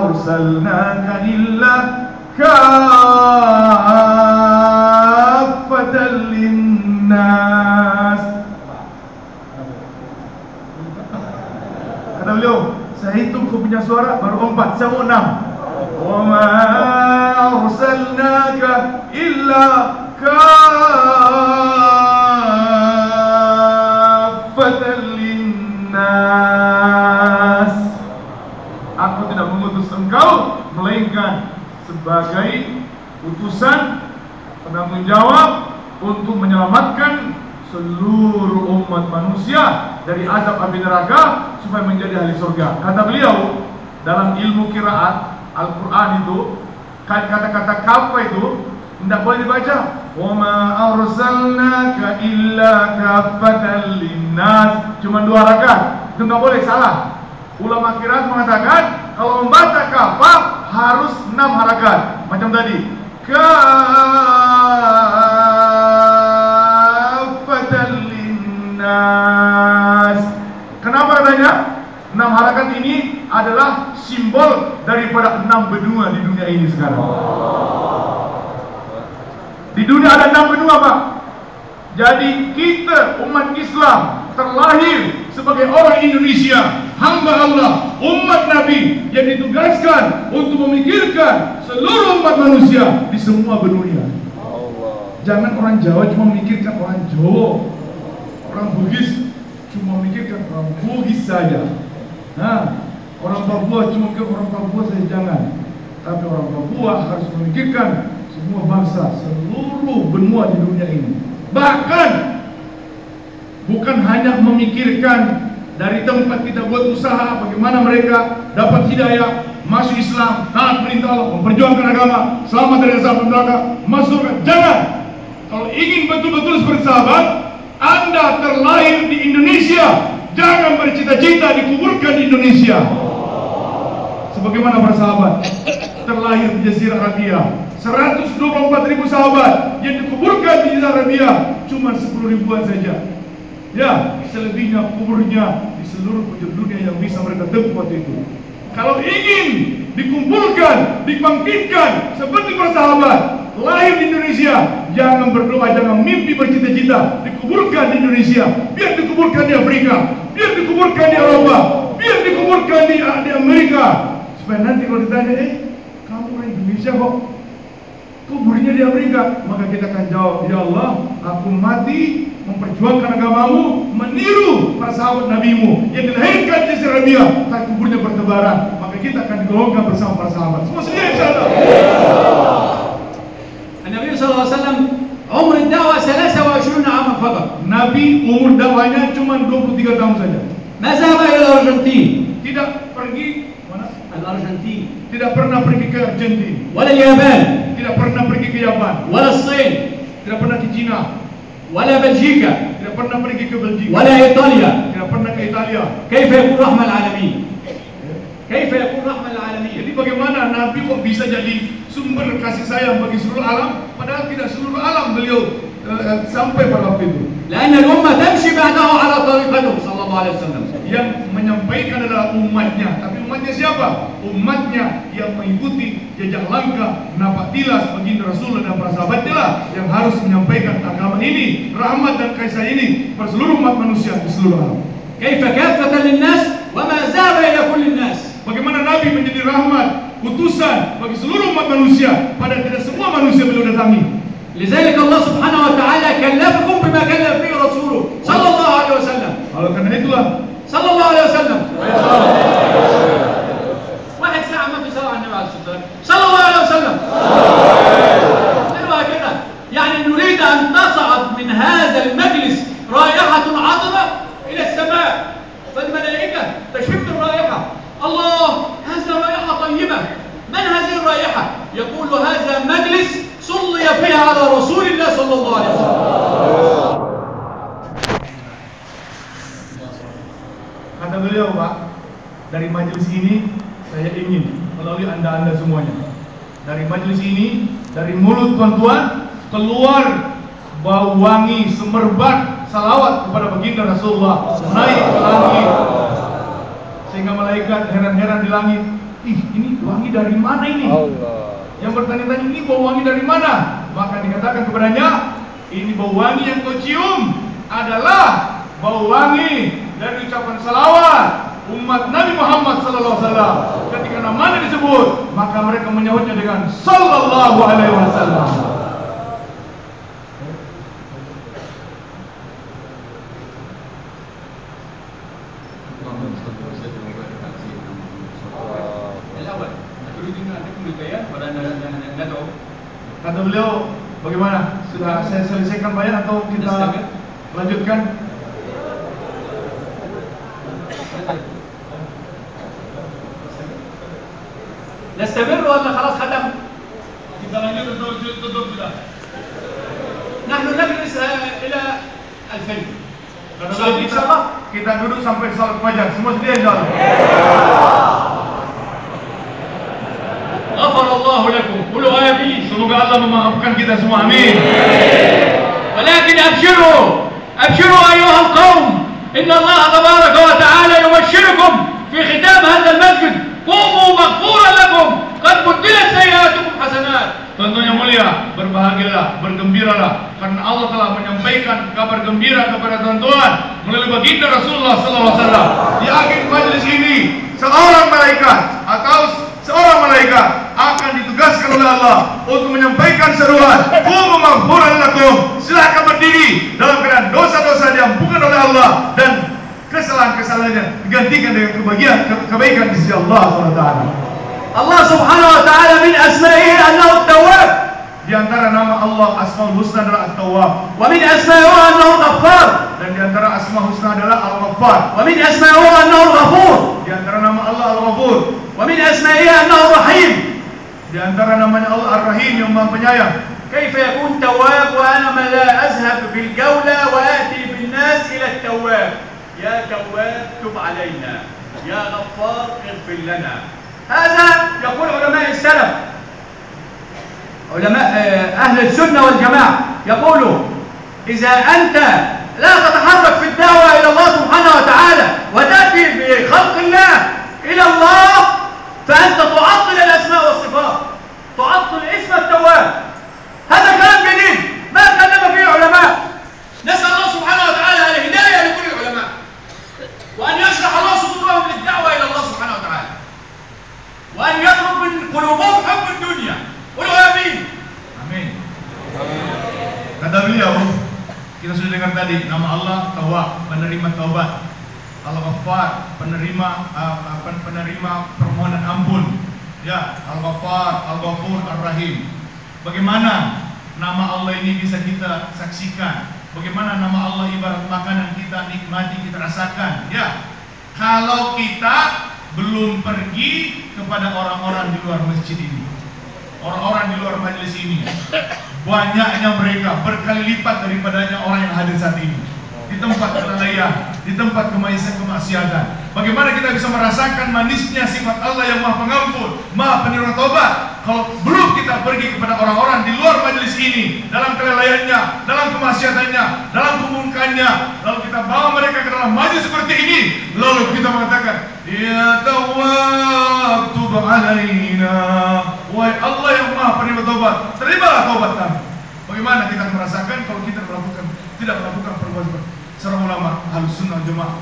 arsalnaka illa beliau saya hitung suara baru empat saya enam. Ma arsalnaka illa kaffatan linnas. Aku tidak mengutus engkau melainkan sebagai utusan penanggung jawab untuk menyelamatkan seluruh umat manusia dari azab api neraka supaya menjadi ahli surga. Kata beliau dalam ilmu kiraat Al-Quran itu kata-kata kafa itu tidak boleh dibaca. Wa ma arsalnaka illa kaffatan linnas. Cuma dua rakaat. Itu enggak boleh salah. Ulama kiraat mengatakan kalau membaca kafah harus enam harakat. Macam tadi. Kafatan kenapa katanya? Enam harakat ini adalah simbol daripada enam benua di dunia ini sekarang. Di dunia ada enam benua pak. Jadi kita umat Islam terlahir sebagai orang Indonesia, hamba Allah, umat Nabi yang ditugaskan untuk memikirkan seluruh umat manusia di semua dunia. Jangan orang Jawa cuma memikirkan orang Jawa, orang Bugis cuma memikirkan orang Bugis saja. Nah, orang Papua cuma ke orang Papua saja jangan. Tapi orang Papua harus memikirkan semua bangsa, seluruh benua di dunia ini. Bahkan bukan hanya memikirkan dari tempat kita buat usaha bagaimana mereka dapat hidayah masuk Islam, taat perintah Allah, memperjuangkan agama, selamat dari azab neraka, masuk. Jangan. Kalau ingin betul-betul seperti sahabat, Anda terlahir di Indonesia, jangan bercita-cita dikuburkan di Indonesia. Sebagaimana para sahabat terlahir di Jazirah Arabia 124 ribu sahabat yang dikuburkan di Jazirah Arabia cuma 10 ribuan saja ya selebihnya kuburnya di seluruh penjuru dunia yang bisa mereka tempuh waktu itu. Kalau ingin dikumpulkan dibangkitkan seperti para sahabat lahir di Indonesia jangan berdoa jangan mimpi bercita-cita. Dikuburkan di Indonesia biar dikuburkan di Afrika biar dikuburkan di Eropa biar dikuburkan di, di Amerika. Supaya nanti kalau ditanya eh kamu orang Indonesia kok kuburnya di Amerika? Maka kita akan jawab ya Allah aku mati memperjuangkan agamamu meniru para sahabat nabimu yang dilahirkan di Arabia tapi kuburnya bertebaran maka kita akan digolongkan bersama para sahabat semua sedia insyaallah النبي صلى الله عليه وسلم عمر الدعوة 23 عاما فقط Nabi umur dakwanya cuma 23 tahun saja ما ذهب إلى الأرجنتين tidak pergi mana الأرجنتين tidak pernah pergi ke Argentina ولا اليابان tidak pernah pergi ke Yaman ولا الصين tidak pernah ke Cina ولا بلجيكا tidak pernah pergi ke Belgia ولا إيطاليا tidak pernah ke Italia كيف يكون رحمة العالمين كيف يكون رحمة العالمين Jadi bagaimana Nabi kok bisa jadi sumber kasih sayang bagi seluruh alam padahal tidak seluruh alam beliau eh, sampai pada waktu itu. لأن الأمة تمشي بعده على طريقته صلى الله عليه وسلم Yang menyampaikan adalah umatnya, tapi umatnya siapa? Umatnya yang mengikuti jejak langkah napak tilas baginda Rasul dan para sahabatnya lah yang harus menyampaikan agama ini, rahmat dan kasih ini kepada seluruh umat manusia di seluruh alam. كيف كافة للناس وما ذهب إلى كل الناس Bagaimana Nabi menjadi rahmat, utusan bagi seluruh umat manusia, pada tidak semua manusia beliau datangi. لذلك الله سبحانه وتعالى كلفكم بما كلف به رسوله. صلى الله عليه وسلم. Oleh karena itulah صلى الله عليه وسلم. واحد ساعة ما في صلاة على النبي عليه الصلاة والسلام. صلى الله عليه وسلم. أيوه كده. يعني نريد أن تصعد من هذا المجلس رائحة عطرة إلى السماء. فالملائكة تشم الرائحة. الله هذا رائحة طيبة. من هذه الرائحة؟ يقول هذا مجلس صلي فيها على رسول الله صلى الله عليه وسلم Kata beliau Pak, dari majelis ini saya ingin melalui anda-anda semuanya. Dari majelis ini, dari mulut tuan-tuan keluar bau wangi semerbak salawat kepada baginda Rasulullah naik ke langit. Sehingga malaikat heran-heran di langit, ih ini wangi dari mana ini? Yang bertanya-tanya ini bau wangi dari mana? Maka dikatakan kepadanya, ini bau wangi yang kau cium adalah bau wangi dari ucapan salawat umat Nabi Muhammad sallallahu alaihi wasallam. Ketika namanya disebut, maka mereka menyahutnya dengan sallallahu alaihi wasallam. beliau, bagaimana? Sudah saya selesaikan bayan atau kita Selesaikan. lanjutkan? نستمر ولا خلاص ختم؟ Kita lanjut atau tutup sudah? نحن نجلس آه، إلى الفجر Kata Salat beliau, insya Allah. kita, kita duduk sampai salat fajar. Semua sedia insyaallah. لكم قولوا آمين Semoga Allah memaafkan kita semua. Amin. ولكن أبشروا أبشروا أيها القوم إن الله تبارك وتعالى يبشركم في ختام هذا المسجد قوموا مغفورا لكم قد بدلت سيئاتكم حسنات Tentunya mulia, berbahagialah, bergembiralah karena Allah telah menyampaikan kabar gembira kepada tuan-tuan melalui baginda Rasulullah sallallahu alaihi wasallam. Di akhir majelis ini, seorang malaikat atau seorang malaikat ulama untuk menyampaikan seruan oh, Qumu maghfuran lakum. Silahkan berdiri dalam keadaan dosa-dosa bukan oleh Allah dan kesalahan-kesalahannya digantikan dengan kebahagiaan kebaikan di sisi Allah SWT Allah Subhanahu wa taala min asma'ihi annahu at-tawwab di antara nama Allah Asmaul Husna adalah At-Tawwab. Wa min asma'ihi annahu Ghaffar. Dan di antara Asmaul Husna adalah Al-Ghaffar. Wa min asma'ihi annahu Ghafur. Di antara nama Allah Al-Ghafur. Wa min asma'ihi annahu Rahim. Di antara namanya Allah Ar-Rahim yang Maha Penyayang. كيف يكون تواب وأنا ما لا أذهب في الجولة وآتي بالناس إلى التواب يا تواب تب علينا يا غفار اغفر لنا هذا يقول علماء السلف علماء أهل السنة والجماعة يقولوا إذا أنت لا تتحرك في الدعوة إلى الله سبحانه وتعالى وتأتي بخلق الله إلى الله فأنت تعطل الأسماء والصفات تعطل اسم التواب هذا كلام جديد ما تكلم فيه العلماء نسأل الله سبحانه وتعالى الهداية لكل العلماء وأن يشرح الله صدورهم للدعوة إلى الله سبحانه وتعالى وأن يترك من قلوبهم حب الدنيا قولوا آمين Amin. Kata beliau, kita sudah dengar tadi nama Allah Tawwab, penerima taubat. Al-Ghaffar, penerima uh, pen- penerima permohonan ampun. Ya, Al-Ghaffar, Al-Ghafur, Ar-Rahim. Bagaimana nama Allah ini bisa kita saksikan? Bagaimana nama Allah ibarat makanan kita nikmati, kita rasakan? Ya. Kalau kita belum pergi kepada orang-orang di luar masjid ini. Orang-orang di luar majelis ini Banyaknya mereka Berkali lipat daripadanya orang yang hadir saat ini Di tempat kelalaian Di tempat kemaisian kemaksiatan. Bagaimana kita bisa merasakan manisnya sifat Allah yang maha pengampun Maha penerima taubat Kalau belum kita pergi kepada orang-orang di luar majelis ini Dalam kelalaiannya Dalam kemaksiatannya Dalam kemungkannya Lalu kita bawa mereka ke dalam majelis seperti ini Lalu kita mengatakan Ya Tawwab tub Wahai Allah yang maha penerima taubat Terimalah taubat kami. Bagaimana kita merasakan kalau kita melakukan Tidak melakukan perbuatan Seorang ulama Ahlus sunnah jemaah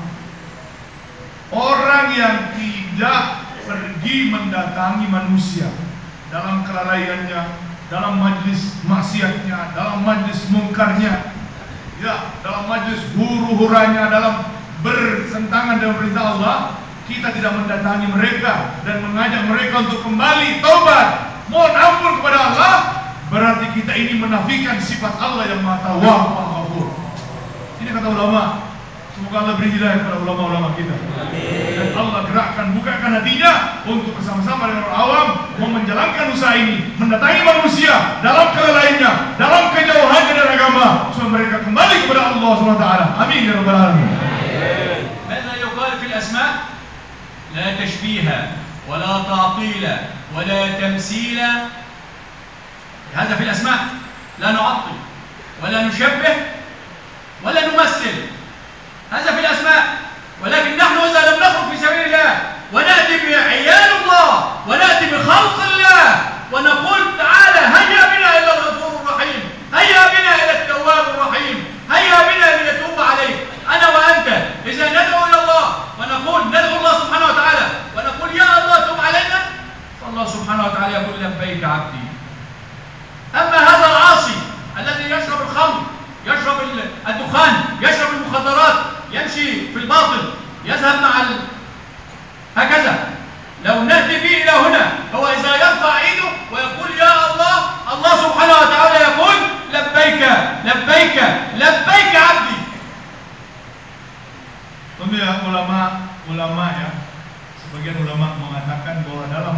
Orang yang tidak pergi mendatangi manusia dalam kelalaiannya, dalam majlis maksiatnya, dalam majlis mungkarnya, ya, dalam majlis huru-huranya, dalam bersentangan dengan perintah Allah, kita tidak mendatangi mereka dan mengajak mereka untuk kembali taubat, mohon ampun kepada Allah, berarti kita ini menafikan sifat Allah yang Maha Tawwab, Maha. Ini kata ulama. Semoga Allah beri hidayah kepada ulama-ulama kita. Dan Allah gerakkan, bukakan hatinya untuk bersama-sama dengan orang awam mau menjalankan usaha ini, mendatangi manusia dalam kelalaiannya, dalam kejauhannya dari agama, supaya mereka kembali kepada Allah SWT. Amin ya rabbal alamin. ماذا يقال في الأسماء؟ لا تشبيه ولا تعطيل ولا تمثيل هذا في الأسماء لا نعطل ولا نشبه ولا نمثل. هذا في الأسماء. ولكن نحن إذا لم نخرج في سبيل الله ونأتي بعيال الله ونأتي بخلق الله ونقول تعالى هيا بنا إلى الغفور الرحيم هيا بنا إلى التواب الرحيم هيا بنا لنتوب عليه أنا وأنت إذا ندعو إلى الله ونقول ندعو الله سبحانه وتعالى ونقول يا الله تب علينا. فالله سبحانه وتعالى يقول لبيك عبدي. أما هذا العاصي الذي يشرب الخمر يشرب الدخان يشرب المخدرات يمشي في الباطل يذهب مع ال... هكذا. لو نأتي به إلى هنا هو إذا يرفع إيده ويقول يا الله الله سبحانه وتعالى يقول لبيك لبيك لبيك عبدي. Tentu ya ulama ulama ya. Sebagian ulama mengatakan bahwa dalam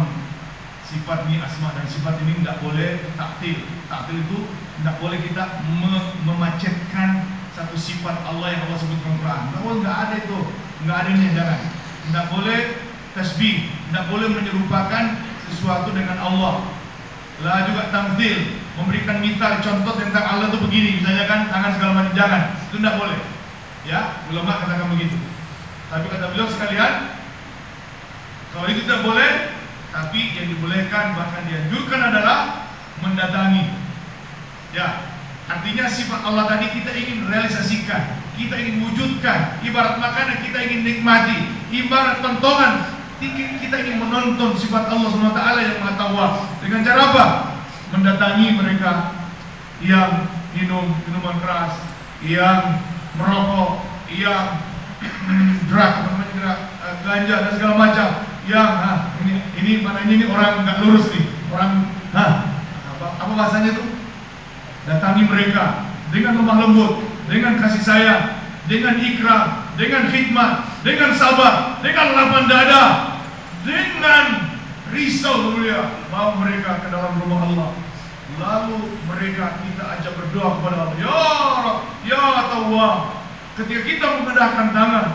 sifat ini asma dan sifat ini tidak boleh taktil. Taktil itu tidak boleh kita me- memacetkan satu sifat Allah yang Allah sebutkan Quran. Boleh, nggak ada itu, nggak ada ini jangan. Tidak boleh tasbih, tidak boleh menyerupakan sesuatu dengan Allah. lah juga tamthil, memberikan misal contoh tentang Allah itu begini, misalnya kan tangan segala macam jangan, itu tidak boleh. Ya, ulama katakan begitu. Tapi kata beliau sekalian, kalau itu tidak boleh, tapi yang dibolehkan bahkan dianjurkan adalah mendatangi. Ya, artinya sifat Allah tadi kita ingin realisasikan, kita ingin wujudkan. Ibarat makanan kita ingin nikmati, ibarat tontonan kita ingin menonton sifat Allah SWT yang maha tawa dengan cara apa? Mendatangi mereka yang minum minuman keras, yang merokok, yang *clears throat* drug, eh, ganja dan segala macam. Yang ha, ini ini ini, orang nggak lurus nih, orang ha, apa, apa bahasanya itu? Datangi mereka dengan lemah lembut, dengan kasih sayang, dengan ikram, dengan khidmat, dengan sabar, dengan lapang dada, dengan risau mulia bawa mereka ke dalam rumah Allah. Lalu mereka kita ajak berdoa kepada Allah. Ya Rabb, Ya Tawwab. Ketika kita mengendahkan tangan,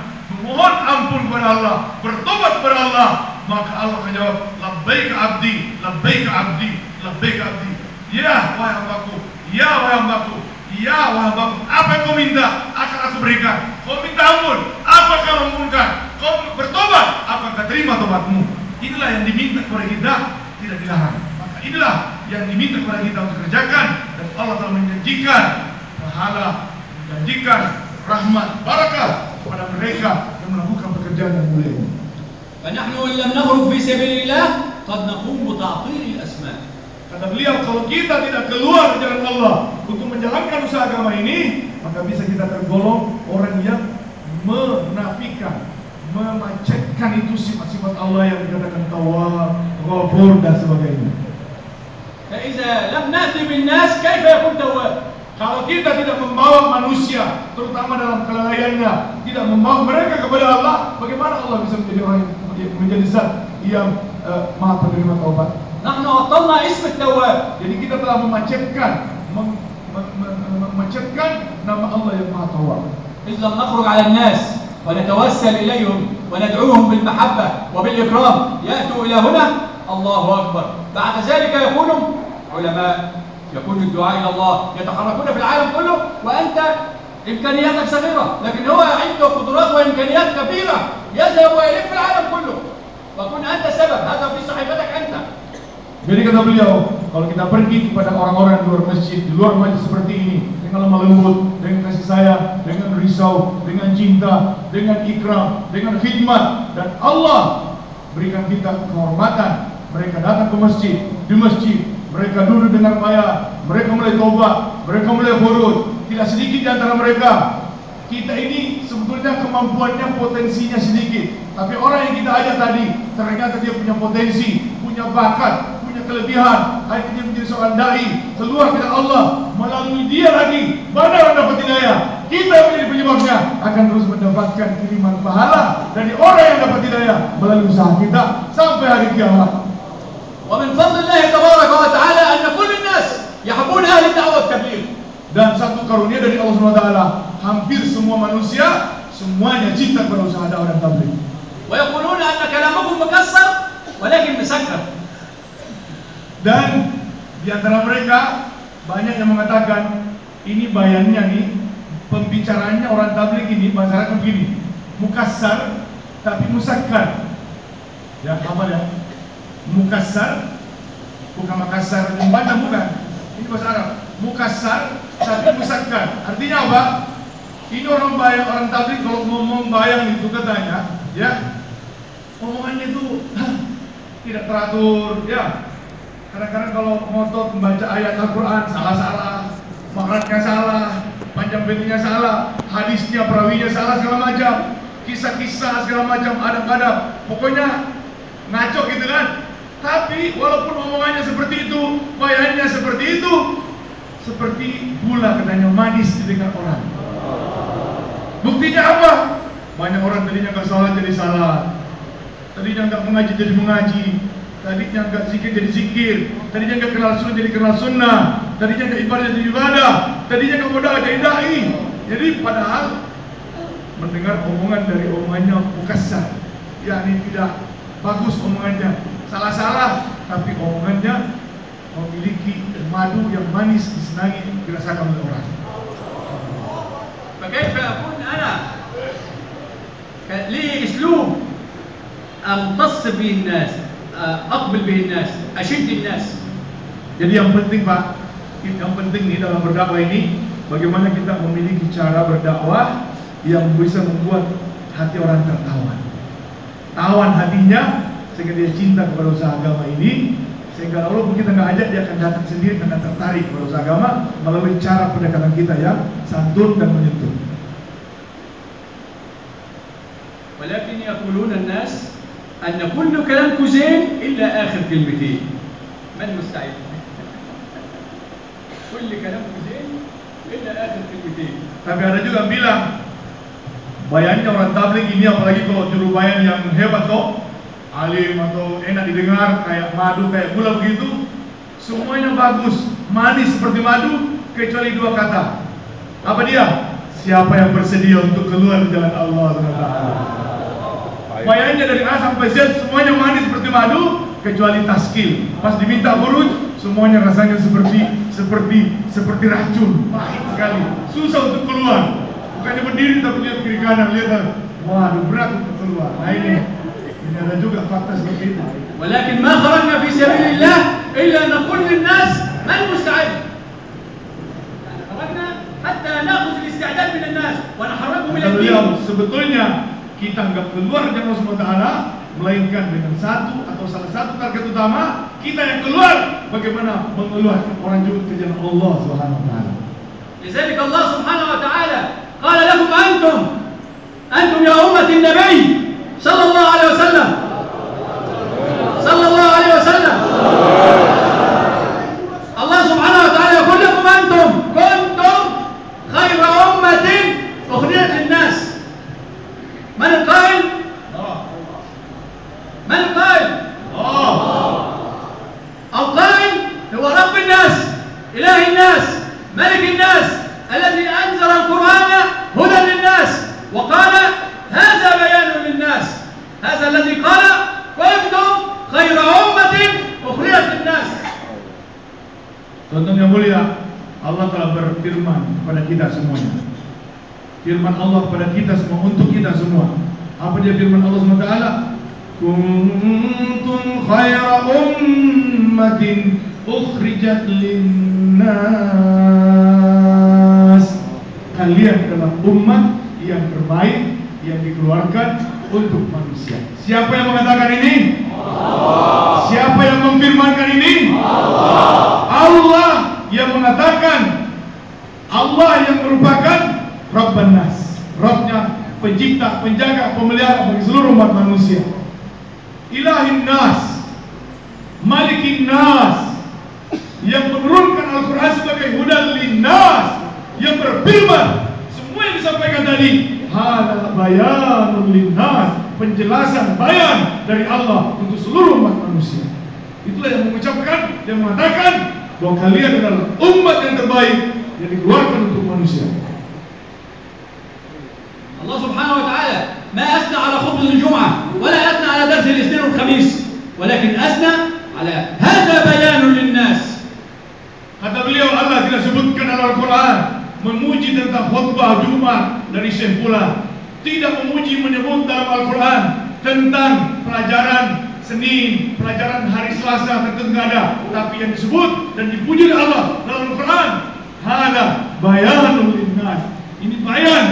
memohon ampun kepada Allah, bertobat kepada Allah, maka Allah akan jawab, labbaik abdi, labbaik abdi, labbaik abdi. Ya wahai hambaku, ya wahai hambaku, ya wahai hambaku, apa yang kau minta akan aku berikan. Kau minta ampun, apa kau ampunkan? Kau bertobat, apa kau terima tobatmu? Inilah yang diminta kepada kita, tidak dilarang. Maka inilah yang diminta kepada kita untuk kerjakan dan Allah telah menjanjikan pahala, menjanjikan rahmat, barakah kepada mereka yang melakukan pekerjaan yang mulia ini. فنحن إن لم نخرج في سبيل الله قد نقوم بتعطيل الأسماء Kata beliau, kalau kita tidak keluar di jalan Allah untuk menjalankan usaha agama ini, maka bisa kita tergolong orang yang menafikan, memacetkan itu sifat-sifat Allah yang dikatakan tawab, ghafur dan sebagainya. فإذا لم نأتي بالناس كيف يكون تواب kalau kita tidak membawa manusia, terutama dalam kelalaiannya, tidak membawa mereka kepada Allah, bagaimana Allah bisa menjadi orang yang menjadi zat yang uh, maha penerima taubat? Nahnu atalna ismat tawwab. Jadi kita telah memacetkan memacetkan nama Allah yang maha tawab. Izlam nakhruj 'ala nas wa natawassal ilayhim wa nad'uhum bil mahabba wa bil ikram ya'tu ila huna Allahu akbar. Ba'da zalika yaqulu ulama يكون الدعاء إلى الله يتحركون في العالم كله وأنت إمكانياتك صغيرة لكن هو عنده قدرات وإمكانيات كبيرة يذهب ويلف العالم كله وكن أنت سبب هذا في صحيفتك أنت Jadi kata beliau, kalau kita pergi kepada orang-orang di luar masjid, di luar masjid seperti ini, dengan lemah lembut, dengan kasih sayang, dengan risau, dengan cinta, dengan ikram, dengan khidmat, dan Allah berikan kita kehormatan. Mereka datang ke masjid, di masjid, mereka duduk dengan payah, mereka mulai tobat, mereka mulai huruf. Tidak sedikit di antara mereka. Kita ini sebetulnya kemampuannya potensinya sedikit. Tapi orang yang kita ajak tadi Ternyata dia punya potensi Punya bakat Punya kelebihan. Akhirnya menjadi seorang da'i. Keluar ke Allah. Melalui dia lagi Mana orang dapat hidayah? Kita menjadi penyebabnya Akan terus mendapatkan kiriman pahala Dari orang yang dapat hidayah Melalui usaha kita Sampai hari kiamat ومن فضل الله تبارك وتعالى أن كل الناس يحبون أهل الدعوة والتبليغ Dan satu karunia dari Allah SWT Hampir semua manusia Semuanya cinta kepada usaha dakwah dan tabligh ويقولون أن كلامكم مكسر ولكن مسكر Dan di antara mereka banyak yang mengatakan ini bayannya nih pembicaraannya orang tabligh ini masyarakat begini mukassar tapi musakkar ya apa ya Mukassar bukan makassar yang banyak bukan. Ini bahasa Arab. Mukassar tapi musakkar artinya apa? Ini orang bayang orang tabligh kalau ngomong bayang itu katanya ya. Omongannya itu tidak teratur ya. Kadang-kadang kalau ngotot membaca ayat Al-Quran salah-salah, maknanya salah, panjang petinya salah, hadisnya, perawinya salah segala macam, kisah-kisah segala macam, adab-adab, pokoknya ngaco gitu kan. Tapi walaupun omongannya seperti itu, bayannya seperti itu, seperti gula katanya manis didengar orang. Buktinya apa? Banyak orang tadinya nggak salah jadi salah, tadinya nggak mengaji jadi mengaji, tadinya nggak zikir jadi zikir, tadinya nggak kenal sunnah jadi kenal sunnah, tadinya nggak ibadah jadi ibadah, tadinya nggak modal jadi dai. Jadi padahal mendengar omongan dari omongannya mukasar, yakni tidak bagus omongannya, salah-salah, tapi omongannya memiliki madu yang manis disenangi dirasakan oleh orang. فكيف أكون أنا ك- لي أسلوب أمتص به الناس آه، أقبل به الناس أشد الناس Jadi yang penting Pak, yang penting nih dalam berdakwah ini bagaimana kita memiliki cara berdakwah yang bisa membuat hati orang tertawan. Tawan hatinya sehingga dia cinta kepada usaha agama ini sehingga walaupun kita nggak ajak dia akan datang sendiri dan akan tertarik kepada usaha agama melalui cara pendekatan kita yang santun dan menyentuh. ولكن يقولون الناس أن كل كلامك زين إلا آخر كلمتين من مستعد كل كلامك زين إلا آخر كلمتين Tapi ada juga yang bilang Bayangnya orang tablik ini apalagi kalau juru bayan yang hebat toh Alim atau enak didengar kayak madu kayak gula begitu Semuanya bagus, manis seperti madu Kecuali dua kata. Apa dia? Siapa yang bersedia untuk keluar di jalan Allah SWT Bayangnya dari A sampai Z semuanya manis seperti madu Kecuali taskil. Pas diminta buruj semuanya rasanya seperti seperti seperti racun. Pahit sekali. Susah untuk keluar. Bukannya berdiri tapi lihat kiri kanan lihat waduh berat untuk keluar. Nah ini ada juga fakta seperti itu ولكن ما خرجنا في سبيل الله إلا أن نقول للناس من مستعد يعني خرجنا حتى نأخذ الاستعداد من الناس ونحركهم إلى kata الدين beliau sebetulnya kita nggak keluar dari Allah SWT melainkan dengan satu atau salah satu target utama kita yang keluar bagaimana mengeluarkan orang juga ke jalan Allah Subhanahu wa taala. لذلك الله سبحانه وتعالى قال لكم أنتم أنتم يا أمة النبي صلى الله عليه وسلم صلى الله عليه وسلم الله سبحانه وتعالى يقول لكم أنتم كنتم خير أمة أخرجت للناس من القائل؟ من القائل؟ القائل هو رب الناس إله الناس ملك الناس الذي أنزل القرآن هدى للناس وقال هذا بيان للناس هذا الذي قال كنتم خير أمة أخرجت للناس Tonton yang mulia, Allah telah berfirman kepada kita semuanya. Firman Allah kepada kita semua untuk kita semua. Apa dia firman Allah SWT? Kuntum khaira ummatin ukhrijat linnas. Kalian adalah umat yang terbaik yang dikeluarkan untuk manusia. Siapa yang mengatakan ini? Siapa yang memfirmankan ini? Allah. Yang mengatakan Allah yang merupakan Rabban Nas Rabbnya pencipta, penjaga, pemelihara bagi seluruh umat manusia. Ilahin Nas. Malikin Nas. Yang menurunkan Al-Quran sebagai hudan linnas. Yang berfirman. Semua yang disampaikan tadi hada bayanun linnas penjelasan bayan dari Allah untuk seluruh umat manusia itulah yang mengucapkan yang mengatakan bahwa kalian adalah umat yang terbaik yang dikeluarkan untuk manusia الله سبحانه وتعالى ما أثنى على خطبة الجمعة ولا أثنى على درس الاثنين والخميس ولكن أثنى على هذا بيان للناس Kata beliau Allah tidak sebutkan dalam Al-Quran Memuji tentang khutbah Jumat dari Syekh Pula Tidak memuji menyebut dalam Al-Quran Tentang pelajaran Senin, pelajaran hari Selasa tentu tidak ada Tapi yang disebut dan dipuji oleh Allah dalam Al-Quran Hada bayanul linnas Ini bayan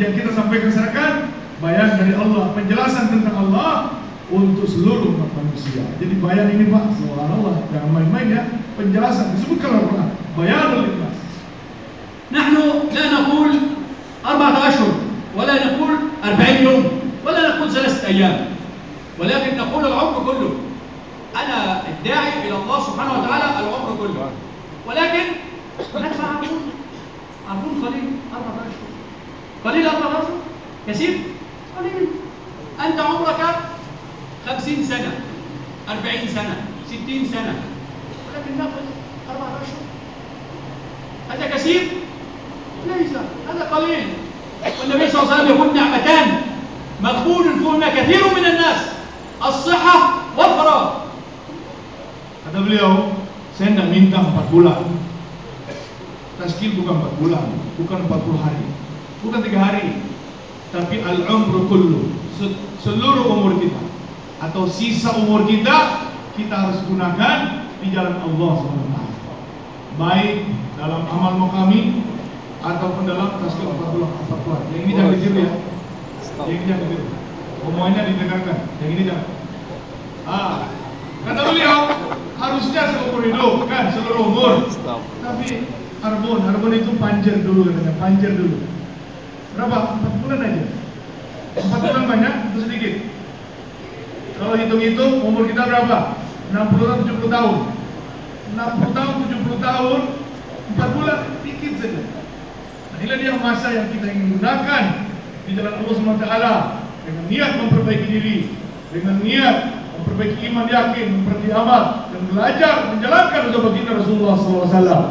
yang kita sampaikan masyarakat Bayan dari Allah, penjelasan tentang Allah untuk seluruh umat manusia. Jadi bayan ini Pak, subhanallah, jangan main-main ya. Penjelasan disebutkan dalam Quran. Bayanul linnas. نحن لا نقول أربعة أشهر ولا نقول أربعين يوم ولا نقول ثلاثة أيام. ولكن نقول العمر كله. أنا الداعي إلى الله سبحانه وتعالى العمر كله. ولكن ندفع عربون عربون قليل أربعة أشهر. قليل أربعة أشهر؟ كثير قليل أنت عمرك خمسين سنة أربعين سنة ستين سنة. ولكن نأخذ أربعة أشهر. هذا كثير ليس هذا قليل والنبي صلى الله عليه وسلم يقول نعمتان مغبون فيهما كثير من الناس الصحة والفراغ Kata beliau, Saya tidak minta empat bulan. Taskil bukan empat bulan, bukan empat puluh hari, bukan tiga hari, tapi al-umru kullu, seluruh umur kita atau sisa umur kita kita harus gunakan di jalan Allah SWT. Baik dalam amal kami ataupun dalam bulan, empat bulan. Yang ini jangan ditiru ya. Yang ini jangan ditiru. Semuanya ditegakkan. Yang ini jangan. Ah, kata beliau harusnya seumur hidup kan seluruh umur. Tapi Arbon, Arbon itu panjer dulu katanya, panjer dulu. Berapa? Empat bulan aja. Empat bulan banyak, itu sedikit. Kalau hitung-hitung umur kita berapa? 60 tahun, 70 tahun. 60 tahun, 70 tahun, empat bulan, dikit saja. Inilah dia masa yang kita ingin gunakan di jalan Allah SWT dengan niat memperbaiki diri, dengan niat memperbaiki iman yakin, memperbaiki amal, dan belajar menjalankan untuk baginda Rasulullah SAW.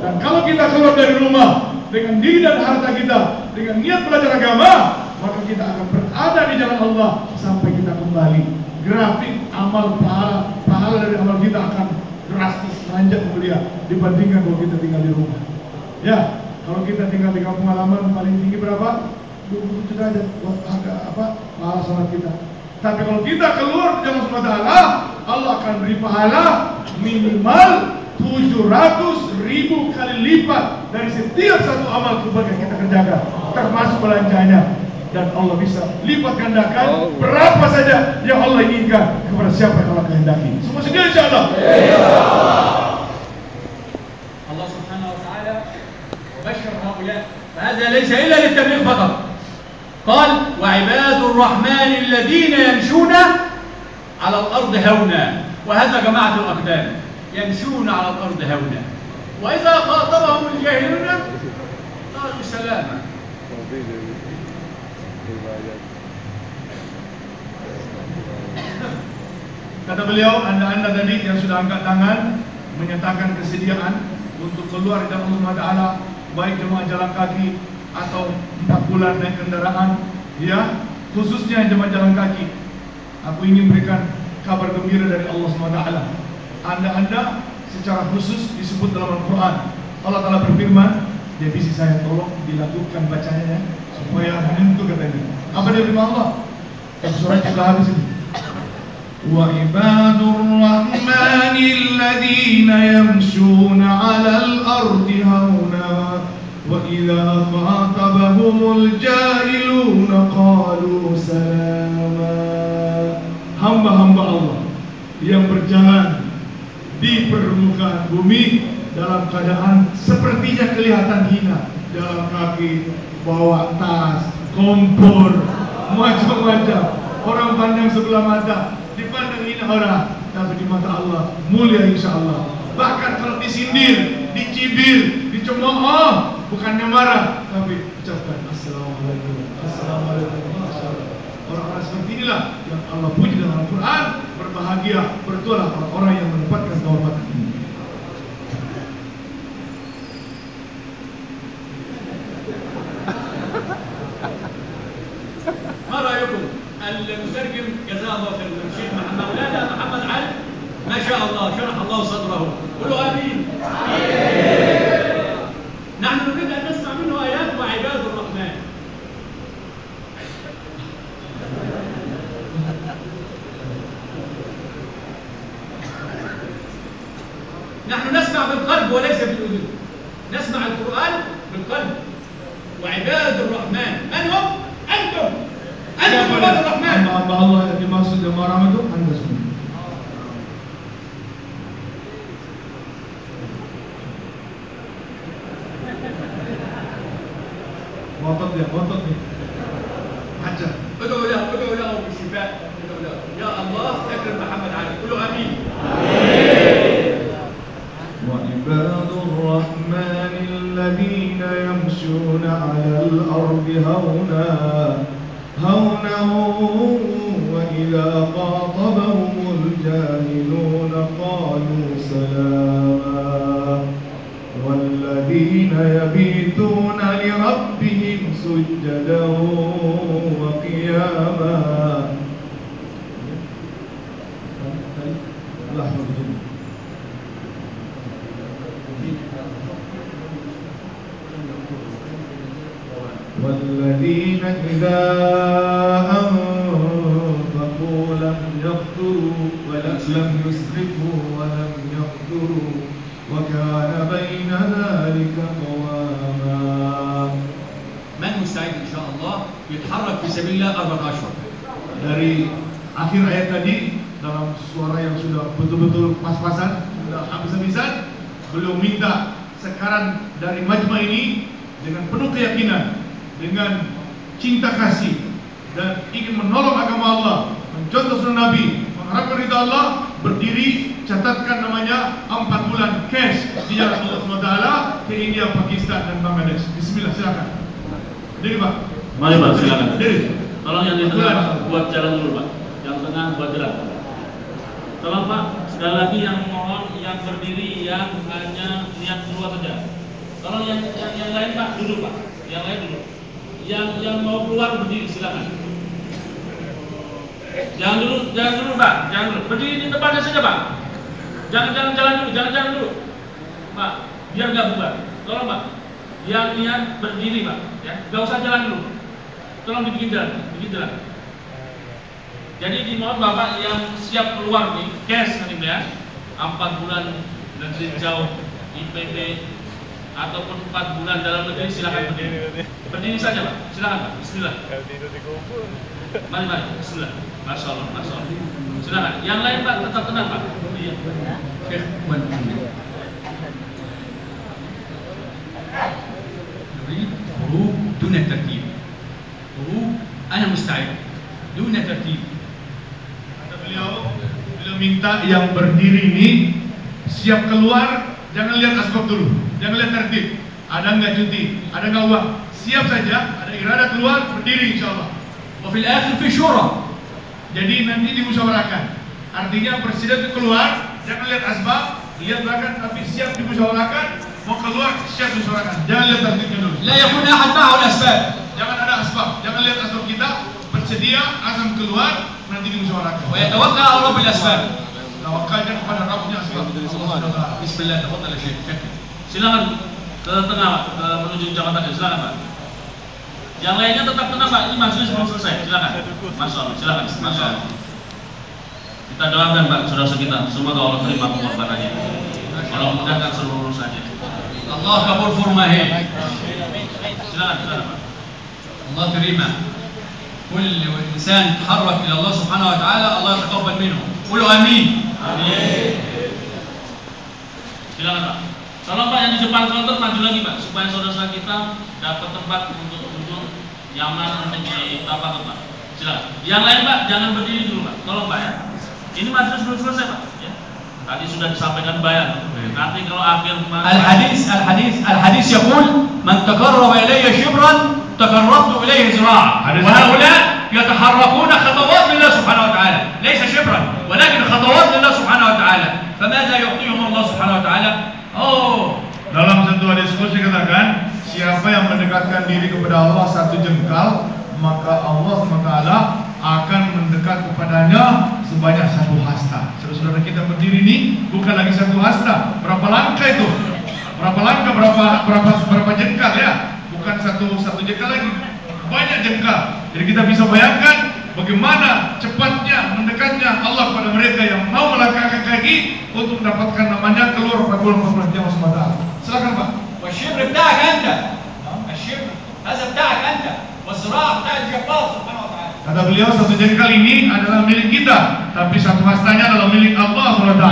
Dan kalau kita keluar dari rumah dengan diri dan harta kita, dengan niat belajar agama, maka kita akan berada di jalan Allah sampai kita kembali. Grafik amal pahala, pahala dari amal kita akan drastis lanjut mulia dibandingkan kalau kita tinggal di rumah. Ya, kalau kita tinggal di kampung halaman paling tinggi berapa? 27 derajat buat agak apa pahala sholat kita. Tapi kalau kita keluar dari Allah Allah akan beri pahala minimal 700 ribu kali lipat dari setiap satu amal kebaikan kita kerjakan termasuk belanjanya dan Allah bisa lipat gandakan oh. berapa saja yang Allah inginkan kepada siapa yang Allah kehendaki semua sedia insyaallah Allah هؤلاء فهذا ليس إلا للتبليغ فقط. قال وعباد الرحمن الذين يمشون على الأرض هونا. وهذا جماعة الأقدام. يمشون على الأرض هونا. وإذا خاطبهم الجاهلون قالوا سلاما Kata beliau, anda-anda tadi yang sudah angkat tangan menyatakan kesediaan untuk keluar dari Allah Taala, baik jemaah jalan kaki atau empat bulan naik kendaraan, ya khususnya jemaah jalan kaki. Aku ingin berikan kabar gembira dari Allah Taala. Anda-anda secara khusus disebut dalam Al-Quran. Allah Ta'ala berfirman, devisi saya tolong dilakukan bacanya ya, supaya menyentuh katanya. Apa dia firman Allah? Surat sudah habis ini. وعباد الرحمن الذين يمشون على الأرض هونا وإذا خاطبهم الجاهلون قالوا سلاما hamba-hamba Allah yang berjalan di permukaan bumi dalam keadaan sepertinya kelihatan hina dalam kaki bawa tas kompor macam-macam orang pandang sebelah mata dipandang hina orang tapi di mata Allah mulia insya Allah bahkan kalau disindir dicibir dicemooh bukannya marah tapi ucapkan assalamualaikum. Assalamualaikum. Orang-orang seperti inilah yang Allah puji dalam Al-Quran berbahagia bertualah orang-orang yang mendapatkan kehormatan ini المترجم جزاه الله خير الشيخ محمد. مولانا محمد علي. ما شاء الله شرح الله صدره. قولوا آمين. نحن نريد أن نسمع منه آيات وعباد الرحمن. نحن نسمع بالقلب وليس بالأذن. نسمع القرآن بالقلب. وعباد الرحمن. من هم؟ أنتم. أنا قوة الرحمن. ما الله بمقصد ما رمده هندسه وطبيع وطبيع ادعوا له ادعوا له بالشفاء. ادعوا له. يا الله اكرم محمد علي. قولوا آمين. وعباد الرحمن الذين يمشون على الأرض هونا. وإذا خاطبهم الجاهلون قالوا سلاما والذين يبيتون لربهم سجدا وقياما. الله والذين إذا أنفقوا لم يقتروا ولم لم يسرفوا ولم يقتروا وكان بين ذلك قواما من مستعد ان شاء الله يتحرك في سبيل الله اربع اشهر dari akhir ayat tadi dalam suara yang sudah betul-betul pas-pasan, sudah habis-habisan, belum minta sekarang dari majma ini dengan penuh keyakinan, dengan cinta kasih dan ingin menolong agama Allah, mencontoh sunnah Nabi, mengharapkan ridha Allah, berdiri catatkan namanya empat bulan cash di jalan Allah SWT ke India, Pakistan dan Bangladesh. Bismillah silakan. Berdiri Pak. Mari Pak, silakan. Berdiri. Tolong yang di tengah Pak, buat jalan dulu Pak. Yang tengah buat jalan. Tolong Pak, sekali lagi yang mohon yang berdiri yang hanya niat keluar saja. Tolong yang yang, yang lain Pak duduk Pak. Yang lain duduk. Yang yang mau keluar berdiri silakan. Jangan dulu, jangan dulu Pak, jangan dulu. Berdiri di tempatnya saja Pak. Jangan jangan jalan dulu, jangan jalan dulu. Pak, biar nggak bubar. Tolong Pak. Yang niat berdiri Pak, ya. Gak usah jalan dulu. Tolong dibikin jalan, bikin jalan. Jadi dimohon Bapak yang siap keluar nih, cash nanti ya, 4 bulan negeri jauh IPB ataupun 4 bulan dalam negeri silakan berdiri. Berdiri saja Pak, silakan Pak. Bismillah. Mari mari, Bismillah. Masya Allah, Masya Allah. Silakan. Yang lain Pak tetap tenang Pak. Iya. شيخ من نريد خروج دون ترتيب خروج انا مستعد دون ترتيب Kata beliau, beliau minta yang berdiri ini siap keluar, Jangan lihat asbab dulu, jangan lihat tertib. Ada nggak cuti, ada nggak uang. Siap saja, ada irada keluar, berdiri insya Allah. Wafil akhir fi. Jadi nanti dimusyawarahkan. Artinya presiden keluar, jangan lihat asbab, lihat belakang, tapi siap dimusyawarahkan. Mau keluar, siap dimusyawarahkan. Jangan lihat tertibnya dulu. La yakun ahad ma'ul asbab. Jangan ada asbab, jangan lihat asbab kita. Bersedia, azam keluar, nanti dimusyawarahkan. Wa yatawakka Allah bil asbab. Tawakalnya kepada Rabbnya asbab. Allah Subhanahu wa taala. بسم الله تفضل يا شيخ شكرا Silakan ke tengah Pak, ke menuju jembatan tadi. Silakan Pak. Yang lainnya tetap tenang Pak, ini majelis belum selesai. Silakan. Masya Allah, silakan. Masya Allah. Kita doakan Pak, saudara kita. Semoga Allah terima pengorbanannya. Allah mudahkan seluruh urusannya. الله كبر فرمه Silakan, silakan Pak. الله كريمة كل إنسان تحرك إلى الله سبحانه وتعالى الله يتقبل منه قولوا آمين Silakan Pak. Tolong Pak yang di depan counter maju lagi Pak, supaya saudara-saudara kita dapat tempat untuk duduk nyaman untuk di apa Pak. Silakan. Yang lain Pak, jangan berdiri dulu Pak. Tolong Pak ya. Ini majelis belum selesai Pak. Ya. Tadi sudah disampaikan bayan. Nanti kalau akhir الحديث الحديث الحديث يقول من تقرب إلي شبرا تقربت إليه ذراعا حديث- وهؤلاء يتحركون خطوات لله سبحانه وتعالى ليس شبرا ولكن خطوات لله سبحانه وتعالى فماذا يعطيهم الله سبحانه وتعالى أوه Dalam sebuah diskusi katakan, siapa yang mendekatkan diri kepada Allah satu jengkal, maka Allah SWT akan mendekat kepadanya sebanyak satu hasta. Saudara-saudara kita berdiri ini bukan lagi satu hasta. Berapa langkah itu? Berapa langkah? Berapa berapa berapa jengkal ya? Bukan satu satu jengkal lagi. Banyak jengkal. Jadi kita bisa bayangkan bagaimana cepatnya mendekatnya Allah kepada mereka yang mau melangkahkan kaki untuk mendapatkan namanya keluar pada bulan Ramadan yang SWT. Silakan Pak. والشبر بتاعك أنت الشبر هذا بتاعك أنت والزراعة بتاع الجبار سبحانه وتعالى Kata beliau satu jengkal ini adalah milik kita, tapi satu hastanya adalah milik Allah SWT.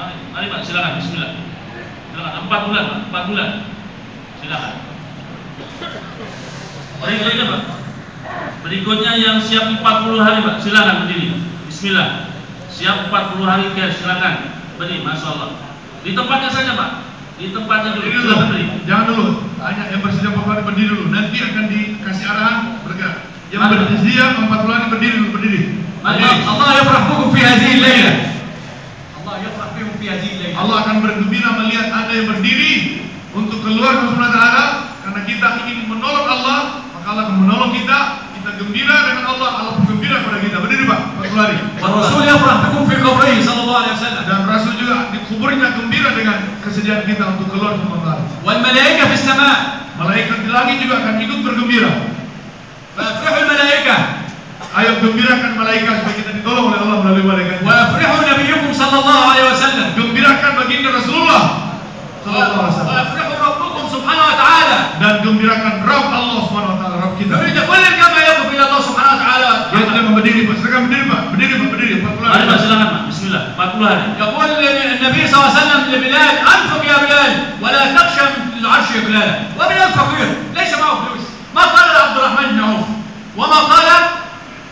Mari, mari Pak, silakan. Bismillah. Silakan. Empat bulan Pak, empat bulan. Silakan. Berikutnya Pak. Berikutnya yang siap 40 hari, Pak. Silakan berdiri. Bismillah. Siap 40 hari guys, silakan. berdiri. Masya Allah. Di tempatnya saja, Pak. Di tempatnya dulu. Jangan dulu. Berdiri. Jangan dulu. Hanya yang bersedia 40 hari berdiri dulu. Nanti akan dikasih arahan bergerak. Yang Maka. bersedia 40 hari berdiri dulu, berdiri. Maka Allah ya yafrahukum fi hadhihi Allah Allah yafrahukum fi hadhihi. Allah akan bergembira melihat ada yang berdiri untuk keluar ke Subhanahu karena kita ingin menolong Allah Allah akan menolong kita, kita gembira dengan Allah, Allah pun gembira kepada kita. Benar Pak? Pak Kulari. Rasul yang pernah fi qabrihi sallallahu alaihi wasallam. Dan Rasul juga dikuburnya gembira dengan kesediaan kita untuk keluar dari neraka. Wal malaika fis sama. Malaikat di langit juga akan ikut bergembira. Fafrihul malaikat, Ayo gembirakan malaikat supaya kita ditolong oleh Allah melalui malaikat. Wa afrihu nabiyukum sallallahu alaihi wasallam. Gembirakan baginda Rasulullah sallallahu alaihi wasallam. Wa afrihu rabbukum سبحانه وتعالى dan gembirakan Rabb Allah Subhanahu wa taala Rabb kita. نريد كل كما يقف إلى الله سبحانه وتعالى Dia sedang berdiri, Pak. Silakan berdiri, Pak. Berdiri, Pak. Berdiri. 40 Mari Pak silakan Pak. Bismillah. 40 hari. يقول النبي صلى الله عليه وسلم لبلال انفق يا بلال ولا تخشى من العرش يا بلال وبلال فقير ليس معه فلوس ما قال لعبد الرحمن بن عوف وما قال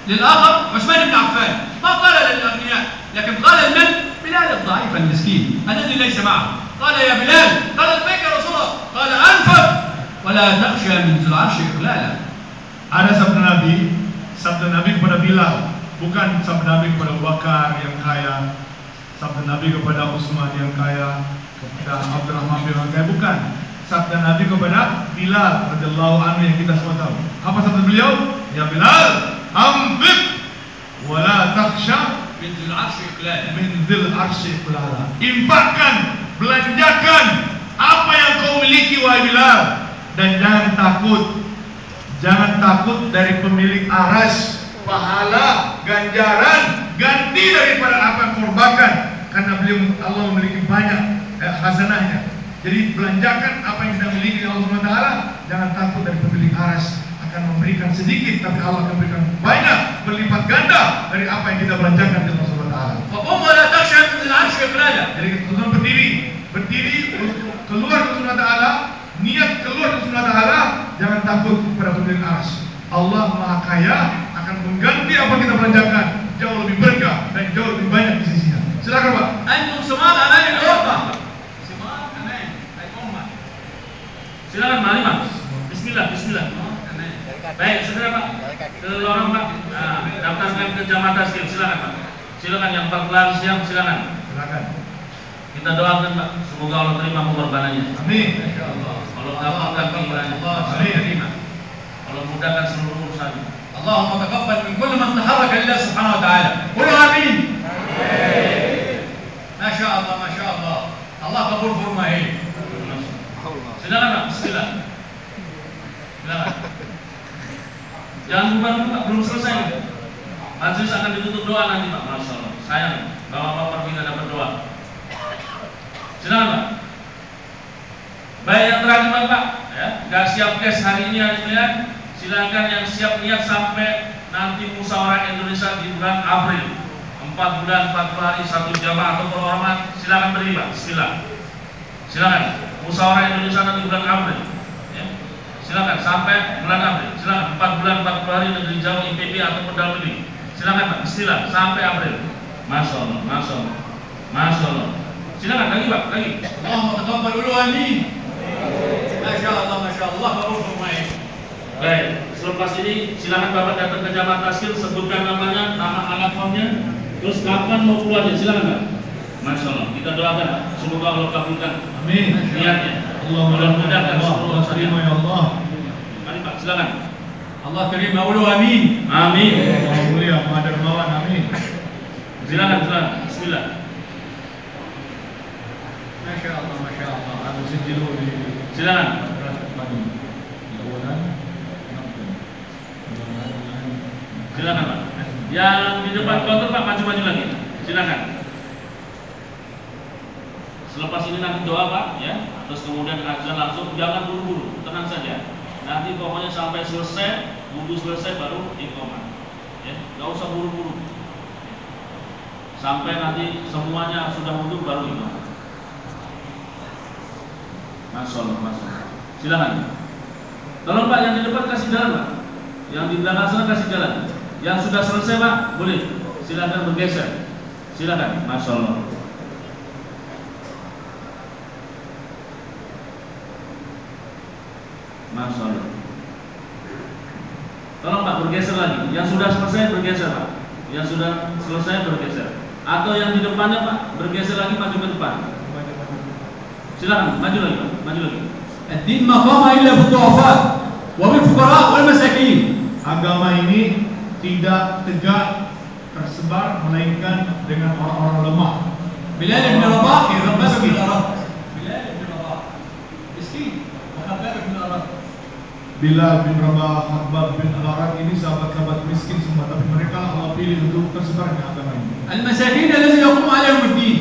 للاخر عثمان بن عفان ما قال للاغنياء لكن قال لمن بلال الضعيف المسكين الذي ليس معه قال يا بلال قال لبيك يا رسول الله قال انفق ولا تخشى من ذي العرش اقلالا Ada sabda Nabi, sabda Nabi kepada Bilal, bukan sabda Nabi kepada Abu Bakar yang kaya, sabda Nabi kepada Utsman yang kaya, kepada Abdurrahman bin yang kaya, bukan. Sabda Nabi kepada Bilal radhiyallahu anhu yang kita semua tahu. Apa sabda beliau? Ya Bilal, anfiq wala takhsha من ذي العرش اقلالا min dzil arsy qulala. Infakkan, belanjakan apa yang kau miliki wahai Bilal. Dan jangan takut jangan takut dari pemilik aras pahala ganjaran ganti daripada apa yang korbankan karena beliau Allah memiliki banyak eh, hasanahnya jadi belanjakan apa yang kita miliki oleh Allah SWT jangan takut dari pemilik aras akan memberikan sedikit tapi Allah akan memberikan banyak berlipat ganda dari apa yang kita belanjakan di Allah SWT. Jadi kita takut pada pemilik aras. Allah Maha Kaya akan mengganti apa kita belanjakan jauh lebih berkah dan jauh lebih banyak di sisinya. Silakan Pak. Antum semua anak Eropa. Semua anak umat. Silakan Pak Lima. Bismillah, Bismillah. Baik, segera Pak. Ah, ke lorong Pak. Nah, daftarkan ke jamaah skill. Silakan Pak. Silakan yang Pak siang silakan. Silakan. Kita doakan Pak, semoga Allah terima pengorbanannya. Amin. Insyaallah. Allah tambahkan keimanannya. Amin memudahkan seluruh urusannya. Allahumma taqabbal min kulli man taharraka lillah subhanahu wa ta'ala. Qul amin. Masya Allah, Masya Allah. Allah kabul kurma ini. Silakan Pak, bismillah. Jangan bubar Pak, belum selesai. Majlis akan ditutup doa nanti Pak, Masya Allah. Sayang, Bapak-Bapak minta dapat doa. Silakan Pak. Baik yang terakhir Pak, ya, nggak siap tes hari ini hari ini ya. Silakan yang siap niat sampai nanti musyawarah Indonesia di bulan April. 4 bulan, 40 hari, 1 jamaah atau terhormat, silakan berima. Silakan. Silakan. Musyawarah Indonesia nanti bulan April. Ya. Silakan sampai bulan April. Silakan 4 bulan, 40 hari negeri Jawa IPB atau pedal negeri. Silakan Pak, silakan sampai April. Masya Allah, Masya Silakan lagi Pak, lagi. Allah, oh, dulu amin. Masya Allah, Masya Allah, Bapak Baik. Baik, selepas ini silakan Bapak datang ke Jamat Tasir sebutkan namanya, nama anak komnya, terus kapan mau keluarnya, silakan Pak. Masya Allah, kita doakan semoga Allah kabulkan. Amin. Niatnya. Allah mudah-mudahan dan Allah terima ya Allah. Mari Pak, silakan. Allah kirim. ulu amin. Amin. Ya, Allah mulia, Maha Dermawan, amin. Silakan, silakan. Bismillah. Masya Allah, Masya Allah. Aku sijiluni. Silakan. Berat Silakan Pak. Yang di depan konter Pak maju-maju lagi. Silakan. Selepas ini nanti doa Pak, ya. Terus kemudian azan langsung, jangan buru-buru, tenang saja. Nanti pokoknya sampai selesai, wudhu selesai baru iqomah. Ya, nggak usah buru-buru. Sampai nanti semuanya sudah wudhu baru iqomah. Masya Allah, Masya Allah. Silakan. Tolong Pak yang di depan kasih jalan Pak. Yang di belakang sana kasih jalan. Yang sudah selesai Pak, boleh silakan bergeser. silakan, Masya Allah. Masya Allah. Tolong Pak bergeser lagi. Yang sudah selesai bergeser Pak. Yang sudah selesai bergeser. Atau yang di depannya Pak, bergeser lagi maju ke depan. Silakan, maju lagi Pak, maju lagi. Ad-din maqama illa bi wa bil fuqara wal masakin. Agama ini tidak tegak tersebar melainkan dengan orang-orang lemah. Bilal bin Rabah itu miskin. Bilal bin Rabah miskin. Habab bin Arab. Bilal bin Rabah, Habab bin Arab ini sahabat-sahabat miskin semua, tapi mereka Allah pilih untuk tersebarnya agama ini. Al-masakin alladhi yaqum alaihim ad-din.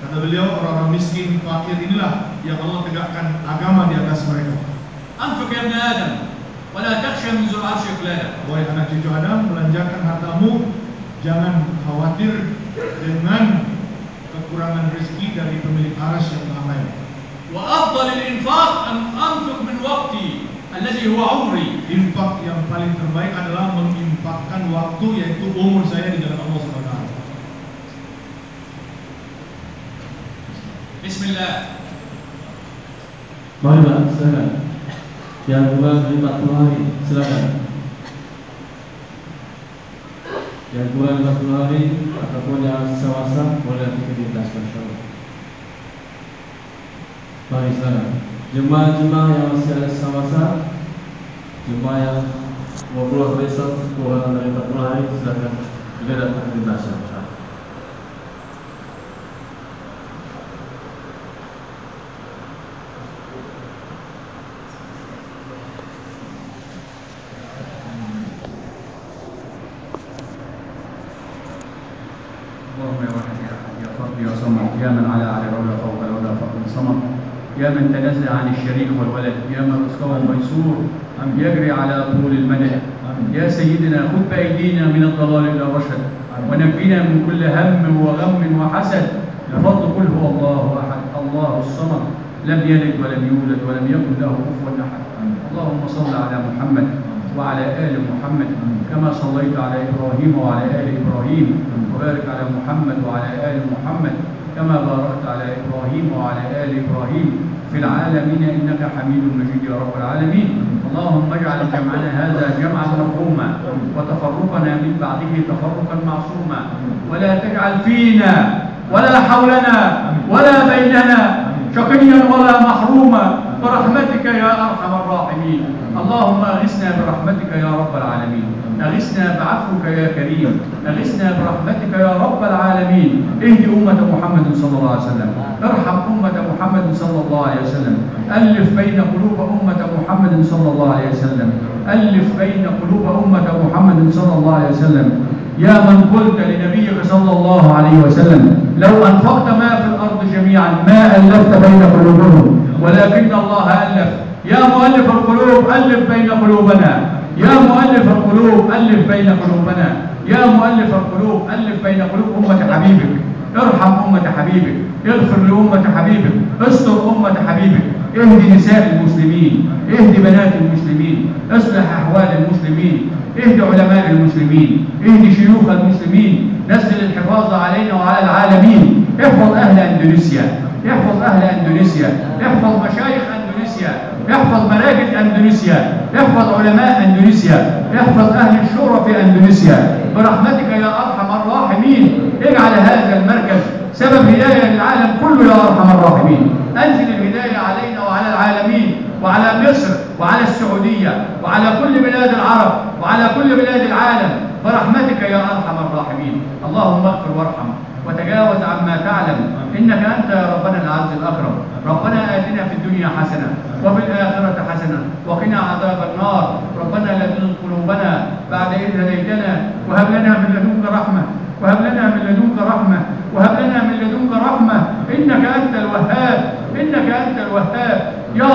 Kata beliau orang-orang miskin, fakir inilah yang Allah tegakkan agama di atas mereka. Anfaq ya Adam. Wala takhsha min zul arsy. Wahai anak cucu Adam, melanjakan hartamu, jangan khawatir dengan kekurangan rezeki dari pemilik aras yang maha Wa afdal al-infaq an anfaq min waqti alladhi huwa umri. Infak yang paling terbaik adalah menginfakkan waktu yaitu umur saya di jalan Allah Subhanahu wa taala. Bismillah. Baiklah, saya yang kurang 40 hari, silakan. Yang kurang 40 hari ataupun yang sewasa boleh dijelaskan insyaallah. Mari silakan. Jemaah-jemaah yang masih ada sewasa, jemaah yang keluar besok kurang dari 40 hari, silakan juga datang ke Indonesia. الشريك والولد. يا من رزقه ميسور يجري على طول المدد يا سيدنا خذ بأيدينا من الضلال إلى الرشد. ونجينا من كل هم وغم وحسد. بفضل قل هو الله أحد. الله الصمد. لم يلد ولم يولد ولم يكن له كفوا أحد. اللهم صل على محمد وعلى آل محمد كما صليت على إبراهيم وعلى آل إبراهيم. وبارك على محمد وعلى آل محمد كما باركت على إبراهيم وعلى آل إبراهيم. في العالمين إنك حميد مجيد يا رب العالمين. اللهم اجعل جمعنا هذا جمعا مرحوما وتفرقنا من بعده تفرقا معصوما. ولا تجعل فينا ولا حولنا ولا بيننا شقيا ولا محروما برحمتك يا أرحم الراحمين. اللهم اغثنا برحمتك يا رب العالمين. اغثنا بعفوك يا كريم اغثنا برحمتك يا رب العالمين. اهد أمة محمد صلى الله عليه وسلم ارحم أمة محمد صلى الله عليه وسلم. ألف بين قلوب أمة محمد صلى الله عليه وسلم. ألف بين قلوب أمة محمد صلى الله عليه وسلم. يا من قلت لنبيك صلى الله عليه وسلم لو أنفقت ما في الأرض جميعا ما ألفت بين قلوبهم ولكن الله ألف. يا مؤلف القلوب ألف بين قلوبنا. يا مؤلف القلوب ألف بين قلوبنا. يا مؤلف القلوب ألف بين قلوب أمة حبيبك. ارحم أمة حبيبك. اغفر لأمة حبيبك. استر أمة حبيبك. اهدي نساء المسلمين. اهدي بنات المسلمين. اصلح أحوال المسلمين. اهدي علماء المسلمين. اهدي شيوخ المسلمين. نزل الحفاظ علينا وعلى العالمين. احفظ أهل أندونيسيا. احفظ أهل أندونيسيا. احفظ مشايخ أندونيسيا. احفظ مراكز أندونيسيا. احفظ علماء أندونيسيا. احفظ أهل الشورى في أندونيسيا. برحمتك يا أرحم الراحمين. اجعل هذا المركز سبب هداية للعالم كله يا أرحم الراحمين. أنزل الهداية علينا وعلى العالمين وعلى مصر وعلى السعودية وعلى كل بلاد العرب وعلى كل بلاد العالم. برحمتك يا أرحم الراحمين. اللهم اغفر وارحم. وتجاوز عما تعلم. إنك أنت يا ربنا العز الأكرم. ربنا آتنا في الدنيا حسنة وفي الآخرة حسنة وقنا عذاب النار. ربنا لا تزغ قلوبنا بعد إذ هديتنا. وهب لنا من لدنك رحمة. وهب لنا من لدنك رحمة. وهب لنا من لدنك رحمة. إنك أنت الوهاب. إنك أنت الوهاب. يا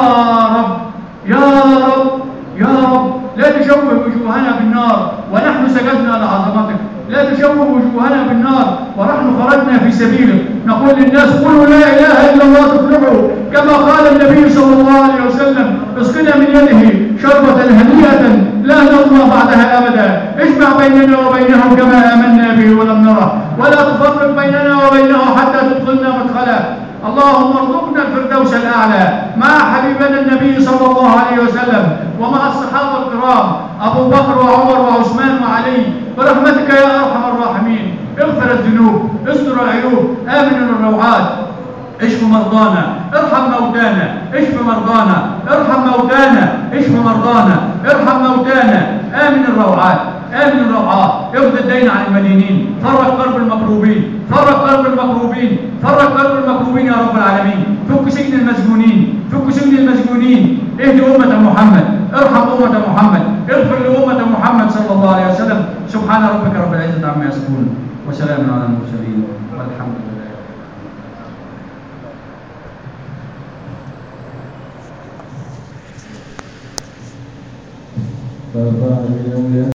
رب. يا رب. يا رب. لا تشوه وجوهنا بالنار ونحن سجدنا لعظمتك لا تشوه وجوهنا بالنار ونحن خرجنا في سبيلك. نقول للناس قولوا لا إله إلا الله تفلحوا كما قال النبي صلى الله عليه وسلم اسقنا من يده شربة هنيئة لا نظمى بعدها أبدا. اجمع بيننا وبينه كما آمنا به ولم نره. ولا تفرق بيننا وبينه حتى تدخلنا مدخله. اللهم ارزقنا الفردوس الأعلى. مع حبيبنا النبي صلى الله عليه وسلم. ومع الصحابة الكرام أبو بكر وعمر وعثمان وعلي برحمتك يا أرحم الراحمين. اغفر الذنوب استر العيوب آمن الروعات. اشف مرضانا ارحم موتانا. اشف مرضانا ارحم موتانا. اشف مرضانا ارحم موتانا. آمن الروعات. امن الروعات اخذ الدين عن المدينين. فرق قلب المكروبين. فرق قلب المكروبين. فرق قلب المكروبين يا رب العالمين. فك سجن المسجونين فك سجن المسجونين اهدي أمة محمد. ارحم أمة محمد. اغفر لأمة محمد صلى الله عليه وسلم. سبحان ربك رب العزة عما يصفون. وسلام على المرسلين. والحمد لله. yang mulia